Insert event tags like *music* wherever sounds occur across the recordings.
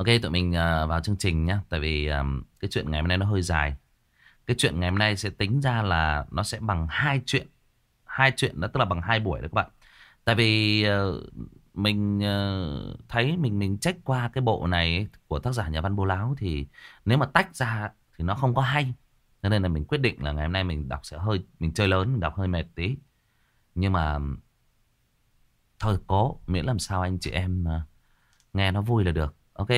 Ok tụi mình ờ, vào chương trình nhé Tại vì ờ, cái chuyện ngày hôm nay nó hơi dài. Cái chuyện ngày hôm nay sẽ tính ra là Nó sẽ bằng hai chuyện. Hai chuyện đó tức là bằng hai buổi đấy các bạn. Tại vì ờ, mình thấy mình mình check qua cái bộ này Của tác giả nhà văn Bố Láo Thì nếu mà tách ra thì nó không có hay. Cho nên là mình quyết định là ngày hôm nay mình đọc sẽ hơi Mình chơi lớn, mình đọc hơi mệt tí. Nhưng mà Thôi cố, miễn làm sao anh chị em nghe nó vui là được. Ok,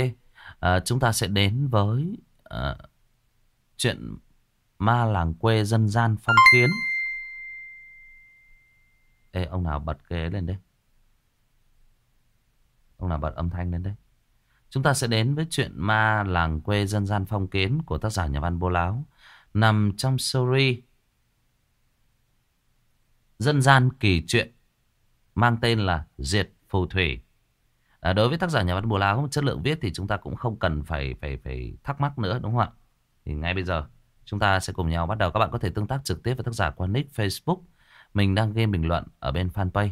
à, chúng ta sẽ đến với à, chuyện ma làng quê dân gian phong kiến. Ê, ông nào bật cái lên đấy. Ông nào bật âm thanh lên đấy. Chúng ta sẽ đến với chuyện ma làng quê dân gian phong kiến của tác giả nhà văn Bô Láo. Nằm trong series dân gian kỳ truyện mang tên là Diệt Phù Thủy. À, đối với tác giả nhà văn Bồ Láo chất lượng viết thì chúng ta cũng không cần phải phải phải thắc mắc nữa đúng không ạ? Thì ngay bây giờ chúng ta sẽ cùng nhau bắt đầu. Các bạn có thể tương tác trực tiếp với tác giả qua nick Facebook. Mình đang game bình luận ở bên fanpage.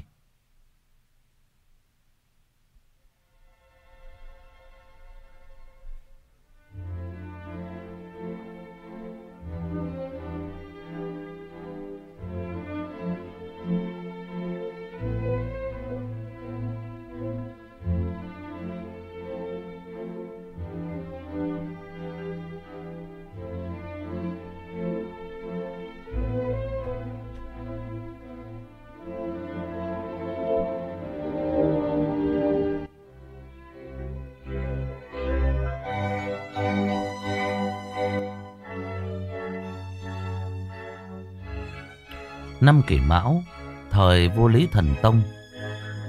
Năm kỷ mão, thời vua Lý Thần Tông,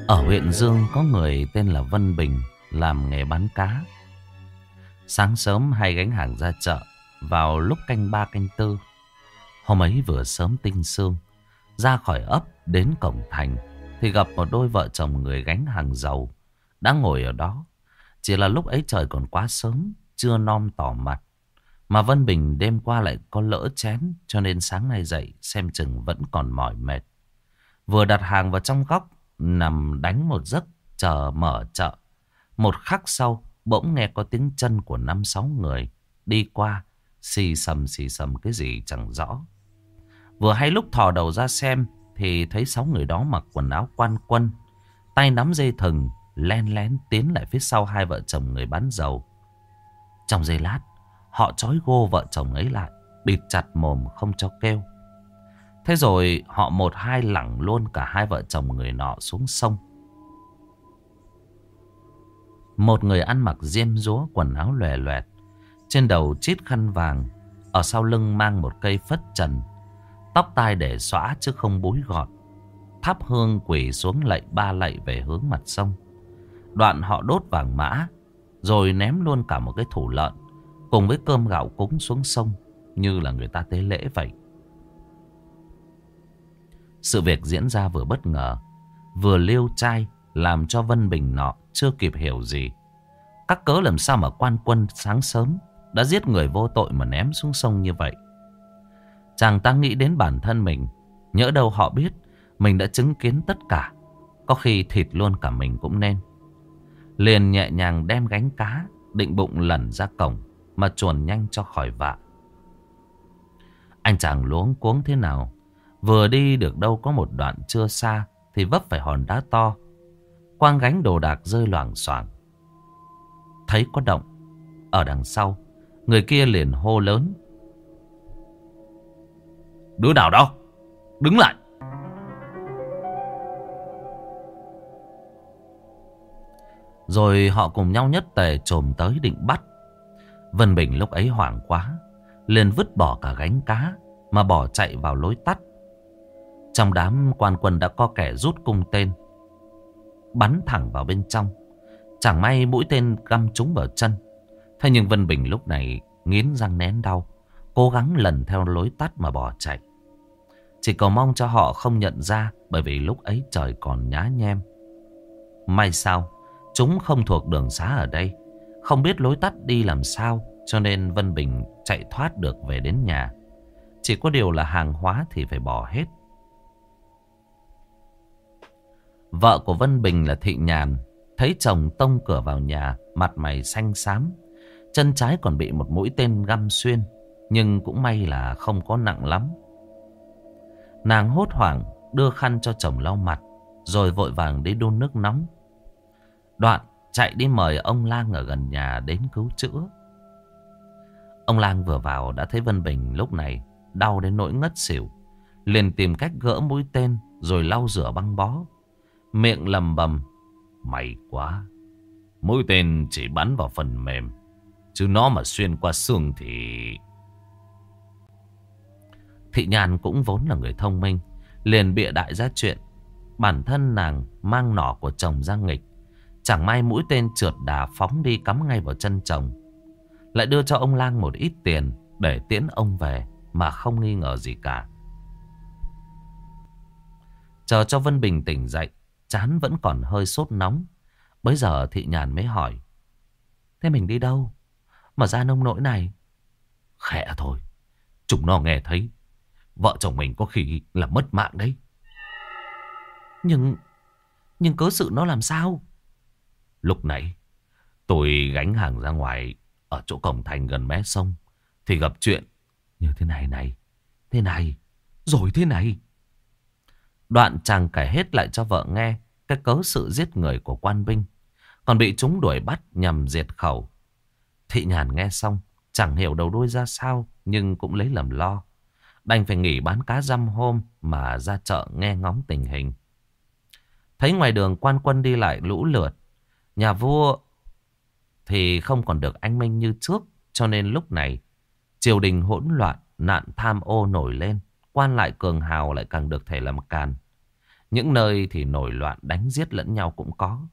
ở huyện Dương có người tên là Vân Bình làm nghề bán cá. Sáng sớm hay gánh hàng ra chợ vào lúc canh ba canh tư. Hôm ấy vừa sớm tinh sương, ra khỏi ấp đến cổng thành thì gặp một đôi vợ chồng người gánh hàng giàu đang ngồi ở đó. Chỉ là lúc ấy trời còn quá sớm, chưa non tỏ mặt. Mà Vân Bình đêm qua lại có lỡ chén cho nên sáng nay dậy xem chừng vẫn còn mỏi mệt. Vừa đặt hàng vào trong góc, nằm đánh một giấc chờ mở chợ. Một khắc sau, bỗng nghe có tiếng chân của năm sáu người đi qua, xì sầm xì sầm cái gì chẳng rõ. Vừa hay lúc thò đầu ra xem thì thấy sáu người đó mặc quần áo quan quân, tay nắm dây thừng, len lén tiến lại phía sau hai vợ chồng người bán dầu. Trong giây lát, Họ trói gô vợ chồng ấy lại, Bịt chặt mồm không cho kêu. Thế rồi họ một hai lẳng luôn cả hai vợ chồng người nọ xuống sông. Một người ăn mặc diêm rúa quần áo lòe loẹt, Trên đầu chít khăn vàng, Ở sau lưng mang một cây phất trần, Tóc tai để xõa chứ không búi gọt Thắp hương quỷ xuống lạy ba lạy về hướng mặt sông. Đoạn họ đốt vàng mã, Rồi ném luôn cả một cái thủ lợn. Cùng với cơm gạo cúng xuống sông, Như là người ta tế lễ vậy. Sự việc diễn ra vừa bất ngờ, Vừa liêu trai, Làm cho Vân Bình nọ chưa kịp hiểu gì. Các cớ làm sao mà quan quân sáng sớm Đã giết người vô tội mà ném xuống sông như vậy? Chàng ta nghĩ đến bản thân mình, Nhỡ đâu họ biết Mình đã chứng kiến tất cả, Có khi thịt luôn cả mình cũng nên. Liền nhẹ nhàng đem gánh cá, Định bụng lẩn ra cổng mà chuồn nhanh cho khỏi vạ. Anh chàng luống cuống thế nào, vừa đi được đâu có một đoạn chưa xa thì vấp phải hòn đá to. Quang gánh đồ đạc rơi loảng xoảng. Thấy có động, ở đằng sau, người kia liền hô lớn. Đứa nào đó, Đứng lại! Rồi họ cùng nhau nhất tề trồm tới định bắt. Vân Bình lúc ấy hoảng quá, liền vứt bỏ cả gánh cá mà bỏ chạy vào lối tắt. Trong đám quan quân đã có kẻ rút cung tên, bắn thẳng vào bên trong. Chẳng may mũi tên găm trúng vào chân. Thế nhưng Vân Bình lúc này nghiến răng nén đau, cố gắng lần theo lối tắt mà bỏ chạy. Chỉ cầu mong cho họ không nhận ra bởi vì lúc ấy trời còn nhá nhem. May sao, chúng không thuộc đường xá ở đây. Không biết lối tắt đi làm sao Cho nên Vân Bình chạy thoát được về đến nhà Chỉ có điều là hàng hóa thì phải bỏ hết Vợ của Vân Bình là Thị Nhàn Thấy chồng tông cửa vào nhà, mặt mày xanh xám. Chân trái còn bị một mũi tên găm xuyên, nhưng cũng may là không có nặng lắm. Nàng hốt hoảng đưa khăn cho chồng lau mặt, rồi vội vàng đi đun nước nóng. Đoạn chạy đi mời ông Lang ở gần nhà đến cứu chữa. Ông Lang vừa vào đã thấy Vân Bình lúc này đau đến nỗi ngất xỉu. Liền tìm cách gỡ mũi tên rồi lau rửa băng bó. Miệng lầm bầm. May quá. Mũi tên chỉ bắn vào phần mềm. Chứ nó mà xuyên qua xương thì... Thị Nhàn cũng vốn là người thông minh. Liền bịa đại ra chuyện. Bản thân nàng mang nỏ của chồng ra nghịch. Chẳng may mũi tên trượt đà phóng đi cắm ngay vào chân chồng. Lại đưa cho ông Lang một ít tiền để tiễn ông về mà không nghi ngờ gì cả. Chờ cho Vân Bình tỉnh dậy, chán vẫn còn hơi sốt nóng. Bây giờ thị nhàn mới hỏi. Thế mình đi đâu? Mà ra nông nỗi này. Khẽ thôi. Chúng nó nghe thấy. Vợ chồng mình có khi là mất mạng đấy. Nhưng... Nhưng cớ sự nó làm sao? Lúc nãy, tôi gánh hàng ra ngoài ở chỗ cổng thành gần mé sông. Thì gặp chuyện như thế này này. Thế này. Rồi thế này. Đoạn chàng kể hết lại cho vợ nghe cái cớ sự giết người của quan binh. Còn bị chúng đuổi bắt nhằm diệt khẩu. Thị nhàn nghe xong. Chẳng hiểu đầu đuôi ra sao. Nhưng cũng lấy lầm lo. Đành phải nghỉ bán cá răm hôm mà ra chợ nghe ngóng tình hình. Thấy ngoài đường quan quân đi lại lũ lượt. Nhà vua thì không còn được anh minh như trước. Cho nên lúc này triều đình hỗn loạn, nạn tham ô nổi lên. Quan lại cường hào lại càng được thể làm càn. Những nơi thì nổi loạn đánh giết lẫn nhau cũng có.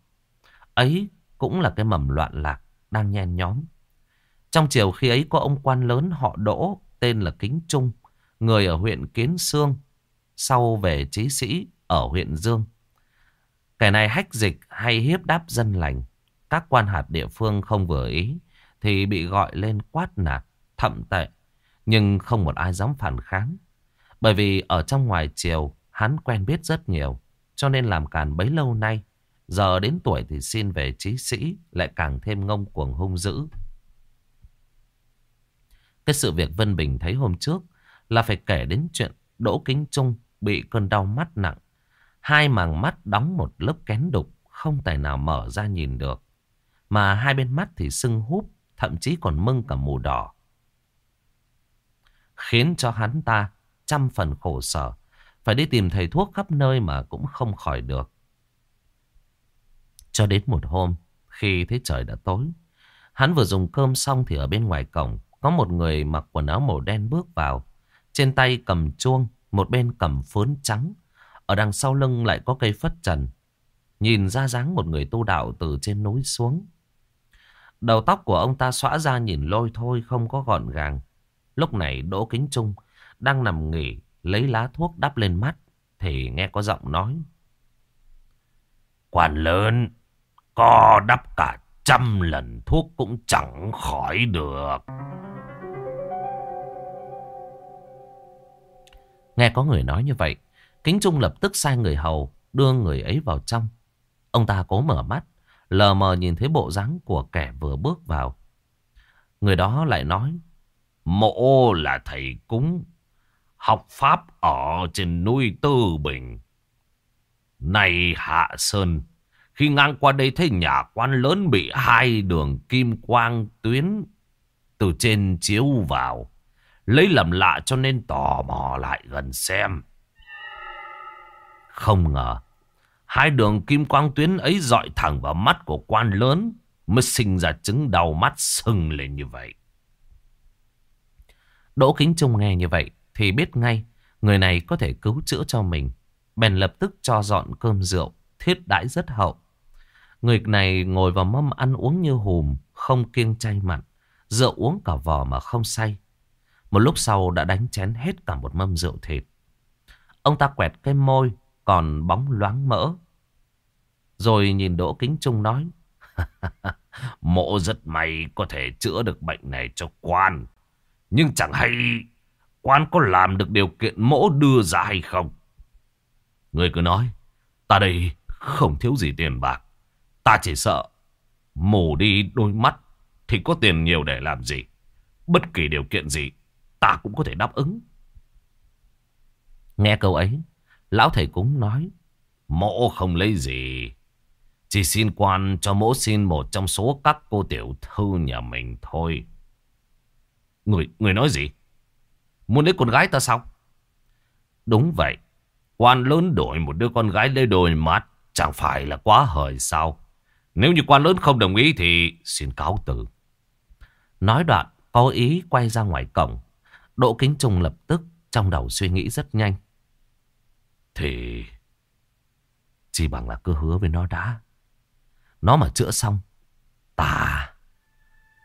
Ấy cũng là cái mầm loạn lạc đang nhen nhóm. Trong chiều khi ấy có ông quan lớn họ Đỗ tên là Kính Trung, người ở huyện Kiến Sương, sau về trí sĩ ở huyện Dương. Kẻ này hách dịch hay hiếp đáp dân lành. Các quan hạt địa phương không vừa ý thì bị gọi lên quát nạt, thậm tệ. Nhưng không một ai dám phản kháng. Bởi vì ở trong ngoài triều hắn quen biết rất nhiều. Cho nên làm càn bấy lâu nay. Giờ đến tuổi thì xin về trí sĩ lại càng thêm ngông cuồng hung dữ. Cái sự việc Vân Bình thấy hôm trước là phải kể đến chuyện Đỗ Kính Trung bị cơn đau mắt nặng. Hai màng mắt đóng một lớp kén đục, không tài nào mở ra nhìn được. Mà hai bên mắt thì sưng húp, thậm chí còn mưng cả mù đỏ. Khiến cho hắn ta trăm phần khổ sở. Phải đi tìm thầy thuốc khắp nơi mà cũng không khỏi được. Cho đến một hôm, khi thấy trời đã tối, hắn vừa dùng cơm xong thì ở bên ngoài cổng có một người mặc quần áo màu đen bước vào. Trên tay cầm chuông, một bên cầm phướn trắng. Ở đằng sau lưng lại có cây phất trần. Nhìn ra dáng một người tu đạo từ trên núi xuống. Đầu tóc của ông ta xõa ra nhìn lôi thôi không có gọn gàng. Lúc này Đỗ Kính Trung đang nằm nghỉ lấy lá thuốc đắp lên mắt thì nghe có giọng nói. Quan lớn, có đắp cả trăm lần thuốc cũng chẳng khỏi được. Nghe có người nói như vậy, Kính Trung lập tức sai người hầu đưa người ấy vào trong. Ông ta cố mở mắt, lờ mờ nhìn thấy bộ dáng của kẻ vừa bước vào. Người đó lại nói, mộ là thầy cúng, học pháp ở trên núi Tư Bình. Này Hạ Sơn, khi ngang qua đây thấy nhà quan lớn bị hai đường kim quang tuyến từ trên chiếu vào. Lấy làm lạ cho nên tò mò lại gần xem. Không ngờ, hai đường kim quang tuyến ấy dọi thẳng vào mắt của quan lớn mới sinh ra chứng đau mắt sưng lên như vậy. Đỗ Kính Trung nghe như vậy thì biết ngay người này có thể cứu chữa cho mình. Bèn lập tức cho dọn cơm rượu, thiết đãi rất hậu. Người này ngồi vào mâm ăn uống như hùm, không kiêng chay mặn. Rượu uống cả vò mà không say. Một lúc sau đã đánh chén hết cả một mâm rượu thịt. Ông ta quẹt cái môi, còn bóng loáng mỡ. Rồi nhìn Đỗ Kính Trung nói. *laughs* Mộ rất may có thể chữa được bệnh này cho quan. Nhưng chẳng hay quan có làm được điều kiện mỗ đưa ra hay không. Người cứ nói. Ta đây không thiếu gì tiền bạc. Ta chỉ sợ mù đi đôi mắt thì có tiền nhiều để làm gì. Bất kỳ điều kiện gì ta cũng có thể đáp ứng. Nghe câu ấy, lão thầy cúng nói. Mộ không lấy gì. Chỉ xin quan cho mỗ xin một trong số các cô tiểu thư nhà mình thôi. Người, người nói gì? Muốn lấy con gái ta sao? Đúng vậy. Quan lớn đổi một đứa con gái lấy đôi mắt. Chẳng phải là quá hời sao? Nếu như quan lớn không đồng ý thì xin cáo từ. Nói đoạn, có ý quay ra ngoài cổng. Đỗ Kính trùng lập tức trong đầu suy nghĩ rất nhanh. Thì chỉ bằng là cứ hứa với nó đã. Nó mà chữa xong, ta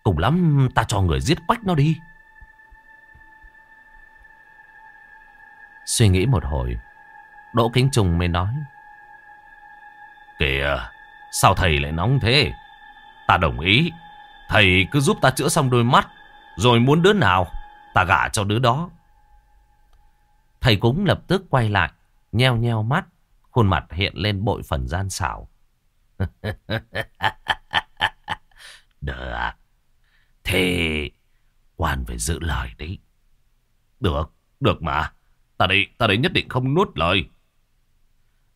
cùng lắm ta cho người giết quách nó đi. Suy nghĩ một hồi, Đỗ Kính Trung mới nói. Kìa, sao thầy lại nóng thế? Ta đồng ý. Thầy cứ giúp ta chữa xong đôi mắt. Rồi muốn đứa nào, ta gả cho đứa đó. Thầy cũng lập tức quay lại, nheo nheo mắt. Khuôn mặt hiện lên bội phần gian xảo. *laughs* Được. Thế quan phải giữ lời đấy. Được, được mà. Ta đây, ta đây nhất định không nuốt lời.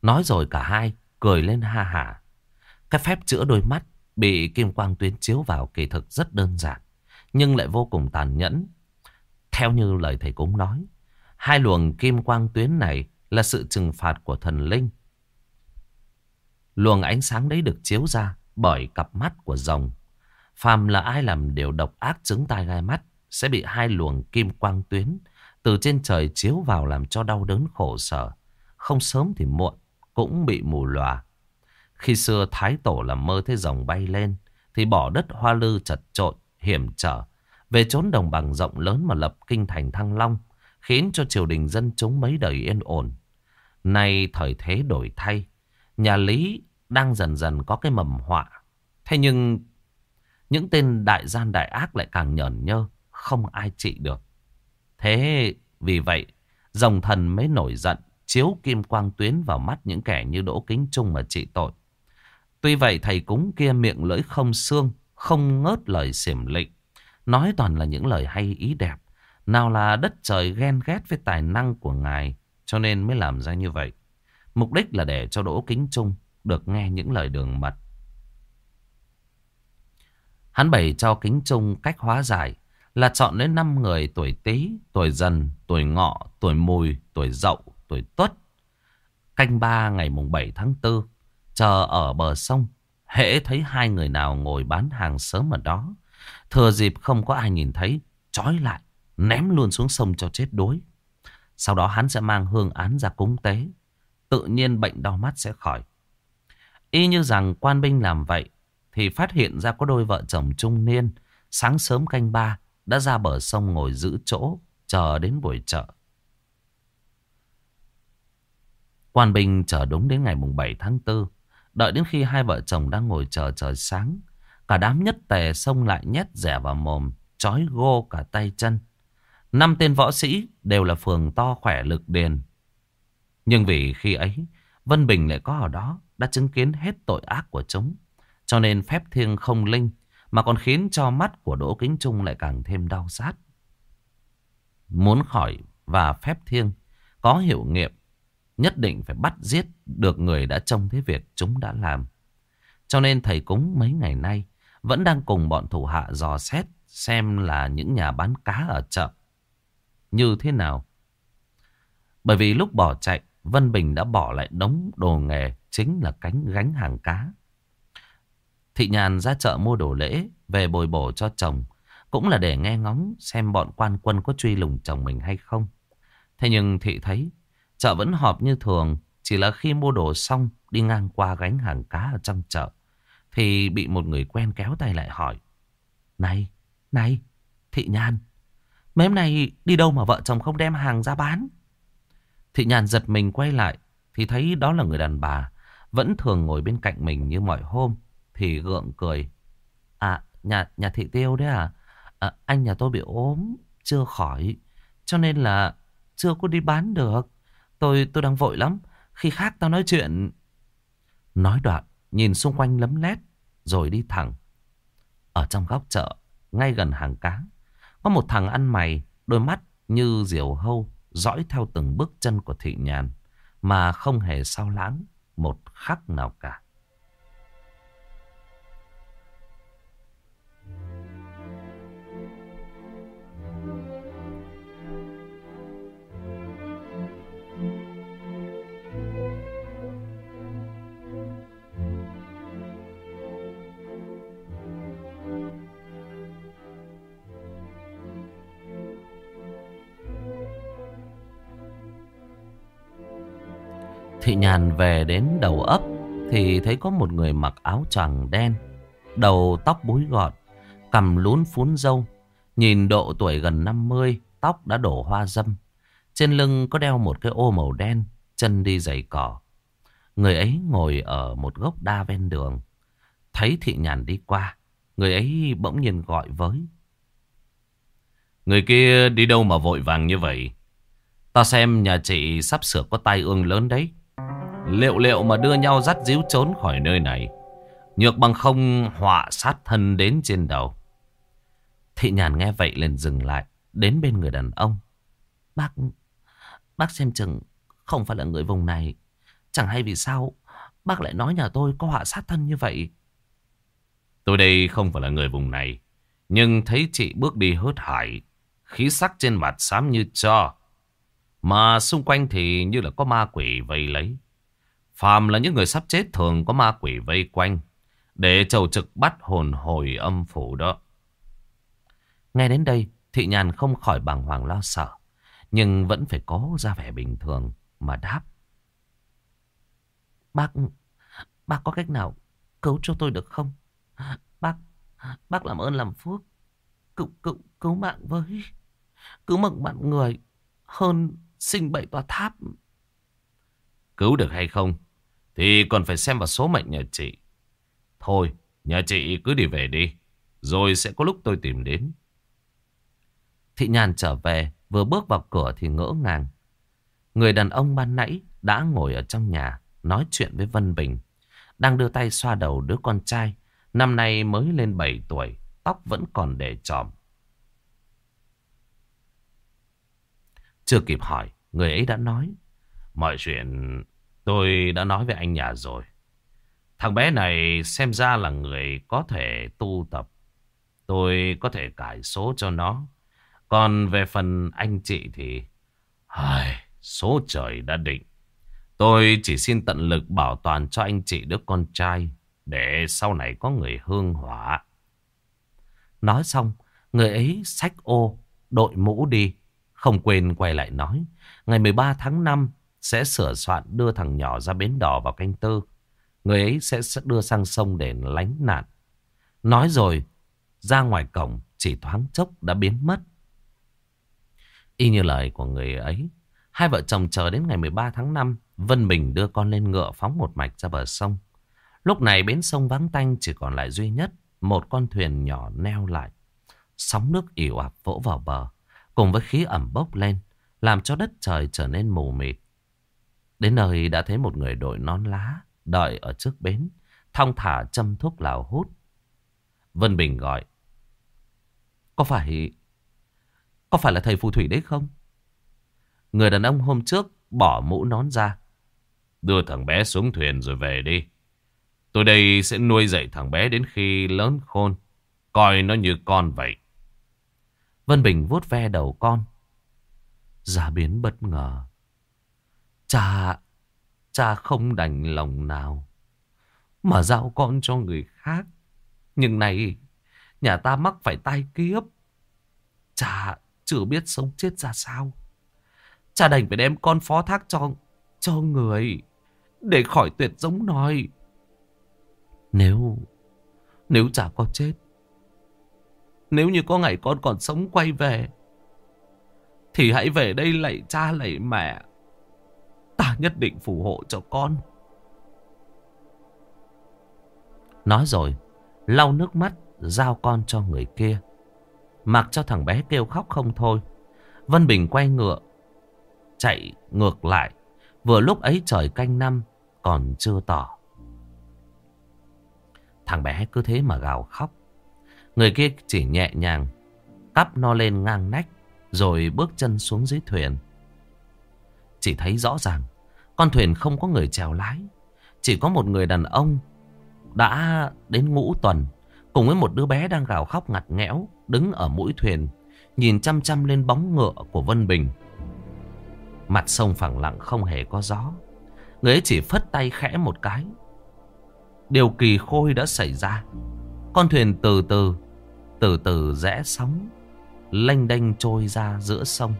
Nói rồi cả hai cười lên ha hả. Cái phép chữa đôi mắt bị kim quang tuyến chiếu vào kỳ thực rất đơn giản. Nhưng lại vô cùng tàn nhẫn. Theo như lời thầy cũng nói. Hai luồng kim quang tuyến này là sự trừng phạt của thần linh. Luồng ánh sáng đấy được chiếu ra bởi cặp mắt của rồng. Phàm là ai làm điều độc ác trứng tai gai mắt sẽ bị hai luồng kim quang tuyến từ trên trời chiếu vào làm cho đau đớn khổ sở. Không sớm thì muộn cũng bị mù lòa. Khi xưa Thái Tổ làm mơ thấy rồng bay lên thì bỏ đất hoa lư chật trội, hiểm trở. Về trốn đồng bằng rộng lớn mà lập kinh thành Thăng Long khiến cho triều đình dân chúng mấy đời yên ổn. Nay thời thế đổi thay, nhà Lý đang dần dần có cái mầm họa. Thế nhưng những tên đại gian đại ác lại càng nhởn nhơ, không ai trị được. Thế vì vậy, dòng thần mới nổi giận, chiếu kim quang tuyến vào mắt những kẻ như Đỗ Kính Trung mà trị tội. Tuy vậy thầy cúng kia miệng lưỡi không xương, không ngớt lời xiểm lịnh, nói toàn là những lời hay ý đẹp. Nào là đất trời ghen ghét với tài năng của ngài, cho nên mới làm ra như vậy. Mục đích là để cho Đỗ Kính Trung được nghe những lời đường mật. Hắn bày cho Kính Trung cách hóa giải là chọn đến 5 người tuổi Tý, tuổi Dần, tuổi Ngọ, tuổi Mùi, tuổi Dậu, tuổi Tuất. Canh ba ngày mùng 7 tháng 4, chờ ở bờ sông, hễ thấy hai người nào ngồi bán hàng sớm ở đó, thừa dịp không có ai nhìn thấy, trói lại, ném luôn xuống sông cho chết đuối. Sau đó hắn sẽ mang hương án ra cúng tế, tự nhiên bệnh đau mắt sẽ khỏi. Y như rằng quan binh làm vậy, thì phát hiện ra có đôi vợ chồng trung niên, sáng sớm canh ba, đã ra bờ sông ngồi giữ chỗ, chờ đến buổi chợ. Quan binh chờ đúng đến ngày mùng 7 tháng 4, đợi đến khi hai vợ chồng đang ngồi chờ trời sáng. Cả đám nhất tề xông lại nhét rẻ vào mồm, trói gô cả tay chân. Năm tên võ sĩ đều là phường to khỏe lực điền. Nhưng vì khi ấy, Vân Bình lại có ở đó, đã chứng kiến hết tội ác của chúng. Cho nên phép thiêng không linh, mà còn khiến cho mắt của Đỗ Kính Trung lại càng thêm đau sát. Muốn khỏi và phép thiêng có hiệu nghiệm, nhất định phải bắt giết được người đã trông thấy việc chúng đã làm. Cho nên thầy cúng mấy ngày nay vẫn đang cùng bọn thủ hạ dò xét xem là những nhà bán cá ở chợ như thế nào. Bởi vì lúc bỏ chạy, Vân Bình đã bỏ lại đống đồ nghề chính là cánh gánh hàng cá. Thị nhàn ra chợ mua đồ lễ về bồi bổ cho chồng. Cũng là để nghe ngóng xem bọn quan quân có truy lùng chồng mình hay không. Thế nhưng thị thấy chợ vẫn họp như thường. Chỉ là khi mua đồ xong đi ngang qua gánh hàng cá ở trong chợ. Thì bị một người quen kéo tay lại hỏi. Này, này, thị nhàn. Mấy hôm nay đi đâu mà vợ chồng không đem hàng ra bán? Thị nhàn giật mình quay lại. Thì thấy đó là người đàn bà. Vẫn thường ngồi bên cạnh mình như mọi hôm. Thì gượng cười. À, nhà nhà thị tiêu đấy à? à? Anh nhà tôi bị ốm, chưa khỏi. Cho nên là chưa có đi bán được. Tôi tôi đang vội lắm. Khi khác tao nói chuyện. Nói đoạn, nhìn xung quanh lấm lét, rồi đi thẳng. Ở trong góc chợ, ngay gần hàng cá, có một thằng ăn mày, đôi mắt như diều hâu, dõi theo từng bước chân của thị nhàn, mà không hề sao lãng một khắc nào cả. Thị nhàn về đến đầu ấp thì thấy có một người mặc áo choàng đen, đầu tóc búi gọn, cầm lún phún râu, nhìn độ tuổi gần 50, tóc đã đổ hoa dâm. Trên lưng có đeo một cái ô màu đen, chân đi giày cỏ. Người ấy ngồi ở một gốc đa ven đường. Thấy thị nhàn đi qua, người ấy bỗng nhiên gọi với. Người kia đi đâu mà vội vàng như vậy? Ta xem nhà chị sắp sửa có tai ương lớn đấy. Liệu liệu mà đưa nhau dắt díu trốn khỏi nơi này. Nhược bằng không họa sát thân đến trên đầu. Thị nhàn nghe vậy liền dừng lại. Đến bên người đàn ông. Bác, bác xem chừng không phải là người vùng này. Chẳng hay vì sao bác lại nói nhà tôi có họa sát thân như vậy. Tôi đây không phải là người vùng này. Nhưng thấy chị bước đi hớt hải. Khí sắc trên mặt xám như cho. Mà xung quanh thì như là có ma quỷ vây lấy. Phàm là những người sắp chết thường có ma quỷ vây quanh. Để chầu trực bắt hồn hồi âm phủ đó. Nghe đến đây, thị nhàn không khỏi bàng hoàng lo sợ. Nhưng vẫn phải có ra vẻ bình thường mà đáp. Bác, bác có cách nào cứu cho tôi được không? Bác, bác làm ơn làm phước. Cứu, cứu, cứu mạng với. Cứu mạng mạng người hơn sinh bệnh tòa tháp. Cứu được hay không? Thì còn phải xem vào số mệnh nhà chị. Thôi, nhà chị cứ đi về đi. Rồi sẽ có lúc tôi tìm đến. Thị nhàn trở về, vừa bước vào cửa thì ngỡ ngàng. Người đàn ông ban nãy đã ngồi ở trong nhà, nói chuyện với Vân Bình. Đang đưa tay xoa đầu đứa con trai, năm nay mới lên 7 tuổi, tóc vẫn còn để tròm. Chưa kịp hỏi, người ấy đã nói. Mọi chuyện tôi đã nói với anh nhà rồi. Thằng bé này xem ra là người có thể tu tập. Tôi có thể cải số cho nó. Còn về phần anh chị thì... Ai, số trời đã định. Tôi chỉ xin tận lực bảo toàn cho anh chị đứa con trai. Để sau này có người hương hỏa. Nói xong, người ấy xách ô, đội mũ đi. Không quên quay lại nói. Ngày 13 tháng 5 sẽ sửa soạn đưa thằng nhỏ ra bến đỏ vào canh tư. Người ấy sẽ đưa sang sông để lánh nạn. Nói rồi, ra ngoài cổng chỉ thoáng chốc đã biến mất. Y như lời của người ấy, hai vợ chồng chờ đến ngày 13 tháng 5, Vân Bình đưa con lên ngựa phóng một mạch ra bờ sông. Lúc này bến sông vắng tanh chỉ còn lại duy nhất một con thuyền nhỏ neo lại. Sóng nước ỉu ạp vỗ vào bờ, cùng với khí ẩm bốc lên, làm cho đất trời trở nên mù mịt. Đến nơi đã thấy một người đội nón lá, đợi ở trước bến, thong thả châm thuốc lào hút. Vân Bình gọi. Có phải... Có phải là thầy phù thủy đấy không? Người đàn ông hôm trước bỏ mũ nón ra. Đưa thằng bé xuống thuyền rồi về đi. Tôi đây sẽ nuôi dạy thằng bé đến khi lớn khôn. Coi nó như con vậy. Vân Bình vuốt ve đầu con. Giả biến bất ngờ. Cha, cha không đành lòng nào. Mà giao con cho người khác. Nhưng này, nhà ta mắc phải tai kiếp. Cha chưa biết sống chết ra sao. Cha đành phải đem con phó thác cho cho người để khỏi tuyệt giống nói. Nếu nếu cha có chết, nếu như có ngày con còn sống quay về, thì hãy về đây lạy cha lạy mẹ. Ta nhất định phù hộ cho con. Nói rồi, lau nước mắt, giao con cho người kia. Mặc cho thằng bé kêu khóc không thôi. Vân Bình quay ngựa, chạy ngược lại. Vừa lúc ấy trời canh năm còn chưa tỏ. Thằng bé cứ thế mà gào khóc. Người kia chỉ nhẹ nhàng cắp nó lên ngang nách rồi bước chân xuống dưới thuyền. Chỉ thấy rõ ràng con thuyền không có người chèo lái. Chỉ có một người đàn ông đã đến ngũ tuần cùng với một đứa bé đang gào khóc ngặt nghẽo đứng ở mũi thuyền nhìn chăm chăm lên bóng ngựa của Vân Bình. Mặt sông phẳng lặng không hề có gió. Người ấy chỉ phất tay khẽ một cái. Điều kỳ khôi đã xảy ra. Con thuyền từ từ, từ từ rẽ sóng, lênh đênh trôi ra giữa sông.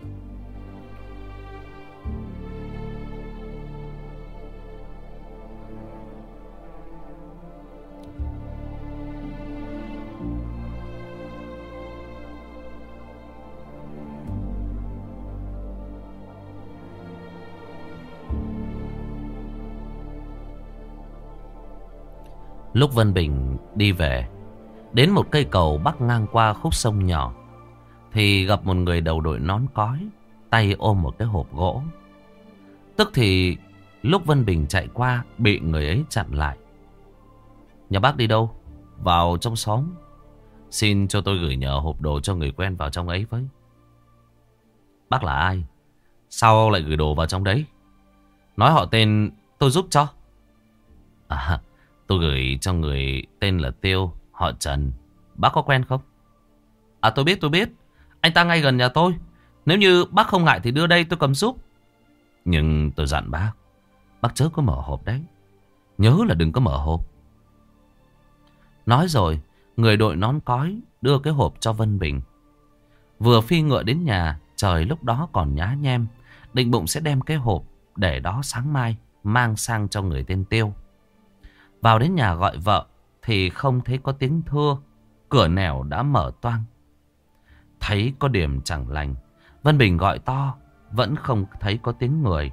Lúc Vân Bình đi về, Đến một cây cầu bắc ngang qua khúc sông nhỏ, Thì gặp một người đầu đội nón cói, Tay ôm một cái hộp gỗ Tức thì lúc Vân Bình chạy qua, Bị người ấy chặn lại Nhà bác đi đâu? Vào trong xóm Xin cho tôi gửi nhờ hộp đồ cho người quen vào trong ấy với Bác là ai? Sao lại gửi đồ vào trong đấy? Nói họ tên tôi giúp cho À Tôi gửi cho người tên là Tiêu, họ Trần. Bác có quen không? À tôi biết tôi biết. Anh ta ngay gần nhà tôi. Nếu như bác không ngại thì đưa đây tôi cầm giúp. Nhưng tôi dặn bác. Bác chớ có mở hộp đấy. Nhớ là đừng có mở hộp. Nói rồi, người đội nón cói đưa cái hộp cho Vân Bình. Vừa phi ngựa đến nhà, trời lúc đó còn nhá nhem. Định bụng sẽ đem cái hộp để đó sáng mai mang sang cho người tên Tiêu. Vào đến nhà gọi vợ thì không thấy có tiếng thưa. Cửa nẻo đã mở toang. Thấy có điểm chẳng lành. Vân Bình gọi to. Vẫn không thấy có tiếng người.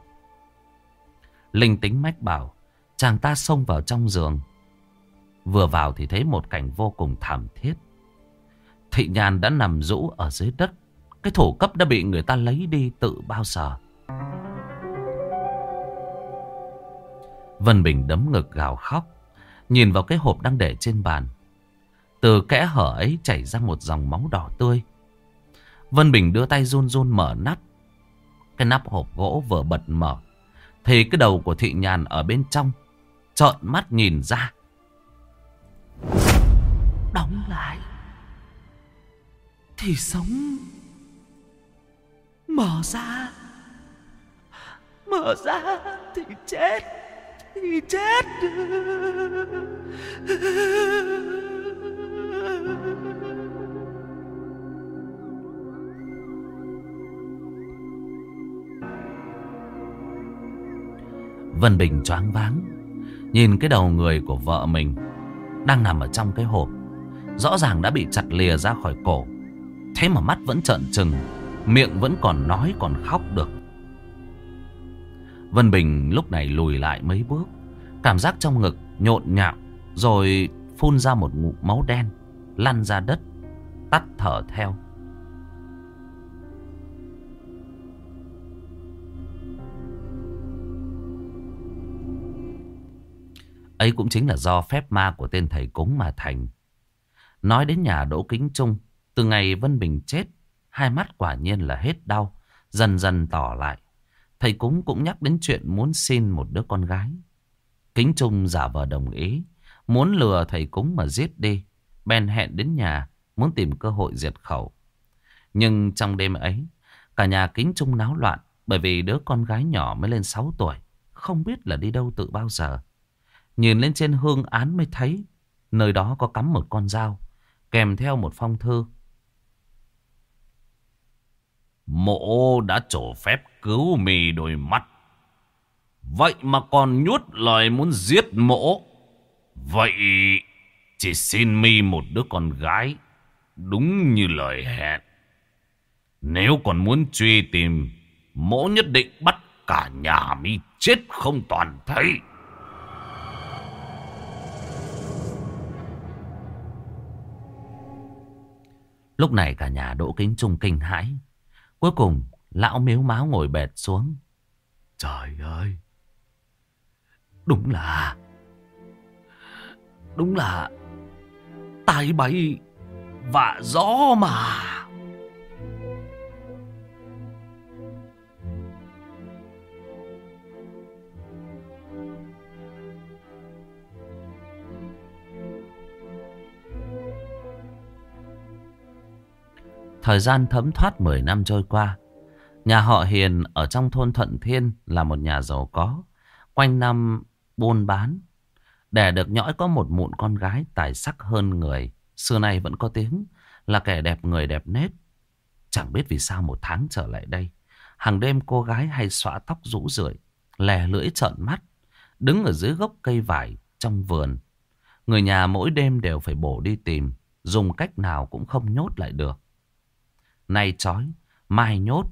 Linh tính mách bảo. Chàng ta xông vào trong giường. Vừa vào thì thấy một cảnh vô cùng thảm thiết. Thị nhàn đã nằm rũ ở dưới đất. Cái thủ cấp đã bị người ta lấy đi tự bao giờ. Vân Bình đấm ngực gào khóc. Nhìn vào cái hộp đang để trên bàn. Từ kẽ hở ấy chảy ra một dòng máu đỏ tươi. Vân Bình đưa tay run run mở nắp. Cái nắp hộp gỗ vừa bật mở, Thì cái đầu của thị nhàn ở bên trong Trợn mắt nhìn ra. Đóng lại. Thì sống. Mở ra. Mở ra thì chết thì chết. Vân Bình choáng váng, Nhìn cái đầu người của vợ mình Đang nằm ở trong cái hộp, Rõ ràng đã bị chặt lìa ra khỏi cổ. Thế mà mắt vẫn trợn trừng, Miệng vẫn còn nói còn khóc được. Vân Bình lúc này lùi lại mấy bước. Cảm giác trong ngực nhộn nhạo. Rồi phun ra một ngụm máu đen. Lăn ra đất. Tắt thở theo. Ấy cũng chính là do phép ma của tên thầy cúng mà thành. Nói đến nhà Đỗ Kính Trung. Từ ngày Vân Bình chết. Hai mắt quả nhiên là hết đau. Dần dần tỏ lại. Thầy cúng cũng nhắc đến chuyện muốn xin một đứa con gái. Kính Trung giả vờ đồng ý. Muốn lừa thầy cúng mà giết đi. Ben hẹn đến nhà. Muốn tìm cơ hội diệt khẩu. Nhưng trong đêm ấy. Cả nhà Kính Trung náo loạn. Bởi vì đứa con gái nhỏ mới lên 6 tuổi. Không biết là đi đâu tự bao giờ. Nhìn lên trên hương án mới thấy. Nơi đó có cắm một con dao. Kèm theo một phong thư. Mộ đã trổ phép cứu mì đôi mắt. Vậy mà còn nhút lời muốn giết mộ. Vậy chỉ xin mi một đứa con gái. Đúng như lời hẹn. Nếu còn muốn truy tìm, mộ nhất định bắt cả nhà mi chết không toàn thấy. Lúc này cả nhà Đỗ Kính Trung kinh hãi. Cuối cùng, lão miếu máu ngồi bệt xuống. Trời ơi! Đúng là... Đúng là tài bay vạ gió mà. Thời gian thấm thoát 10 năm trôi qua. Nhà họ Hiền ở trong thôn Thuận Thiên là một nhà giàu có. Quanh năm buôn bán. Để được nhõi có một mụn con gái tài sắc hơn người. Xưa nay vẫn có tiếng là kẻ đẹp người đẹp nết. Chẳng biết vì sao một tháng trở lại đây. Hàng đêm cô gái hay xõa tóc rũ rượi. Lè lưỡi trợn mắt. Đứng ở dưới gốc cây vải trong vườn. Người nhà mỗi đêm đều phải bổ đi tìm. Dùng cách nào cũng không nhốt lại được. Nay chói, mai nhốt.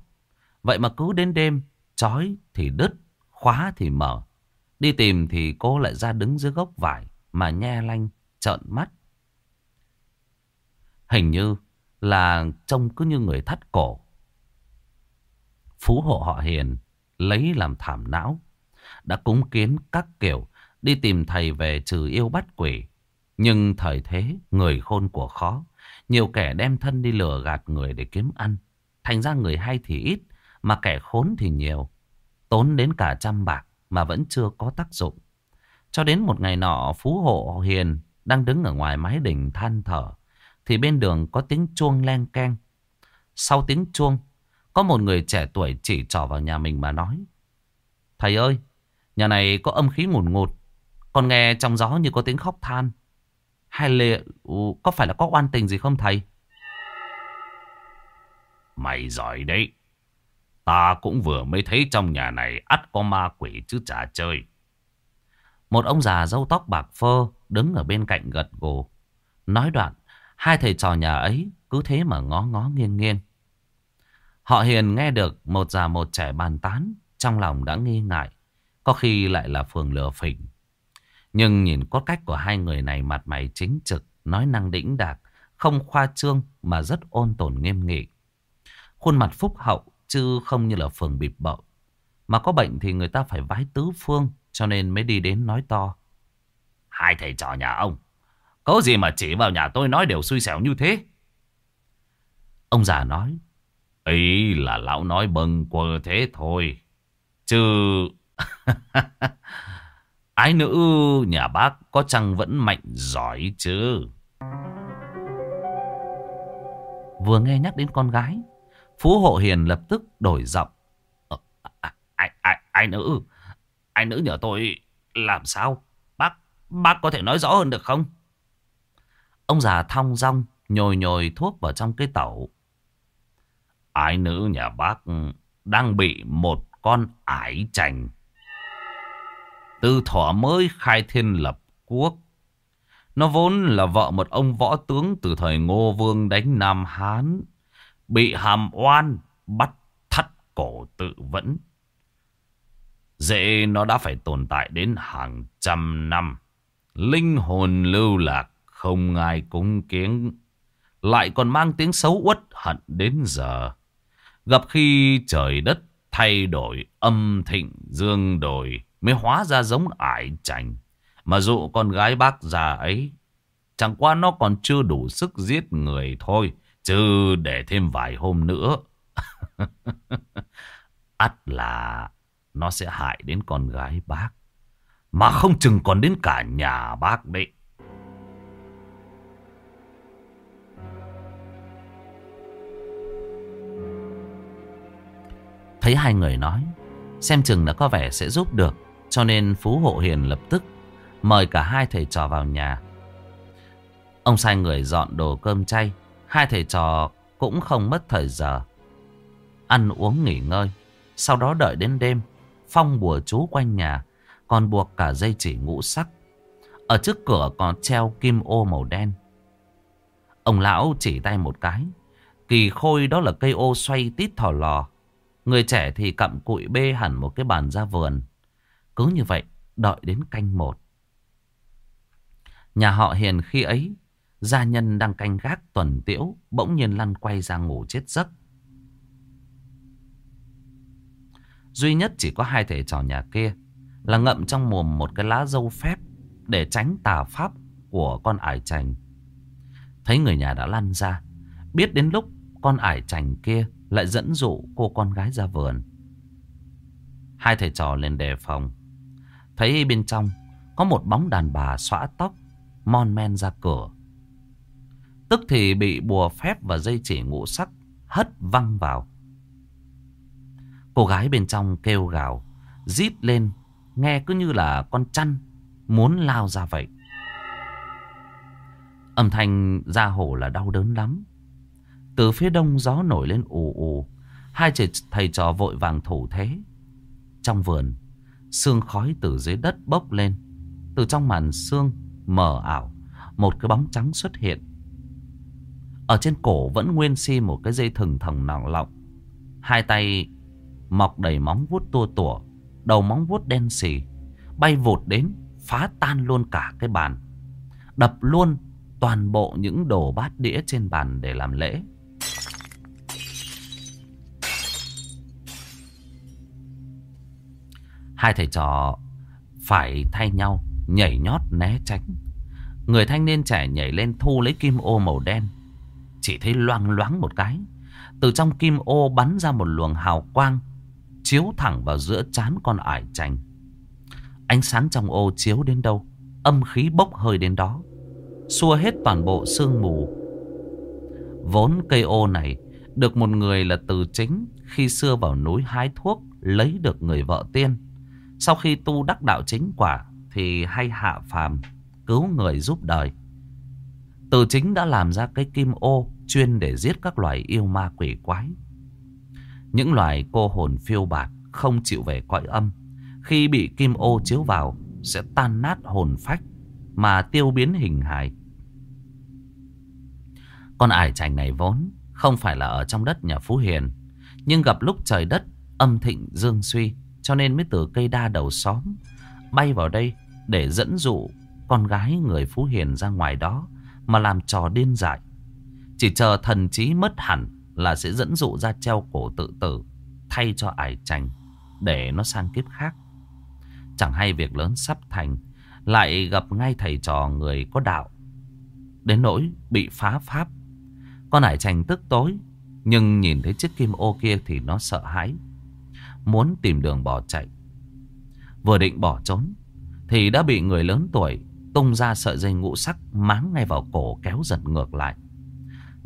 Vậy mà cứ đến đêm, chói thì đứt, khóa thì mở. Đi tìm thì cô lại ra đứng dưới gốc vải mà nhe lanh, trợn mắt. Hình như là trông cứ như người thắt cổ. Phú hộ họ hiền lấy làm thảm não. Đã cúng kiến các kiểu đi tìm thầy về trừ yêu bắt quỷ. Nhưng thời thế người khôn của khó. Nhiều kẻ đem thân đi lừa gạt người để kiếm ăn. Thành ra người hay thì ít, mà kẻ khốn thì nhiều. Tốn đến cả trăm bạc mà vẫn chưa có tác dụng. Cho đến một ngày nọ, Phú Hộ Hiền đang đứng ở ngoài mái đỉnh than thở. Thì bên đường có tiếng chuông len keng. Sau tiếng chuông, có một người trẻ tuổi chỉ trỏ vào nhà mình mà nói. Thầy ơi, nhà này có âm khí ngùn ngụt. Còn nghe trong gió như có tiếng khóc than. Hay là ừ, có phải là có oan tình gì không thầy? Mày giỏi đấy. Ta cũng vừa mới thấy trong nhà này ắt có ma quỷ chứ chả chơi. Một ông già râu tóc bạc phơ đứng ở bên cạnh gật gù. Nói đoạn, hai thầy trò nhà ấy cứ thế mà ngó ngó nghiêng nghiêng. Họ hiền nghe được một già một trẻ bàn tán, trong lòng đã nghi ngại. Có khi lại là phường lừa phỉnh. Nhưng nhìn cốt cách của hai người này mặt mày chính trực, nói năng đĩnh đạc, không khoa trương mà rất ôn tồn nghiêm nghị. Khuôn mặt phúc hậu chứ không như là phường bịp bợ. Mà có bệnh thì người ta phải vái tứ phương cho nên mới đi đến nói to. Hai thầy trò nhà ông, có gì mà chỉ vào nhà tôi nói đều xui xẻo như thế? Ông già nói. Ý là lão nói bâng quơ thế thôi. Chứ... *laughs* Ái nữ nhà bác có chăng vẫn mạnh giỏi chứ? Vừa nghe nhắc đến con gái, Phú Hộ Hiền lập tức đổi giọng. Ờ, ai, ai, ai nữ? Ai nữ nhờ tôi làm sao? Bác, bác có thể nói rõ hơn được không? Ông già thong rong, nhồi nhồi thuốc vào trong cái tẩu. Ái nữ nhà bác đang bị một con ải chành từ thỏ mới khai thiên lập quốc. Nó vốn là vợ một ông võ tướng từ thời Ngô Vương đánh Nam Hán. Bị hàm oan, bắt thắt cổ tự vẫn. Dễ nó đã phải tồn tại đến hàng trăm năm. Linh hồn lưu lạc, không ai cúng kiến. Lại còn mang tiếng xấu uất hận đến giờ. Gặp khi trời đất thay đổi âm thịnh dương đổi mới hóa ra giống ải chành. Mà dụ con gái bác già ấy, chẳng qua nó còn chưa đủ sức giết người thôi, chứ để thêm vài hôm nữa. *laughs* ắt là nó sẽ hại đến con gái bác. Mà không chừng còn đến cả nhà bác đấy. Thấy hai người nói, xem chừng đã có vẻ sẽ giúp được. Cho nên Phú Hộ Hiền lập tức mời cả hai thầy trò vào nhà. Ông sai người dọn đồ cơm chay. Hai thầy trò cũng không mất thời giờ. Ăn uống nghỉ ngơi. Sau đó đợi đến đêm. Phong bùa chú quanh nhà. Còn buộc cả dây chỉ ngũ sắc. Ở trước cửa còn treo kim ô màu đen. Ông lão chỉ tay một cái. Kỳ khôi đó là cây ô xoay tít thò lò. Người trẻ thì cặm cụi bê hẳn một cái bàn ra vườn. Cứ như vậy, đợi đến canh một. Nhà họ Hiền khi ấy, gia nhân đang canh gác tuần tiễu, bỗng nhiên lăn quay ra ngủ chết giấc. Duy nhất chỉ có hai thầy trò nhà kia là ngậm trong mồm một cái lá dâu phép để tránh tà pháp của con ải chành. Thấy người nhà đã lăn ra. Biết đến lúc con ải chành kia lại dẫn dụ cô con gái ra vườn. Hai thầy trò lên đề phòng. Thấy bên trong có một bóng đàn bà xõa tóc, mon men ra cửa. Tức thì bị bùa phép và dây chỉ ngũ sắc hất văng vào. Cô gái bên trong kêu gào, rít lên, nghe cứ như là con chăn muốn lao ra vậy. Âm thanh ra hổ là đau đớn lắm. Từ phía đông gió nổi lên ù ù, hai thầy trò vội vàng thủ thế. Trong vườn, sương khói từ dưới đất bốc lên. Từ trong màn sương mờ ảo, một cái bóng trắng xuất hiện. Ở trên cổ vẫn nguyên si một cái dây thừng thòng nòng lọng. Hai tay mọc đầy móng vuốt tua tủa, đầu móng vuốt đen xì, bay vụt đến, phá tan luôn cả cái bàn. Đập luôn toàn bộ những đồ bát đĩa trên bàn để làm lễ. Hai thầy trò phải thay nhau nhảy nhót né tránh. Người thanh niên trẻ nhảy lên thu lấy kim ô màu đen. Chỉ thấy loang loáng một cái. Từ trong kim ô bắn ra một luồng hào quang. Chiếu thẳng vào giữa chán con ải chành. Ánh sáng trong ô chiếu đến đâu. Âm khí bốc hơi đến đó. Xua hết toàn bộ sương mù. Vốn cây ô này được một người là từ chính khi xưa vào núi hái thuốc lấy được người vợ tiên. Sau khi tu đắc đạo chính quả, thì hay hạ phàm, cứu người giúp đời. Từ chính đã làm ra cái kim ô chuyên để giết các loài yêu ma quỷ quái. Những loài cô hồn phiêu bạc không chịu về cõi âm. Khi bị kim ô chiếu vào, sẽ tan nát hồn phách mà tiêu biến hình hài. Con ải chành này vốn không phải là ở trong đất nhà Phú Hiền. Nhưng gặp lúc trời đất âm thịnh dương suy cho nên mới từ cây đa đầu xóm bay vào đây để dẫn dụ con gái người Phú Hiền ra ngoài đó mà làm trò điên dại. Chỉ chờ thần trí mất hẳn là sẽ dẫn dụ ra treo cổ tự tử, thay cho ải chành để nó sang kiếp khác. Chẳng hay việc lớn sắp thành, lại gặp ngay thầy trò người có đạo. Đến nỗi bị phá pháp. Con ải chành tức tối, nhưng nhìn thấy chiếc kim ô kia thì nó sợ hãi. Muốn tìm đường bỏ chạy. Vừa định bỏ trốn thì đã bị người lớn tuổi tung ra sợi dây ngũ sắc máng ngay vào cổ kéo giật ngược lại.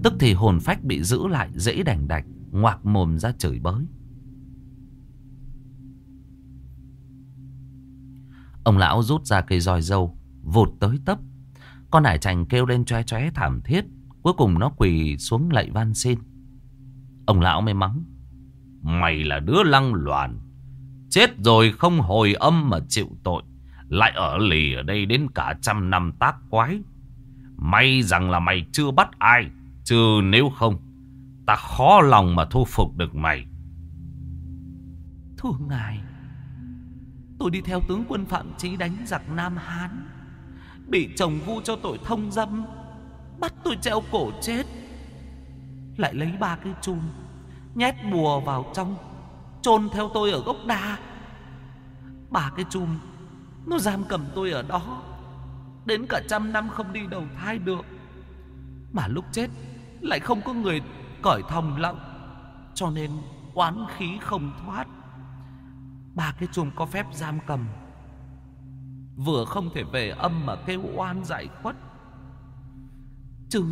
Tức thì hồn phách bị giữ lại dễ đành đạch, ngoạc mồm ra chửi bới. Ông lão rút ra cây roi dâu, vụt tới tấp. Con hải trành kêu lên choe choe thảm thiết, cuối cùng nó quỳ xuống lạy van xin. Ông lão mới mắng. Mày là đứa lăng loàn, chết rồi không hồi âm mà chịu tội. Lại ở lì ở đây đến cả trăm năm tác quái. May rằng là mày chưa bắt ai Chứ nếu không Ta khó lòng mà thu phục được mày. Thưa ngài Tôi đi theo tướng quân Phạm Trí đánh giặc Nam Hán Bị chồng vu cho tội thông dâm Bắt tôi treo cổ chết Lại lấy ba cái chum. Nhét bùa vào trong, chôn theo tôi ở gốc đa. Bà cái chùm nó giam cầm tôi ở đó. Đến cả trăm năm không đi đầu thai được. Mà lúc chết, Lại không có người cởi thòng lọng, Cho nên oán khí không thoát. Bà cái chùm có phép giam cầm. Vừa không thể về âm mà kêu oan giải khuất. Chứ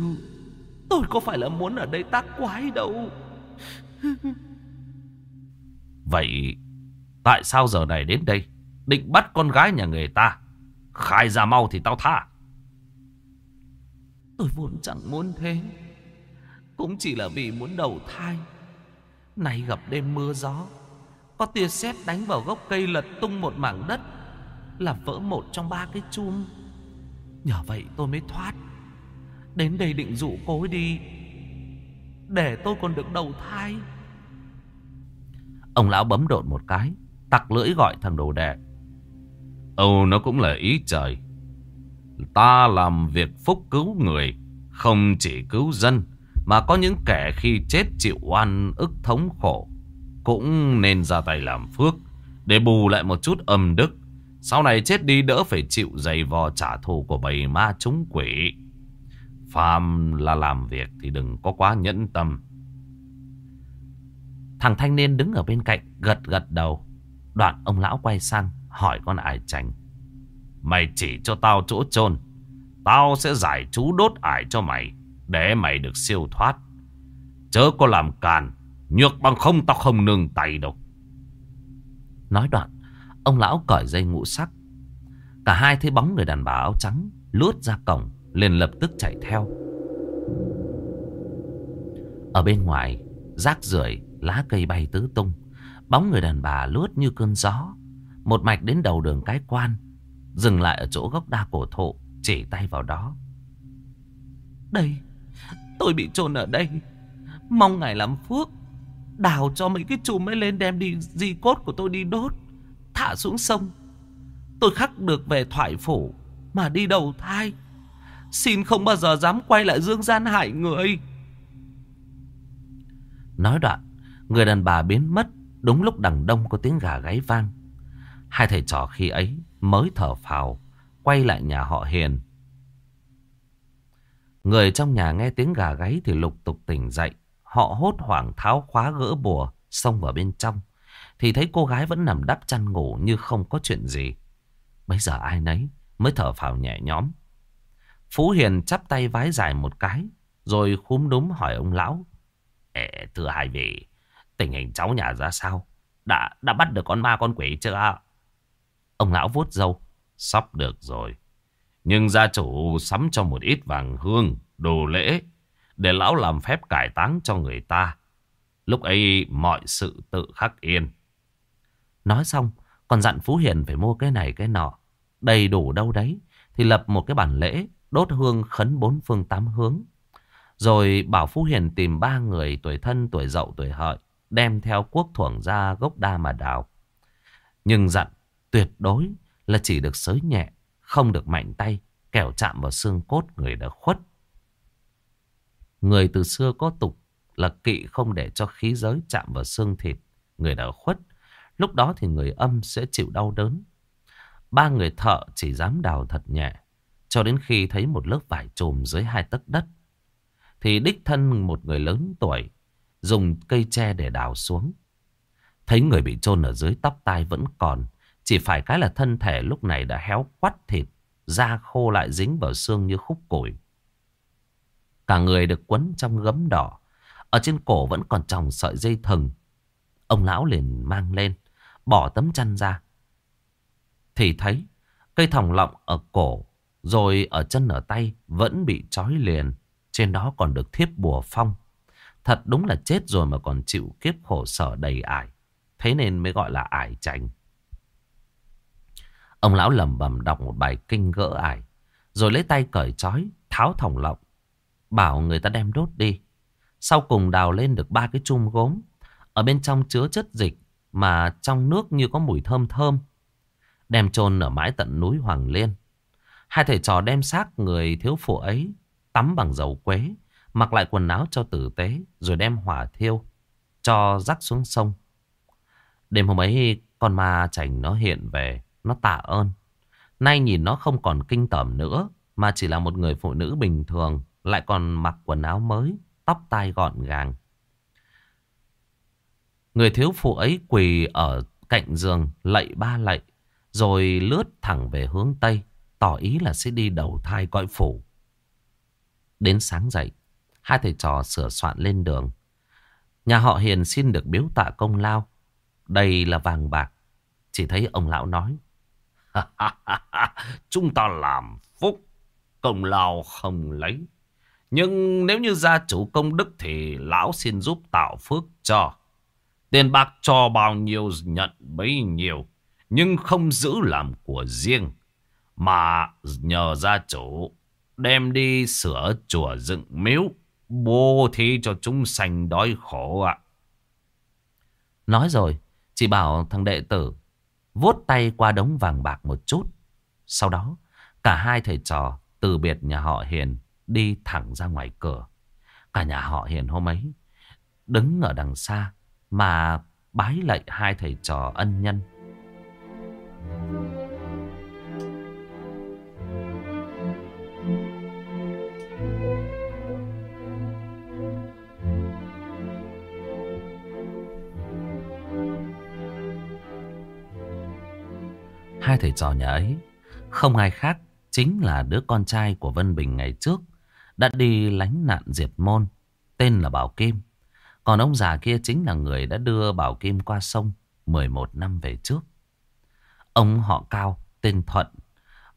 Tôi có phải là muốn ở đây tác quái đâu. *laughs* Vậy Tại sao giờ này đến đây, Định bắt con gái nhà người ta? Khai ra mau thì tao tha. Tôi vốn chẳng muốn thế, Cũng chỉ là vì muốn đầu thai. Nay gặp đêm mưa gió, Có tia sét đánh vào gốc cây lật tung một mảng đất, Làm vỡ một trong ba cái chum. Nhờ vậy tôi mới thoát. Đến đây định dụ cối đi, Để tôi còn được đầu thai. Ông lão bấm đột một cái Tặc lưỡi gọi thằng đồ đệ Âu nó cũng là ý trời. Ta làm việc phúc cứu người, không chỉ cứu dân, mà có những kẻ khi chết chịu oan ức thống khổ, cũng nên ra tay làm phước, để bù lại một chút âm đức. Sau này chết đi đỡ phải chịu dày vò trả thù của bầy ma chúng quỷ. Phàm là làm việc thì đừng có quá nhẫn tâm. Thằng thanh niên đứng ở bên cạnh, gật gật đầu. Đoạn ông lão quay sang, hỏi con ải chành. Mày chỉ cho tao chỗ chôn, Tao sẽ giải chú đốt ải cho mày, Để mày được siêu thoát Chớ có làm càn, Nhược bằng không tao không nương tay đâu Nói đoạn, Ông lão cởi dây ngũ sắc Cả hai thấy bóng người đàn bà áo trắng Lướt ra cổng, liền lập tức chạy theo Ở bên ngoài, Rác rưởi lá cây bay tứ tung, Bóng người đàn bà lướt như cơn gió. Một mạch đến đầu đường cái quan, Dừng lại ở chỗ gốc đa cổ thụ, Chỉ tay vào đó. Đây, Tôi bị chôn ở đây. Mong ngài làm phước, Đào cho mấy cái chùm ấy lên đem đi Di cốt của tôi đi đốt, Thả xuống sông. Tôi khắc được về thoại phủ Mà đi đầu thai. Xin không bao giờ dám quay lại dương gian hại người. Nói đoạn Người đàn bà biến mất Đúng lúc đằng đông có tiếng gà gáy vang. Hai thầy trò khi ấy mới thở phào Quay lại nhà họ Hiền. Người trong nhà nghe tiếng gà gáy thì lục tục tỉnh dậy. Họ hốt hoảng tháo khóa gỡ bùa Xông vào bên trong. Thì thấy cô gái vẫn nằm đắp chăn ngủ như không có chuyện gì. Bây giờ ai nấy mới thở phào nhẹ nhõm. Phú Hiền chắp tay vái dài một cái Rồi khúm núm hỏi ông lão Ê, Thưa hai vị Tình hình cháu nhà ra sao? Đã đã bắt được con ma, con quỷ chưa? Ông lão vuốt râu. Sắp được rồi. Nhưng gia chủ sắm cho một ít vàng hương, Đồ lễ, Để lão làm phép cải táng cho người ta. Lúc ấy mọi sự tự khắc yên. Nói xong, Còn dặn Phú Hiền phải mua cái này, cái nọ. Đầy đủ đâu đấy, Thì lập một cái bản lễ, Đốt hương khấn bốn phương tám hướng. Rồi bảo Phú Hiền tìm ba người tuổi thân, tuổi dậu, tuổi hợi. Đem theo quốc thuổng ra gốc đa mà đào Nhưng dặn, tuyệt đối là chỉ được sới nhẹ, Không được mạnh tay, Kẻo chạm vào xương cốt người đã khuất Người từ xưa có tục là kỵ không để cho khí giới chạm vào xương thịt người đã khuất. Lúc đó thì người âm sẽ chịu đau đớn. Ba người thợ chỉ dám đào thật nhẹ. Cho đến khi thấy một lớp vải trùm dưới hai tấc đất. Thì đích thân một người lớn tuổi dùng cây tre để đào xuống. Thấy người bị chôn ở dưới tóc tai vẫn còn. Chỉ phải cái là thân thể lúc này đã héo quắt thịt. Da khô lại dính vào xương như khúc củi. Cả người được quấn trong gấm đỏ. Ở trên cổ vẫn còn tròng sợi dây thừng. Ông lão liền mang lên. Bỏ tấm chăn ra. Thì thấy cây thòng lọng ở cổ. Rồi ở chân ở tay vẫn bị trói liền. Trên đó còn được thiếp bùa phong. Thật đúng là chết rồi mà còn chịu kiếp khổ sở đầy ải. Thế nên mới gọi là ải chành. Ông lão lầm bầm đọc một bài kinh gỡ ải. Rồi lấy tay cởi trói, tháo thòng lọng. Bảo người ta đem đốt đi. Sau cùng đào lên được ba cái chum gốm. Ở bên trong chứa chất dịch mà trong nước như có mùi thơm thơm. Đem chôn ở mãi tận núi Hoàng Liên. Hai thầy trò đem xác người thiếu phụ ấy tắm bằng dầu quế, mặc lại quần áo cho tử tế, rồi đem hỏa thiêu, cho rắc xuống sông. Đêm hôm ấy, con ma chảnh nó hiện về, nó tạ ơn. Nay nhìn nó không còn kinh tởm nữa, mà chỉ là một người phụ nữ bình thường, lại còn mặc quần áo mới, tóc tai gọn gàng. Người thiếu phụ ấy quỳ ở cạnh giường lạy ba lạy, rồi lướt thẳng về hướng Tây, tỏ ý là sẽ đi đầu thai cõi phủ. Đến sáng dậy, hai thầy trò sửa soạn lên đường. Nhà họ Hiền xin được biếu tạ công lao. Đây là vàng bạc. Chỉ thấy ông lão nói. Chúng ta làm phúc, công lao không lấy. Nhưng nếu như gia chủ công đức thì lão xin giúp tạo phước cho. Tiền bạc cho bao nhiêu nhận bấy nhiêu. Nhưng không giữ làm của riêng. Mà nhờ gia chủ đem đi sửa chùa dựng miếu. Bố thí cho chúng sanh đói khổ ạ. Nói rồi, chị bảo thằng đệ tử vuốt tay qua đống vàng bạc một chút. Sau đó, cả hai thầy trò từ biệt nhà họ Hiền đi thẳng ra ngoài cửa. Cả nhà họ Hiền hôm ấy đứng ở đằng xa mà bái lạy hai thầy trò ân nhân. Hai thầy trò nhà ấy không ai khác chính là đứa con trai của Vân Bình ngày trước đã đi lánh nạn diệt môn, tên là Bảo Kim. Còn ông già kia chính là người đã đưa Bảo Kim qua sông 11 năm về trước. Ông họ Cao, tên Thuận,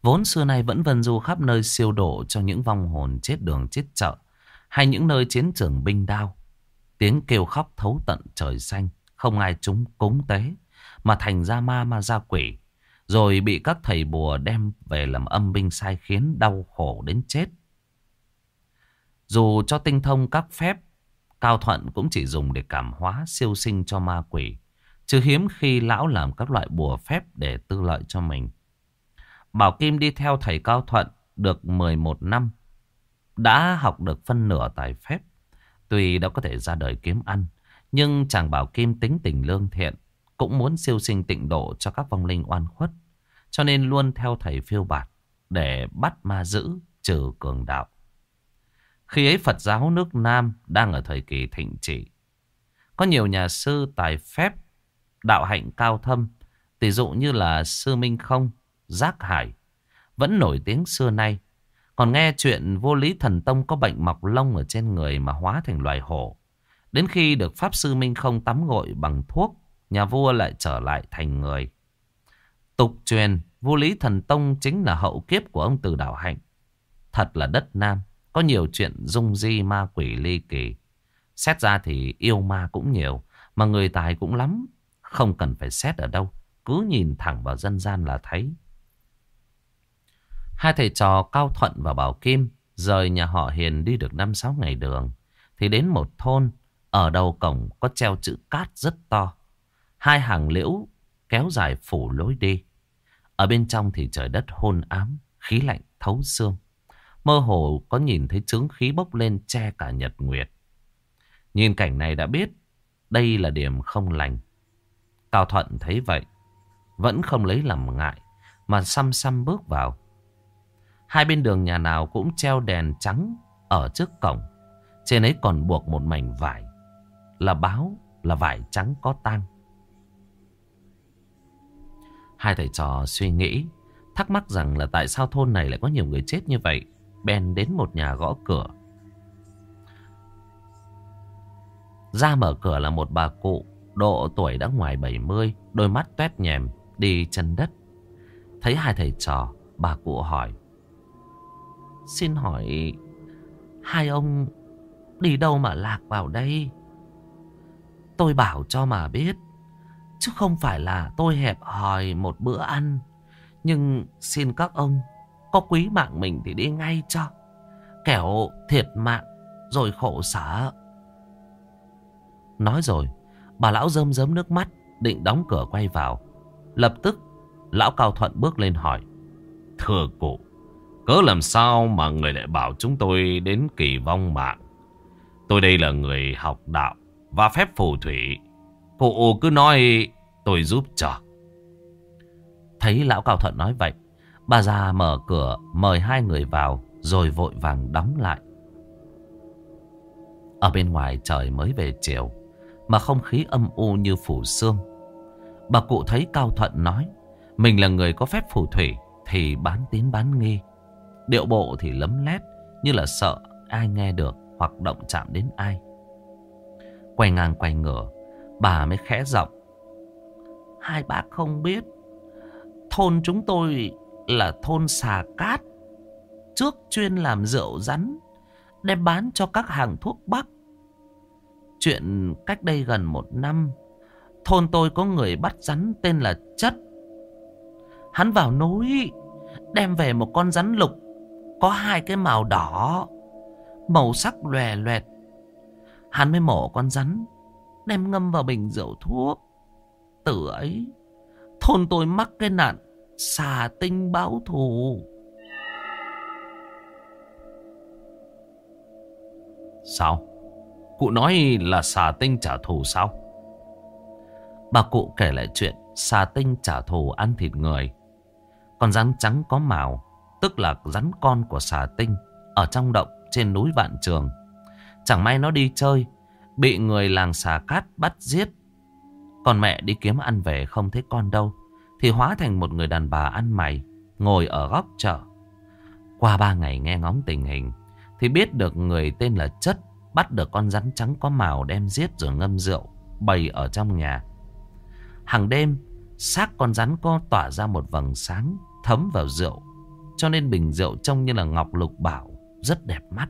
vốn xưa nay vẫn vân du khắp nơi siêu độ cho những vong hồn chết đường chết chợ, hay những nơi chiến trường binh đao. Tiếng kêu khóc thấu tận trời xanh, không ai chúng cúng tế, mà thành ra ma ma ra quỷ, rồi bị các thầy bùa đem về làm âm binh sai khiến đau khổ đến chết. Dù cho tinh thông các phép, Cao Thuận cũng chỉ dùng để cảm hóa siêu sinh cho ma quỷ. Chứ hiếm khi lão làm các loại bùa phép để tư lợi cho mình. Bảo Kim đi theo thầy Cao Thuận được 11 năm. Đã học được phân nửa tài phép. Tuy đã có thể ra đời kiếm ăn. Nhưng chàng Bảo Kim tính tình lương thiện. Cũng muốn siêu sinh tịnh độ cho các vong linh oan khuất. Cho nên luôn theo thầy phiêu bạt. Để bắt ma giữ trừ cường đạo. Khi ấy Phật giáo nước Nam đang ở thời kỳ thịnh trị. Có nhiều nhà sư tài phép, đạo hạnh cao thâm, tỷ dụ như là Sư Minh Không, Giác Hải, vẫn nổi tiếng xưa nay. Còn nghe chuyện vô lý thần tông có bệnh mọc lông ở trên người mà hóa thành loài hổ. Đến khi được Pháp Sư Minh Không tắm gội bằng thuốc, nhà vua lại trở lại thành người. Tục truyền, vua lý thần tông chính là hậu kiếp của ông Từ Đạo Hạnh. Thật là đất Nam. Có nhiều chuyện dung di ma quỷ ly kỳ. Xét ra thì yêu ma cũng nhiều. Mà người tài cũng lắm. Không cần phải xét ở đâu. Cứ nhìn thẳng vào dân gian là thấy. Hai thầy trò Cao Thuận và Bảo Kim rời nhà họ Hiền đi được 5-6 ngày đường. Thì đến một thôn. Ở đầu cổng có treo chữ cát rất to. Hai hàng liễu kéo dài phủ lối đi. Ở bên trong thì trời đất hôn ám, khí lạnh thấu xương. Mơ hồ có nhìn thấy trướng khí bốc lên che cả nhật nguyệt. Nhìn cảnh này đã biết đây là điểm không lành. Cao Thuận thấy vậy. Vẫn không lấy làm ngại mà xăm xăm bước vào. Hai bên đường nhà nào cũng treo đèn trắng ở trước cổng. Trên ấy còn buộc một mảnh vải. Là báo là vải trắng có tang. Hai thầy trò suy nghĩ. Thắc mắc rằng là tại sao thôn này lại có nhiều người chết như vậy. Ben đến một nhà gõ cửa. Ra mở cửa là một bà cụ, độ tuổi đã ngoài 70, đôi mắt tuét nhèm, đi chân đất. Thấy hai thầy trò, bà cụ hỏi. Xin hỏi, hai ông đi đâu mà lạc vào đây? Tôi bảo cho mà biết, chứ không phải là tôi hẹp hòi một bữa ăn. Nhưng xin các ông có quý mạng mình thì đi ngay cho. Kẻo thiệt mạng rồi khổ sở. Nói rồi, bà lão rơm rớm nước mắt, định đóng cửa quay vào. Lập tức, lão Cao Thuận bước lên hỏi. Thưa cụ, cớ làm sao mà người lại bảo chúng tôi đến kỳ vong mạng? Tôi đây là người học đạo và phép phù thủy. Cụ cứ nói tôi giúp cho. Thấy lão Cao Thuận nói vậy, Bà già mở cửa mời hai người vào rồi vội vàng đóng lại. Ở bên ngoài trời mới về chiều mà không khí âm u như phủ sương. Bà cụ thấy Cao Thuận nói mình là người có phép phù thủy thì bán tín bán nghi. Điệu bộ thì lấm lét như là sợ ai nghe được hoặc động chạm đến ai. Quay ngang quay ngửa, bà mới khẽ giọng. Hai bác không biết, thôn chúng tôi là thôn Xà Cát. Trước chuyên làm rượu rắn, đem bán cho các hàng thuốc bắc. Chuyện cách đây gần một năm, thôn tôi có người bắt rắn tên là Chất. Hắn vào núi, đem về một con rắn lục, có hai cái màu đỏ, màu sắc lòe loẹt. Hắn mới mổ con rắn, đem ngâm vào bình rượu thuốc. Từ ấy, thôn tôi mắc cái nạn xà tinh báo thù. Sao? Cụ nói là xà tinh trả thù sao? Bà cụ kể lại chuyện xà tinh trả thù ăn thịt người. Con rắn trắng có màu, tức là rắn con của xà tinh, ở trong động trên núi Vạn Trường. Chẳng may nó đi chơi, bị người làng xà cát bắt giết. Còn mẹ đi kiếm ăn về không thấy con đâu. Thì hóa thành một người đàn bà ăn mày, Ngồi ở góc chợ Qua ba ngày nghe ngóng tình hình, Thì biết được người tên là Chất Bắt được con rắn trắng có màu đem giết rồi ngâm rượu, Bày ở trong nhà Hàng đêm, xác con rắn có tỏa ra một vầng sáng Thấm vào rượu, Cho nên bình rượu trông như là ngọc lục bảo, Rất đẹp mắt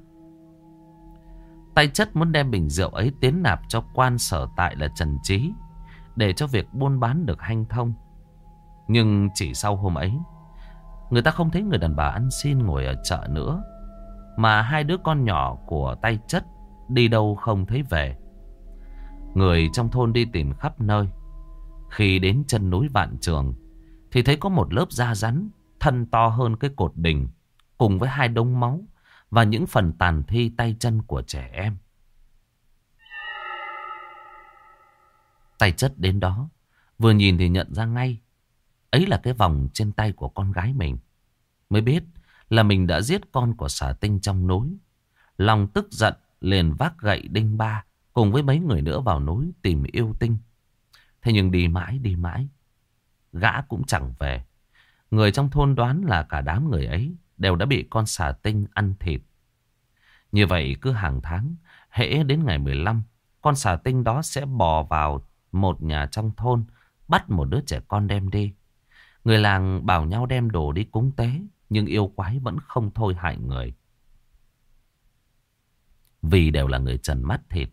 Tay chất muốn đem bình rượu ấy tiến nạp cho quan sở tại là Trần Trí Để cho việc buôn bán được hanh thông. Nhưng chỉ sau hôm ấy, Người ta không thấy người đàn bà ăn xin ngồi ở chợ nữa, Mà hai đứa con nhỏ của tay chất Đi đâu không thấy về. Người trong thôn đi tìm khắp nơi. Khi đến chân núi Vạn Trường, Thì thấy có một lớp da rắn, Thân to hơn cái cột đỉnh Cùng với hai đống máu và những phần tàn thi tay chân của trẻ em. Tay chất đến đó, Vừa nhìn thì nhận ra ngay, Ấy là cái vòng trên tay của con gái mình. Mới biết là mình đã giết con của xà tinh trong núi. Lòng tức giận liền vác gậy đinh ba Cùng với mấy người nữa vào núi tìm yêu tinh. Thế nhưng đi mãi đi mãi, Gã cũng chẳng về. Người trong thôn đoán là cả đám người ấy Đều đã bị con xà tinh ăn thịt. Như vậy cứ hàng tháng, Hễ đến ngày 15 Con xà tinh đó sẽ bò vào Một nhà trong thôn, Bắt một đứa trẻ con đem đi. Người làng bảo nhau đem đồ đi cúng tế, Nhưng yêu quái vẫn không thôi hại người. Vì đều là người trần mắt thịt,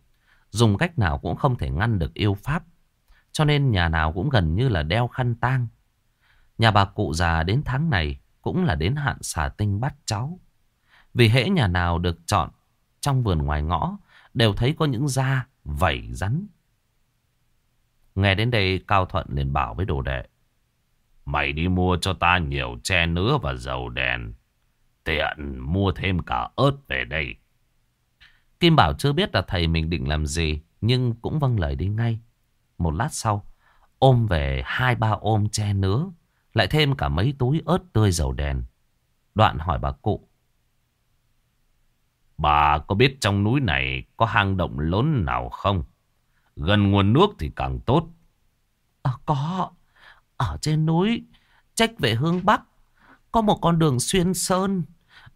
Dùng cách nào cũng không thể ngăn được yêu pháp, Cho nên nhà nào cũng gần như là đeo khăn tang. Nhà bà cụ già đến tháng này cũng là đến hạn xà tinh bắt cháu Vì hễ nhà nào được chọn Trong vườn ngoài ngõ, Đều thấy có những da vảy rắn Nghe đến đây, Cao Thuận liền bảo với đồ đệ, Mày đi mua cho ta nhiều tre nứa và dầu đèn. Tiện mua thêm cả ớt về đây. Kim Bảo chưa biết là thầy mình định làm gì. Nhưng cũng vâng lời đi ngay. Một lát sau. Ôm về hai ba ôm tre nứa. Lại thêm cả mấy túi ớt tươi dầu đèn. Đoạn hỏi bà cụ. Bà có biết trong núi này có hang động lớn nào không? Gần nguồn nước thì càng tốt. À, có. Ở trên núi, trách về hướng Bắc, có một con đường xuyên sơn.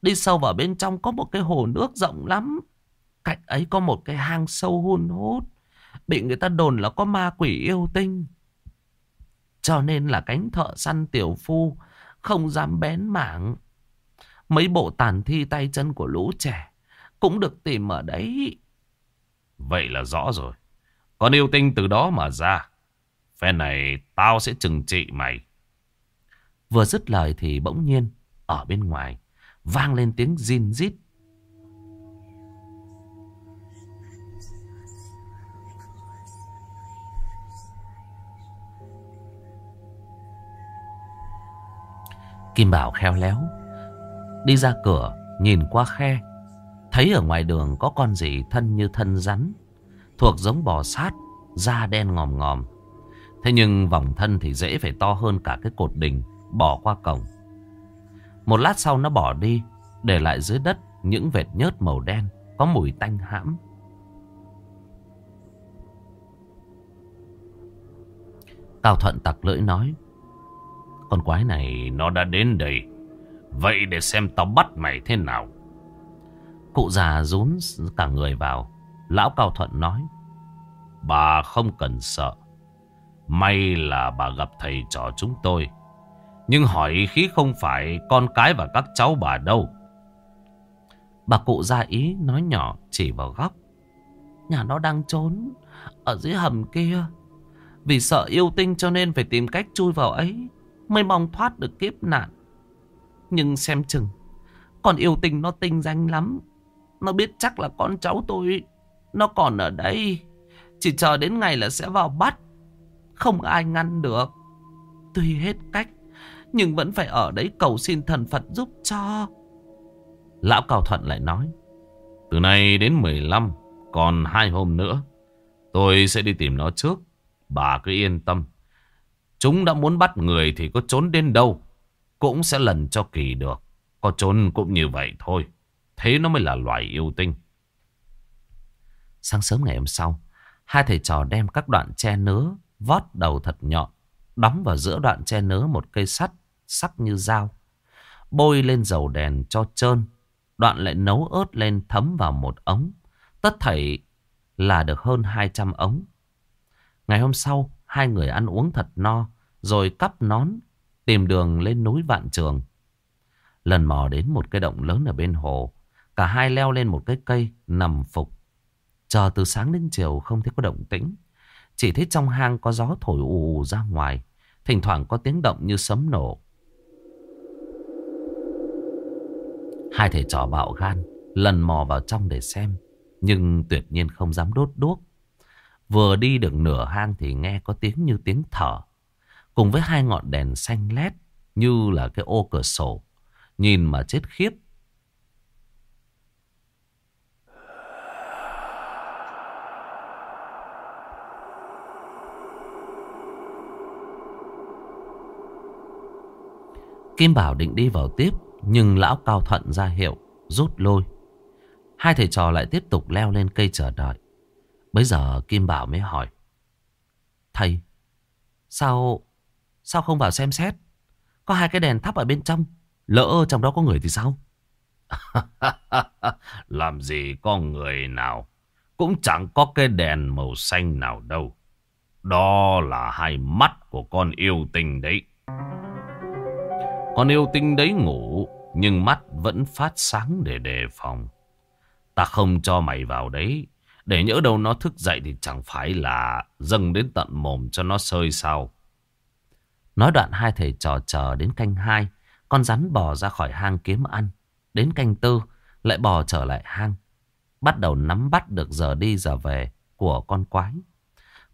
Đi sâu vào bên trong có một cái hồ nước rộng lắm. Cạnh ấy có một cái hang sâu hun hút. Bị người ta đồn là có ma quỷ yêu tinh. Cho nên là cánh thợ săn tiểu phu không dám bén mảng. Mấy bộ tàn thi tay chân của lũ trẻ cũng được tìm ở đấy. Vậy là rõ rồi. Con yêu tinh từ đó mà ra. Phe này tao sẽ trừng trị mày. Vừa dứt lời thì bỗng nhiên ở bên ngoài vang lên tiếng zin rít. Kim Bảo khéo léo Đi ra cửa Nhìn qua khe Thấy ở ngoài đường có con gì thân như thân rắn Thuộc giống bò sát Da đen ngòm ngòm Thế nhưng vòng thân thì dễ phải to hơn cả cái cột đình bỏ qua cổng. Một lát sau nó bỏ đi, để lại dưới đất những vệt nhớt màu đen có mùi tanh hãm. Cao Thuận tặc lưỡi nói. Con quái này nó đã đến đây. Vậy để xem tao bắt mày thế nào. Cụ già rún cả người vào. Lão Cao Thuận nói. Bà không cần sợ. May là bà gặp thầy trò chúng tôi. Nhưng hỏi khí không phải con cái và các cháu bà đâu. Bà cụ ra ý nói nhỏ chỉ vào góc. Nhà nó đang trốn ở dưới hầm kia. Vì sợ yêu tinh cho nên phải tìm cách chui vào ấy. Mới mong thoát được kiếp nạn. Nhưng xem chừng. Còn yêu tinh nó tinh danh lắm. Nó biết chắc là con cháu tôi. Nó còn ở đây. Chỉ chờ đến ngày là sẽ vào bắt. Không ai ngăn được Tuy hết cách, Nhưng vẫn phải ở đấy cầu xin thần Phật giúp cho Lão Cao Thuận lại nói, Từ nay đến 15 Còn hai hôm nữa, Tôi sẽ đi tìm nó trước Bà cứ yên tâm Chúng đã muốn bắt người thì có trốn đến đâu Cũng sẽ lần cho kỳ được. Có trốn cũng như vậy thôi. Thế nó mới là loài yêu tinh. Sáng sớm ngày hôm sau Hai thầy trò đem các đoạn tre nứa vót đầu thật nhọn, Đóng vào giữa đoạn che nứa một cây sắt Sắc như dao Bôi lên dầu đèn cho trơn. Đoạn lại nấu ớt lên thấm vào một ống. Tất thảy là được hơn 200 ống. Ngày hôm sau Hai người ăn uống thật no, Rồi cắp nón, Tìm đường lên núi Vạn Trường. Lần mò đến một cái động lớn ở bên hồ, Cả hai leo lên một cái cây Nằm phục. Chờ từ sáng đến chiều không thấy có động tĩnh, Chỉ thấy trong hang có gió thổi ù ù ra ngoài, Thỉnh thoảng có tiếng động như sấm nổ. Hai thầy trò bạo gan, Lần mò vào trong để xem, Nhưng tuyệt nhiên không dám đốt đuốc. Vừa đi được nửa hang thì nghe có tiếng như tiếng thở. Cùng với hai ngọn đèn xanh lét Như là cái ô cửa sổ. Nhìn mà chết khiếp. Kim Bảo định đi vào tiếp, Nhưng lão cao thuận ra hiệu, Rút lôi Hai thầy trò lại tiếp tục leo lên cây chờ đợi. Bây giờ Kim Bảo mới hỏi. Thầy, Sao Sao không vào xem xét? Có hai cái đèn thắp ở bên trong, Lỡ trong đó có người thì sao? *laughs* Làm gì có người nào, Cũng chẳng có cái đèn màu xanh nào đâu. Đó là hai mắt của con yêu tình đấy. Con yêu tinh đấy ngủ, Nhưng mắt vẫn phát sáng để đề phòng. Ta không cho mày vào đấy để nhỡ đâu nó thức dậy thì chẳng phải là Dâng đến tận mồm cho nó sơi sao. Nói đoạn hai thầy trò chờ đến canh hai, Con rắn bò ra khỏi hang kiếm ăn. Đến canh tư, Lại bò trở lại hang. Bắt đầu nắm bắt được giờ đi giờ về Của con quái.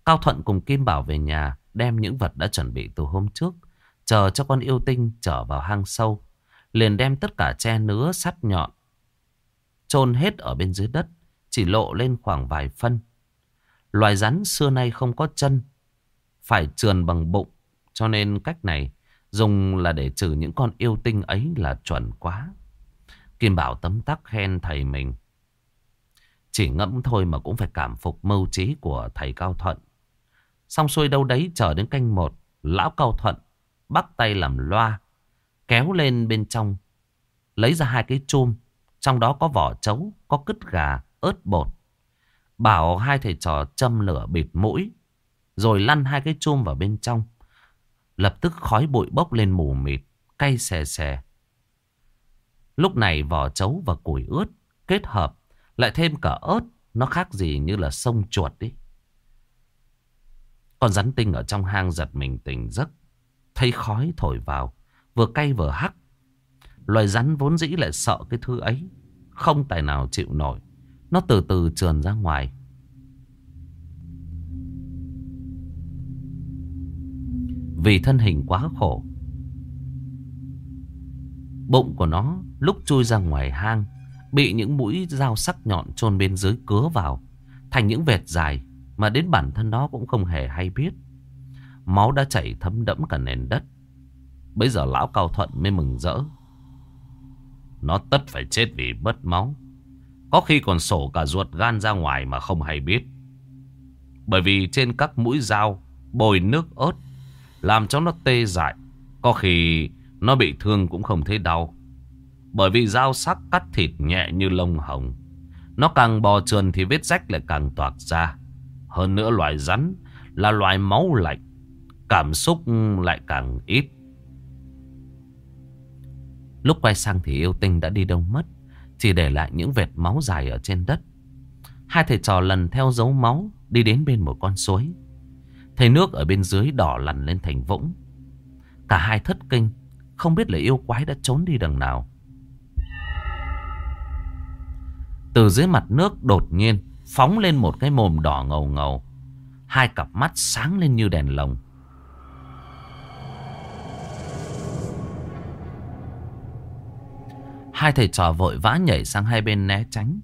Cao Thuận cùng Kim Bảo về nhà, Đem những vật đã chuẩn bị từ hôm trước, Chờ cho con yêu tinh trở vào hang sâu. Liền đem tất cả che nứa, sắt nhọn, chôn hết ở bên dưới đất. Chỉ lộ lên khoảng vài phân. Loài rắn xưa nay không có chân Phải trườn bằng bụng Cho nên cách này Dùng là để trừ những con yêu tinh ấy là chuẩn quá. Kim Bảo tấm tắc khen thầy mình. Chỉ ngẫm thôi mà cũng phải cảm phục mưu trí của thầy Cao Thuận. Xong xuôi đâu đấy chờ đến canh một Lão Cao Thuận bắt tay làm loa Kéo lên bên trong Lấy ra hai cái chum Trong đó có vỏ trấu Có cứt gà, ớt bột. Bảo hai thầy trò châm lửa bịt mũi, Rồi lăn hai cái chum vào bên trong. Lập tức khói bụi bốc lên mù mịt, Cay xè xè. Lúc này vỏ trấu và củi ướt Kết hợp, Lại thêm cả ớt, Nó khác gì như là sông chuột đi Con rắn tinh ở trong hang giật mình tỉnh giấc, Thấy khói thổi vào, Vừa cay vừa hắc. Loài rắn vốn dĩ lại sợ cái thứ ấy, Không tài nào chịu nổi. Nó từ từ trườn ra ngoài. Vì thân hình quá khổ. Bụng của nó lúc chui ra ngoài hang, Bị những mũi dao sắc nhọn chôn bên dưới cứa vào, Thành những vệt dài Mà đến bản thân nó cũng không hề hay biết. Máu đã chảy thấm đẫm cả nền đất. Bây giờ lão cao thuận mới mừng rỡ. Nó tất phải chết vì bớt máu. Có khi còn sổ cả ruột gan ra ngoài mà không hay biết. Bởi vì trên các mũi dao Bồi nước ớt, Làm cho nó tê dại. Có khi nó bị thương cũng không thấy đau. Bởi vì dao sắc cắt thịt nhẹ như lông hồng. Nó càng bò trườn thì vết rách lại càng toạc ra. Hơn nữa loài rắn là loài máu lạnh, Cảm xúc lại càng ít. Lúc quay sang thì yêu tinh đã đi đâu mất? Chỉ để lại những vệt máu dài ở trên đất. Hai thầy trò lần theo dấu máu Đi đến bên một con suối. Thấy nước ở bên dưới đỏ lằn lên thành vũng. Cả hai thất kinh, Không biết là yêu quái đã trốn đi đằng nào. Từ dưới mặt nước đột nhiên Phóng lên một cái mồm đỏ ngầu ngầu. Hai cặp mắt sáng lên như đèn lồng. Hai thầy trò vội vã nhảy sang hai bên né tránh.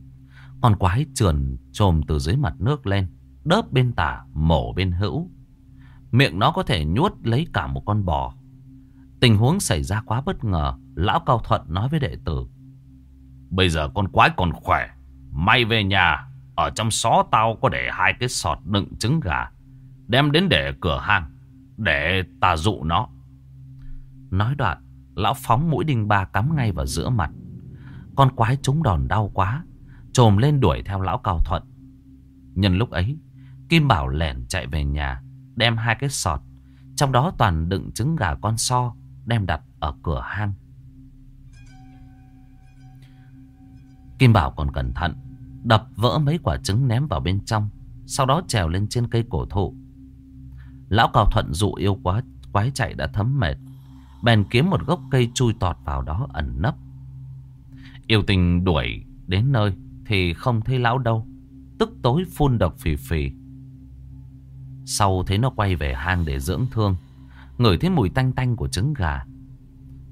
Con quái trườn trồm từ dưới mặt nước lên. Đớp bên tả, mổ bên hữu. Miệng nó có thể nhuốt lấy cả một con bò. Tình huống xảy ra quá bất ngờ. Lão Cao Thuận nói với đệ tử. Bây giờ con quái còn khỏe. May về nhà. Ở trong xó tao có để hai cái sọt đựng trứng gà. Đem đến để cửa hang. Để ta dụ nó Nói đoạn Lão phóng mũi đinh ba cắm ngay vào giữa mặt con quái trúng đòn đau quá, Trồm lên đuổi theo lão cao thuận. Nhân lúc ấy, Kim Bảo lẻn chạy về nhà, Đem hai cái sọt, Trong đó toàn đựng trứng gà con so, Đem đặt ở cửa hang. Kim Bảo còn cẩn thận, Đập vỡ mấy quả trứng ném vào bên trong, Sau đó trèo lên trên cây cổ thụ. Lão Cao Thuận dụ yêu quá, Quái chạy đã thấm mệt, Bèn kiếm một gốc cây chui tọt vào đó ẩn nấp. Yêu tình đuổi đến nơi Thì không thấy lão đâu. Tức tối phun độc phì phì. Sau thấy nó quay về hang để dưỡng thương, Ngửi thấy mùi tanh tanh của trứng gà.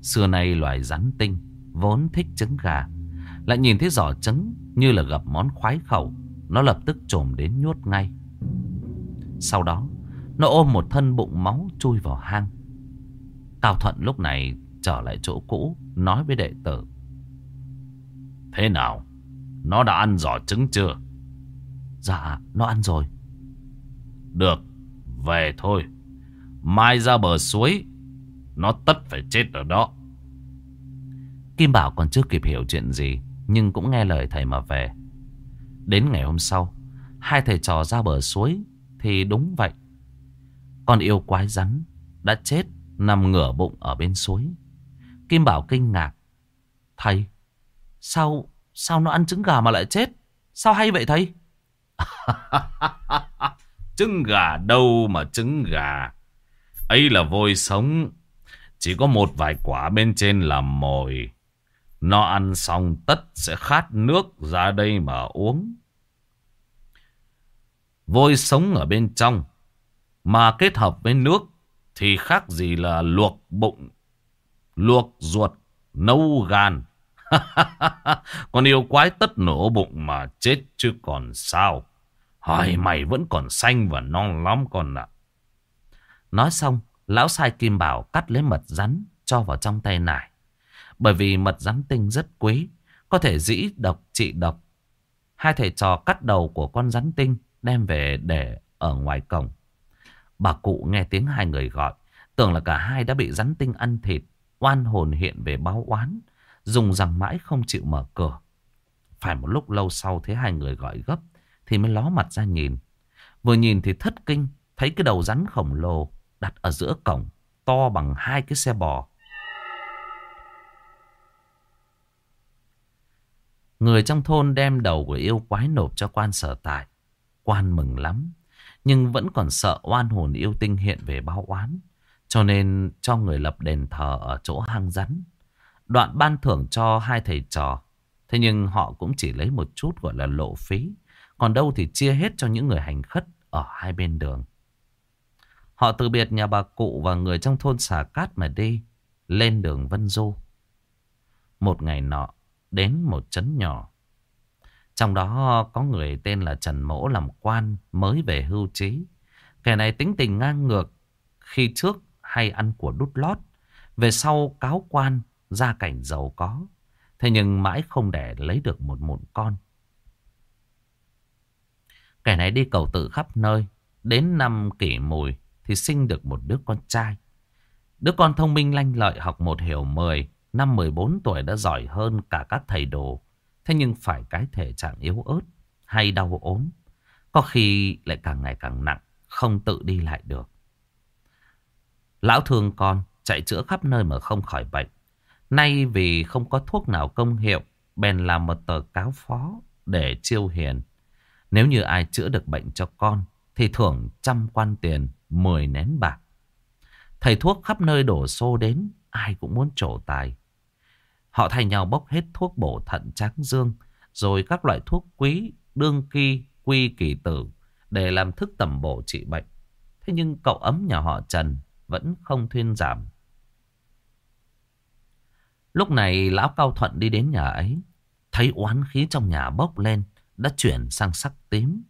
Xưa nay loài rắn tinh Vốn thích trứng gà, Lại nhìn thấy giỏ trứng Như là gặp món khoái khẩu, Nó lập tức trồm đến nhuốt ngay. Sau đó, Nó ôm một thân bụng máu chui vào hang. Cao Thuận lúc này trở lại chỗ cũ, Nói với đệ tử. Thế nào? Nó đã ăn giỏ trứng chưa? Dạ nó ăn rồi. Được Về thôi. Mai ra bờ suối Nó tất phải chết ở đó. Kim Bảo còn chưa kịp hiểu chuyện gì Nhưng cũng nghe lời thầy mà về. Đến ngày hôm sau Hai thầy trò ra bờ suối Thì đúng vậy. Con yêu quái rắn Đã chết nằm ngửa bụng ở bên suối. Kim Bảo kinh ngạc. Thầy Sao Sao nó ăn trứng gà mà lại chết? Sao hay vậy thầy? *laughs* Trứng gà đâu mà trứng gà? Ấy là vôi sống. Chỉ có một vài quả bên trên là mồi. Nó ăn xong tất sẽ khát nước ra đây mà uống. Vôi sống ở bên trong, Mà kết hợp với nước Thì khác gì là luộc bụng, Luộc ruột, Nấu gan. *laughs* Con yêu quái tất nổ bụng mà chết chứ còn sao Hỏi mày vẫn còn xanh và non lắm con ạ Nói xong, lão sai Kim Bảo cắt lấy mật rắn cho vào trong tay nải. Bởi vì mật rắn tinh rất quý, có thể dĩ độc trị độc. Hai thầy trò cắt đầu của con rắn tinh đem về để ở ngoài cổng. Bà cụ nghe tiếng hai người gọi, tưởng là cả hai đã bị rắn tinh ăn thịt, oan hồn hiện về báo oán, dùng rằng mãi không chịu mở cửa. Phải một lúc lâu sau thấy hai người gọi gấp, thì mới ló mặt ra nhìn. Vừa nhìn thì thất kinh, thấy cái đầu rắn khổng lồ đặt ở giữa cổng, to bằng hai cái xe bò. Người trong thôn đem đầu của yêu quái nộp cho quan sở tại. Quan mừng lắm, nhưng vẫn còn sợ oan hồn yêu tinh hiện về báo oán. Cho nên cho người lập đền thờ ở chỗ hang rắn. Đoạn ban thưởng cho hai thầy trò. Thế nhưng họ cũng chỉ lấy một chút gọi là lộ phí. Còn đâu thì chia hết cho những người hành khất ở hai bên đường. Họ từ biệt nhà bà cụ và người trong thôn xà cát mà đi. Lên đường Vân Du. Một ngày nọ, đến một trấn nhỏ. Trong đó có người tên là Trần Mỗ làm quan mới về hưu trí. Kẻ này tính tình ngang ngược. Khi trước hay ăn của đút lót. Về sau cáo quan gia cảnh giàu có. Thế nhưng mãi không để lấy được một mụn con. Kẻ này đi cầu tự khắp nơi. Đến năm kỷ mùi thì sinh được một đứa con trai. Đứa con thông minh lanh lợi học một hiểu mười. Năm 14 tuổi đã giỏi hơn cả các thầy đồ. Thế nhưng phải cái thể trạng yếu ớt hay đau ốm. Có khi lại càng ngày càng nặng, không tự đi lại được. Lão thương con, chạy chữa khắp nơi mà không khỏi bệnh. Nay vì không có thuốc nào công hiệu, bèn làm một tờ cáo phó để chiêu hiền. Nếu như ai chữa được bệnh cho con, thì thưởng trăm quan tiền, mười nén bạc. Thầy thuốc khắp nơi đổ xô đến, ai cũng muốn trổ tài. Họ thay nhau bốc hết thuốc bổ thận tráng dương, rồi các loại thuốc quý, đương kỳ, quy kỳ tử, để làm thức tầm bổ trị bệnh. Thế nhưng cậu ấm nhà họ Trần vẫn không thuyên giảm. Lúc này lão Cao Thuận đi đến nhà ấy, thấy oán khí trong nhà bốc lên, đã chuyển sang sắc tím.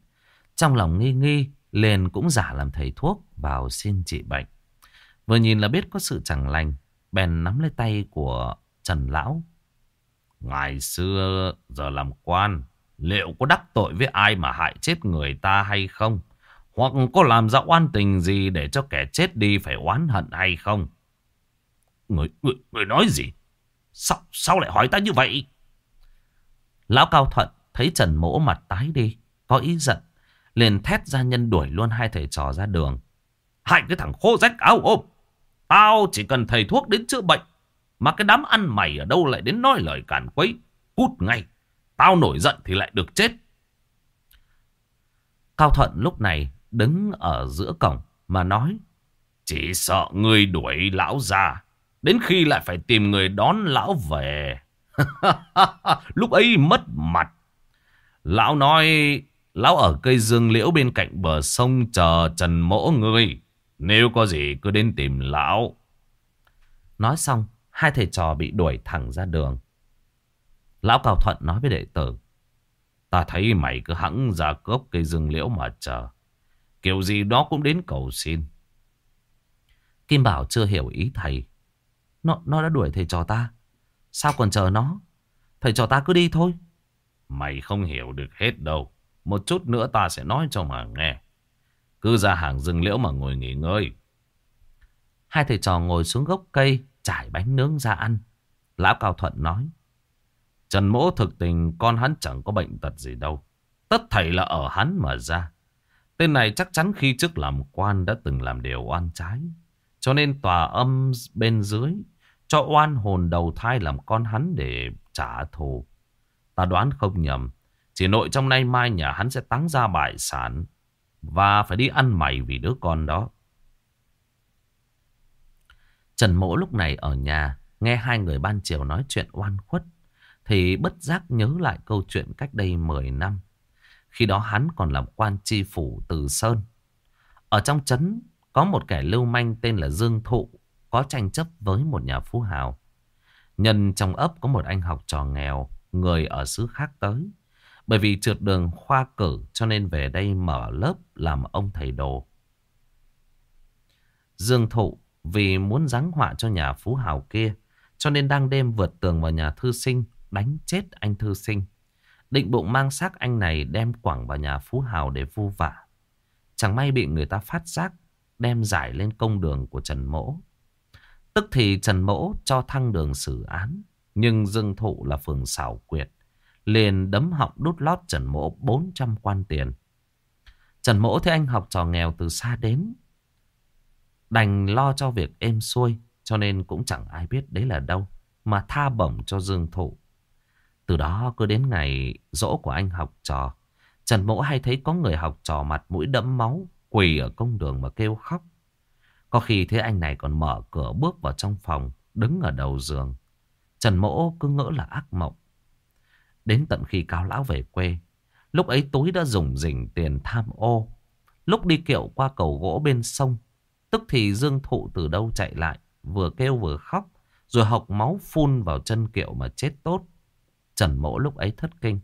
Trong lòng nghi nghi, liền cũng giả làm thầy thuốc vào xin trị bệnh. Vừa nhìn là biết có sự chẳng lành, bèn nắm lấy tay của Trần Lão. Ngày xưa giờ làm quan, liệu có đắc tội với ai mà hại chết người ta hay không? Hoặc có làm ra oan tình gì để cho kẻ chết đi phải oán hận hay không? Người, người, người nói gì? Sao, sao lại hỏi ta như vậy? Lão Cao Thuận thấy Trần Mỗ mặt tái đi, có ý giận. Liền thét ra nhân đuổi luôn hai thầy trò ra đường. Hai cái thằng khô rách áo ôm. Tao chỉ cần thầy thuốc đến chữa bệnh. Mà cái đám ăn mày ở đâu lại đến nói lời cản quấy. Cút ngay. Tao nổi giận thì lại được chết. Cao Thuận lúc này đứng ở giữa cổng mà nói. Chỉ sợ người đuổi lão già. Đến khi lại phải tìm người đón lão về. *laughs* Lúc ấy mất mặt. Lão nói Lão ở cây dương liễu bên cạnh bờ sông chờ Trần Mỗ người. Nếu có gì cứ đến tìm lão. Nói xong, hai thầy trò bị đuổi thẳng ra đường. Lão Cao Thuận nói với đệ tử. Ta thấy mày cứ hẵng ra cướp cây dương liễu mà chờ. Kiểu gì đó cũng đến cầu xin. Kim Bảo chưa hiểu ý thầy. Nó, nó đã đuổi thầy trò ta. Sao còn chờ nó? Thầy trò ta cứ đi thôi. Mày không hiểu được hết đâu. Một chút nữa ta sẽ nói cho mà nghe. Cứ ra hàng rừng liễu mà ngồi nghỉ ngơi. Hai thầy trò ngồi xuống gốc cây, trải bánh nướng ra ăn. Lão Cao Thuận nói. Trần mỗ thực tình con hắn chẳng có bệnh tật gì đâu. Tất thảy là ở hắn mà ra. Tên này chắc chắn khi trước làm quan đã từng làm điều oan trái. Cho nên tòa âm bên dưới cho oan hồn đầu thai làm con hắn để trả thù. Ta đoán không nhầm. Chỉ nội trong nay mai nhà hắn sẽ táng ra bại sản. Và phải đi ăn mày vì đứa con đó. Trần Mỗ lúc này ở nhà. Nghe hai người ban chiều nói chuyện oan khuất. Thì bất giác nhớ lại câu chuyện cách đây 10 năm. Khi đó hắn còn làm quan tri phủ Từ Sơn. Ở trong trấn có một kẻ lưu manh tên là Dương Thụ. Có tranh chấp với một nhà phú hào. Nhân trong ấp có một anh học trò nghèo. Người ở xứ khác tới. Bởi vì trượt đường khoa cử cho nên về đây mở lớp làm ông thầy đồ. Dương Thụ vì muốn giáng họa cho nhà phú hào kia, cho nên đang đêm vượt tường vào nhà thư sinh, đánh chết anh thư sinh. Định bụng mang xác anh này đem quẳng vào nhà phú hào để vu vả. Chẳng may bị người ta phát giác đem giải lên công đường của Trần Mỗ. Tức thì Trần Mỗ cho thăng đường xử án. Nhưng Dương Thụ là phường xảo quyệt liền đấm họng đút lót Trần Mỗ 400 quan tiền. Trần Mỗ thấy anh học trò nghèo từ xa đến. Đành lo cho việc êm xuôi, cho nên cũng chẳng ai biết đấy là đâu, mà tha bổng cho Dương Thụ. Từ đó cứ đến ngày dỗ của anh học trò, Trần Mỗ hay thấy có người học trò mặt mũi đẫm máu, quỳ ở công đường mà kêu khóc. Có khi thế anh này còn mở cửa bước vào trong phòng, đứng ở đầu giường. Trần Mỗ cứ ngỡ là ác mộng. Đến tận khi cao lão về quê Lúc ấy túi đã dùng dình tiền tham ô Lúc đi kiệu qua cầu gỗ bên sông Tức thì Dương Thụ từ đâu chạy lại Vừa kêu vừa khóc Rồi học máu phun vào chân kiệu mà chết tốt Trần mỗ lúc ấy thất kinh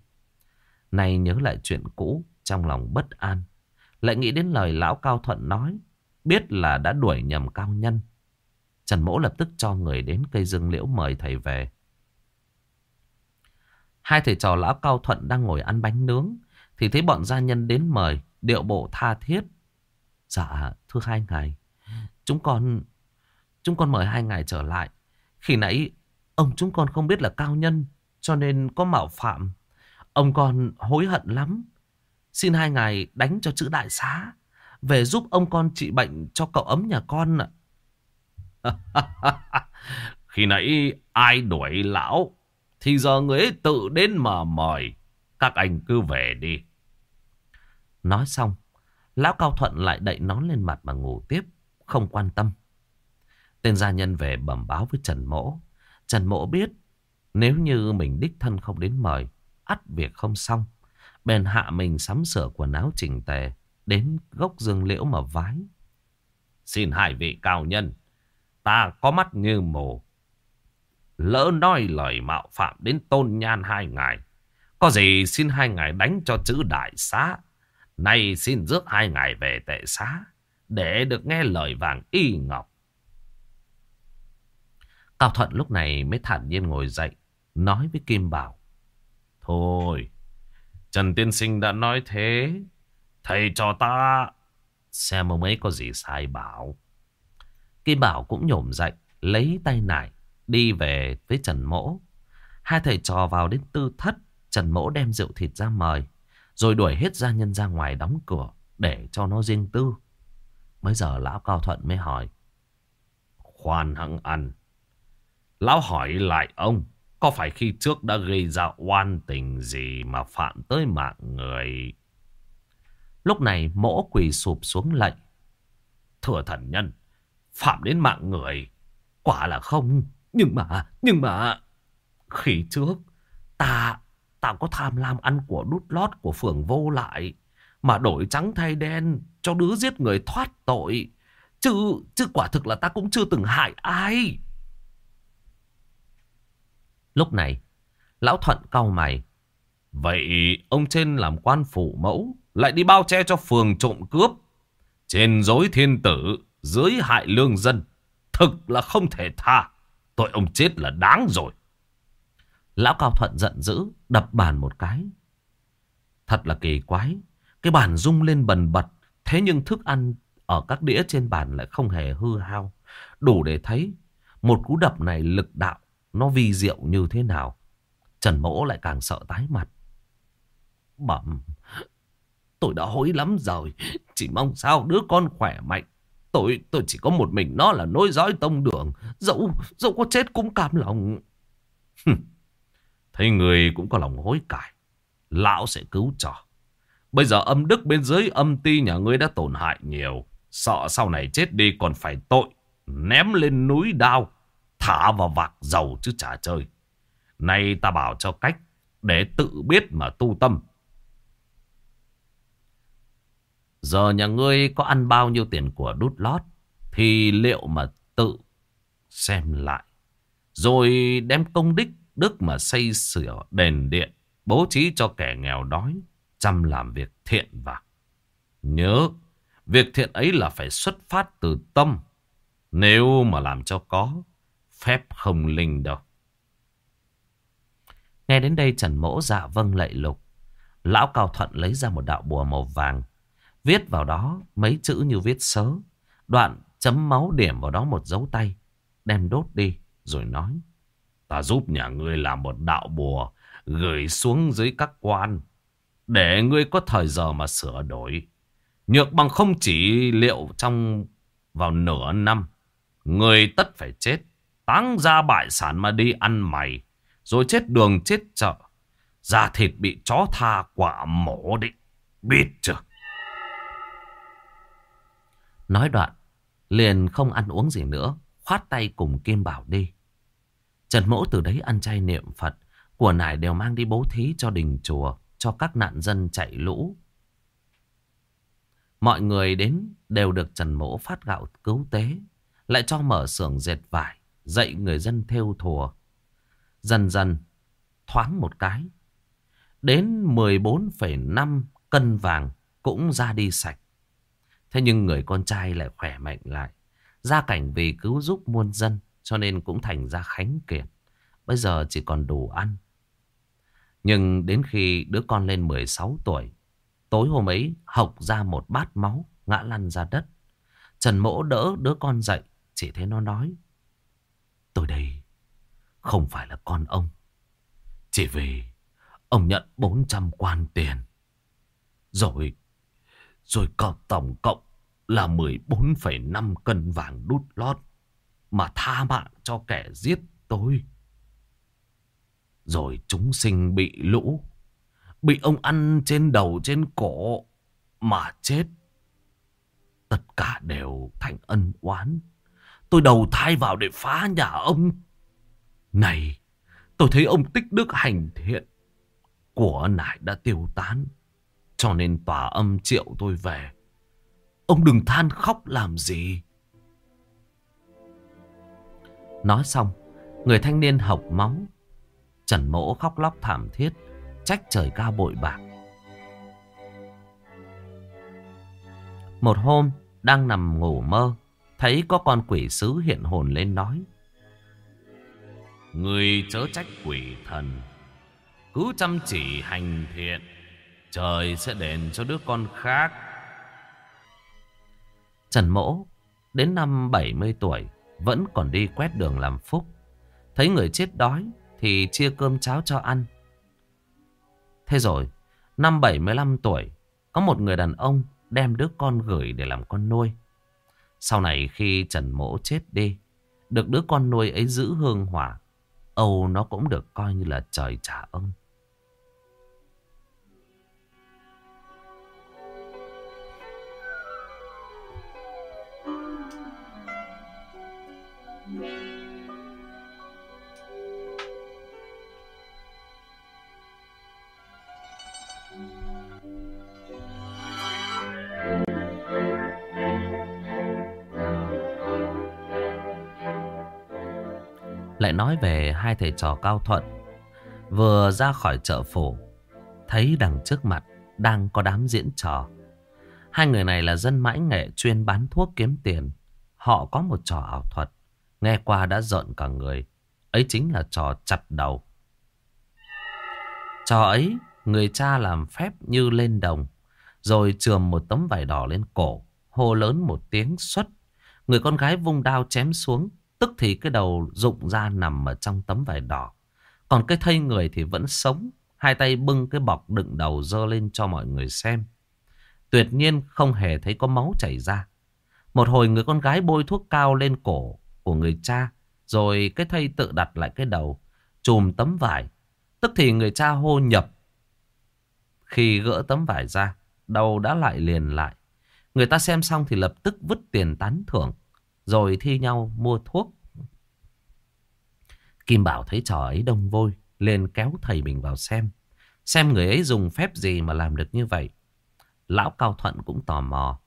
Này nhớ lại chuyện cũ Trong lòng bất an lại nghĩ đến lời lão Cao Thuận nói, Biết là đã đuổi nhầm cao nhân Trần mỗ lập tức cho người đến cây dương liễu mời thầy về Hai thầy trò lão cao thuận đang ngồi ăn bánh nướng. Thì thấy bọn gia nhân đến mời. Điệu bộ tha thiết. Dạ thưa hai ngài. Chúng con... Chúng con mời hai ngài trở lại. Khi nãy, ông chúng con không biết là cao nhân. Cho nên có mạo phạm. Ông con hối hận lắm. Xin hai ngài đánh cho chữ đại xá. Về giúp ông con trị bệnh cho cậu ấm nhà con ạ. *laughs* Khi nãy ai đuổi lão thì giờ người ấy tự đến mà mời. Các anh cứ về đi. Nói xong. Lão Cao Thuận lại đậy nón lên mặt mà ngủ tiếp. Không quan tâm. Tên gia nhân về bẩm báo với Trần Mỗ. Trần Mỗ biết. Nếu như mình đích thân không đến mời. ắt việc không xong. Bèn hạ mình sắm sửa quần áo chỉnh tề. Đến gốc dương liễu mà vái. Xin hai vị cao nhân. Ta có mắt như mù. Lỡ nói lời mạo phạm đến tôn nhan hai ngài. Có gì xin hai ngài đánh cho chữ đại xá. Nay xin rước hai ngài về tệ xá. Để được nghe lời vàng y ngọc. Cao Thuận lúc này mới thản nhiên ngồi dậy. Nói với Kim Bảo. Thôi. Trần Tiên Sinh đã nói thế. Thầy cho ta xem ông ấy có gì sai bảo. Kim Bảo cũng nhổm dậy, lấy tay nải, đi về với Trần Mỗ. Hai thầy trò vào đến tư thất, Trần Mỗ đem rượu thịt ra mời, rồi đuổi hết gia nhân ra ngoài đóng cửa để cho nó riêng tư. Mới giờ lão Cao Thuận mới hỏi. Khoan hăng ăn. Lão hỏi lại ông, có phải khi trước đã gây ra oan tình gì mà phạm tới mạng người? Lúc này mỗ quỳ sụp xuống lệnh. Thưa thần nhân, phạm đến mạng người. Quả là không. Nhưng mà, nhưng mà... Khi trước, ta, ta có tham lam ăn của đút lót của phường vô lại. Mà đổi trắng thay đen cho đứa giết người thoát tội. Chứ, chứ quả thực là ta cũng chưa từng hại ai. Lúc này, lão Thuận cau mày. Vậy ông trên làm quan phủ mẫu, lại đi bao che cho phường trộm cướp. Trên dối thiên tử, dưới hại lương dân. Thực là không thể tha. Tội ông chết là đáng rồi. Lão Cao Thuận giận dữ, đập bàn một cái. Thật là kỳ quái. Cái bàn rung lên bần bật. Thế nhưng thức ăn ở các đĩa trên bàn lại không hề hư hao. Đủ để thấy một cú đập này lực đạo nó vi diệu như thế nào. Trần Mỗ lại càng sợ tái mặt. Bẩm, tôi đã hối lắm rồi. Chỉ mong sao đứa con khỏe mạnh. Tôi tôi chỉ có một mình nó là nối dõi tông đường. Dẫu, dẫu có chết cũng cam lòng. Thấy người cũng có lòng hối cải. Lão sẽ cứu cho. Bây giờ âm đức bên dưới âm ti nhà ngươi đã tổn hại nhiều. Sợ sau này chết đi còn phải tội. Ném lên núi đao. Thả vào vạc dầu chứ chả chơi. Nay ta bảo cho cách để tự biết mà tu tâm. Giờ nhà ngươi có ăn bao nhiêu tiền của đút lót thì liệu mà tự xem lại. Rồi đem công đích đức mà xây sửa đền điện, bố trí cho kẻ nghèo đói, chăm làm việc thiện vào. Nhớ, việc thiện ấy là phải xuất phát từ tâm. Nếu mà làm cho có, phép không linh đâu. Nghe đến đây Trần Mỗ dạ vâng lạy lục. Lão Cao Thuận lấy ra một đạo bùa màu vàng. Viết vào đó mấy chữ như viết sớ. Đoạn chấm máu điểm vào đó một dấu tay. Đem đốt đi, rồi nói. Ta giúp nhà ngươi làm một đạo bùa gửi xuống dưới các quan. Để ngươi có thời giờ mà sửa đổi. Nhược bằng không chỉ liệu trong vào nửa năm. Người tất phải chết. Táng ra bại sản mà đi ăn mày. Rồi chết đường, chết chợ. Da thịt bị chó tha quả mổ định. Biết chưa? Nói đoạn. Liền không ăn uống gì nữa. Khoát tay cùng Kim Bảo đi. Trần Mỗ từ đấy ăn chay niệm Phật. Của nải đều mang đi bố thí cho đình chùa. Cho các nạn dân chạy lũ. Mọi người đến đều được Trần Mỗ phát gạo cứu tế. Lại cho mở xưởng dệt vải. Dạy người dân theo thùa. Dần dần thoáng một cái. Đến 14,5 cân vàng cũng ra đi sạch. Thế nhưng người con trai lại khỏe mạnh lại. Gia cảnh vì cứu giúp muôn dân cho nên cũng thành ra khánh kiệt. Bây giờ chỉ còn đủ ăn. Nhưng đến khi đứa con lên 16 tuổi, tối hôm ấy hộc ra một bát máu ngã lăn ra đất. Trần Mỗ đỡ đứa con dậy, chỉ thấy nó nói. Tôi đây không phải là con ông. Chỉ vì ông nhận 400 quan tiền. Rồi, rồi còn tổng cộng là 14,5 cân vàng đút lót mà tha mạng cho kẻ giết tôi. Rồi chúng sinh bị lũ, bị ông ăn trên đầu trên cổ mà chết. Tất cả đều thành ân oán. Tôi đầu thai vào để phá nhà ông. Này, tôi thấy ông tích đức hành thiện của nải đã tiêu tán. Cho nên tòa âm triệu tôi về. Ông đừng than khóc làm gì. Nói xong, người thanh niên hộc máu. Trần mỗ khóc lóc thảm thiết, trách trời cao bội bạc. Một hôm, đang nằm ngủ mơ, thấy có con quỷ sứ hiện hồn lên nói. Người chớ trách quỷ thần, cứ chăm chỉ hành thiện, trời sẽ đền cho đứa con khác. Trần Mỗ đến năm 70 tuổi vẫn còn đi quét đường làm phúc. Thấy người chết đói thì chia cơm cháo cho ăn. Thế rồi, năm 75 tuổi, có một người đàn ông đem đứa con gửi để làm con nuôi. Sau này khi Trần Mỗ chết đi, được đứa con nuôi ấy giữ hương hỏa, Âu nó cũng được coi như là trời trả ơn. Lại nói về hai thầy trò cao thuận. Vừa ra khỏi chợ phủ, Thấy đằng trước mặt Đang có đám diễn trò. Hai người này là dân mãi nghệ chuyên bán thuốc kiếm tiền. Họ có một trò ảo thuật, Nghe qua đã giận cả người. Ấy chính là trò chặt đầu. Trò ấy, Người cha làm phép như lên đồng, Rồi trườm một tấm vải đỏ lên cổ, Hô lớn một tiếng xuất. Người con gái vung đao chém xuống Tức thì cái đầu rụng ra nằm ở trong tấm vải đỏ. Còn cái thây người thì vẫn sống. Hai tay bưng cái bọc đựng đầu dơ lên cho mọi người xem. Tuyệt nhiên không hề thấy có máu chảy ra. Một hồi người con gái bôi thuốc cao lên cổ của người cha. Rồi cái thây tự đặt lại cái đầu. Chùm tấm vải. Tức thì người cha hô nhập. Khi gỡ tấm vải ra. Đầu đã lại liền lại. Người ta xem xong thì lập tức vứt tiền tán thưởng. Rồi thi nhau mua thuốc. Kim Bảo thấy trò ấy đông vôi. liền kéo thầy mình vào xem. Xem người ấy dùng phép gì mà làm được như vậy. Lão Cao Thuận cũng tò mò.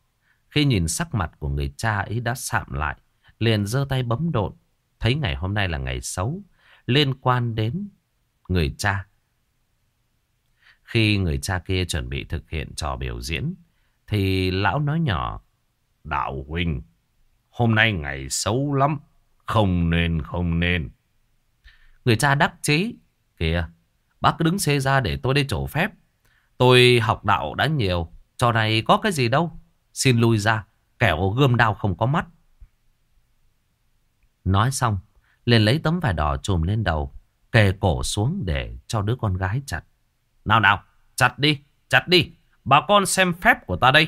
Khi nhìn sắc mặt của người cha ấy đã sạm lại. Liền giơ tay bấm độn. Thấy ngày hôm nay là ngày xấu. Liên quan đến người cha. Khi người cha kia chuẩn bị thực hiện trò biểu diễn. Thì lão nói nhỏ. Đạo huynh Hôm nay ngày xấu lắm. Không nên, không nên. Người cha đắc chí. Kìa, bác cứ đứng xê ra để tôi đi trổ phép. Tôi học đạo đã nhiều. Trò này có cái gì đâu. Xin lui ra, kẻo gươm đao không có mắt. Nói xong, liền lấy tấm vải đỏ trùm lên đầu. Kề cổ xuống để cho đứa con gái chặt. Nào nào, chặt đi, chặt đi. Bà con xem phép của ta đây.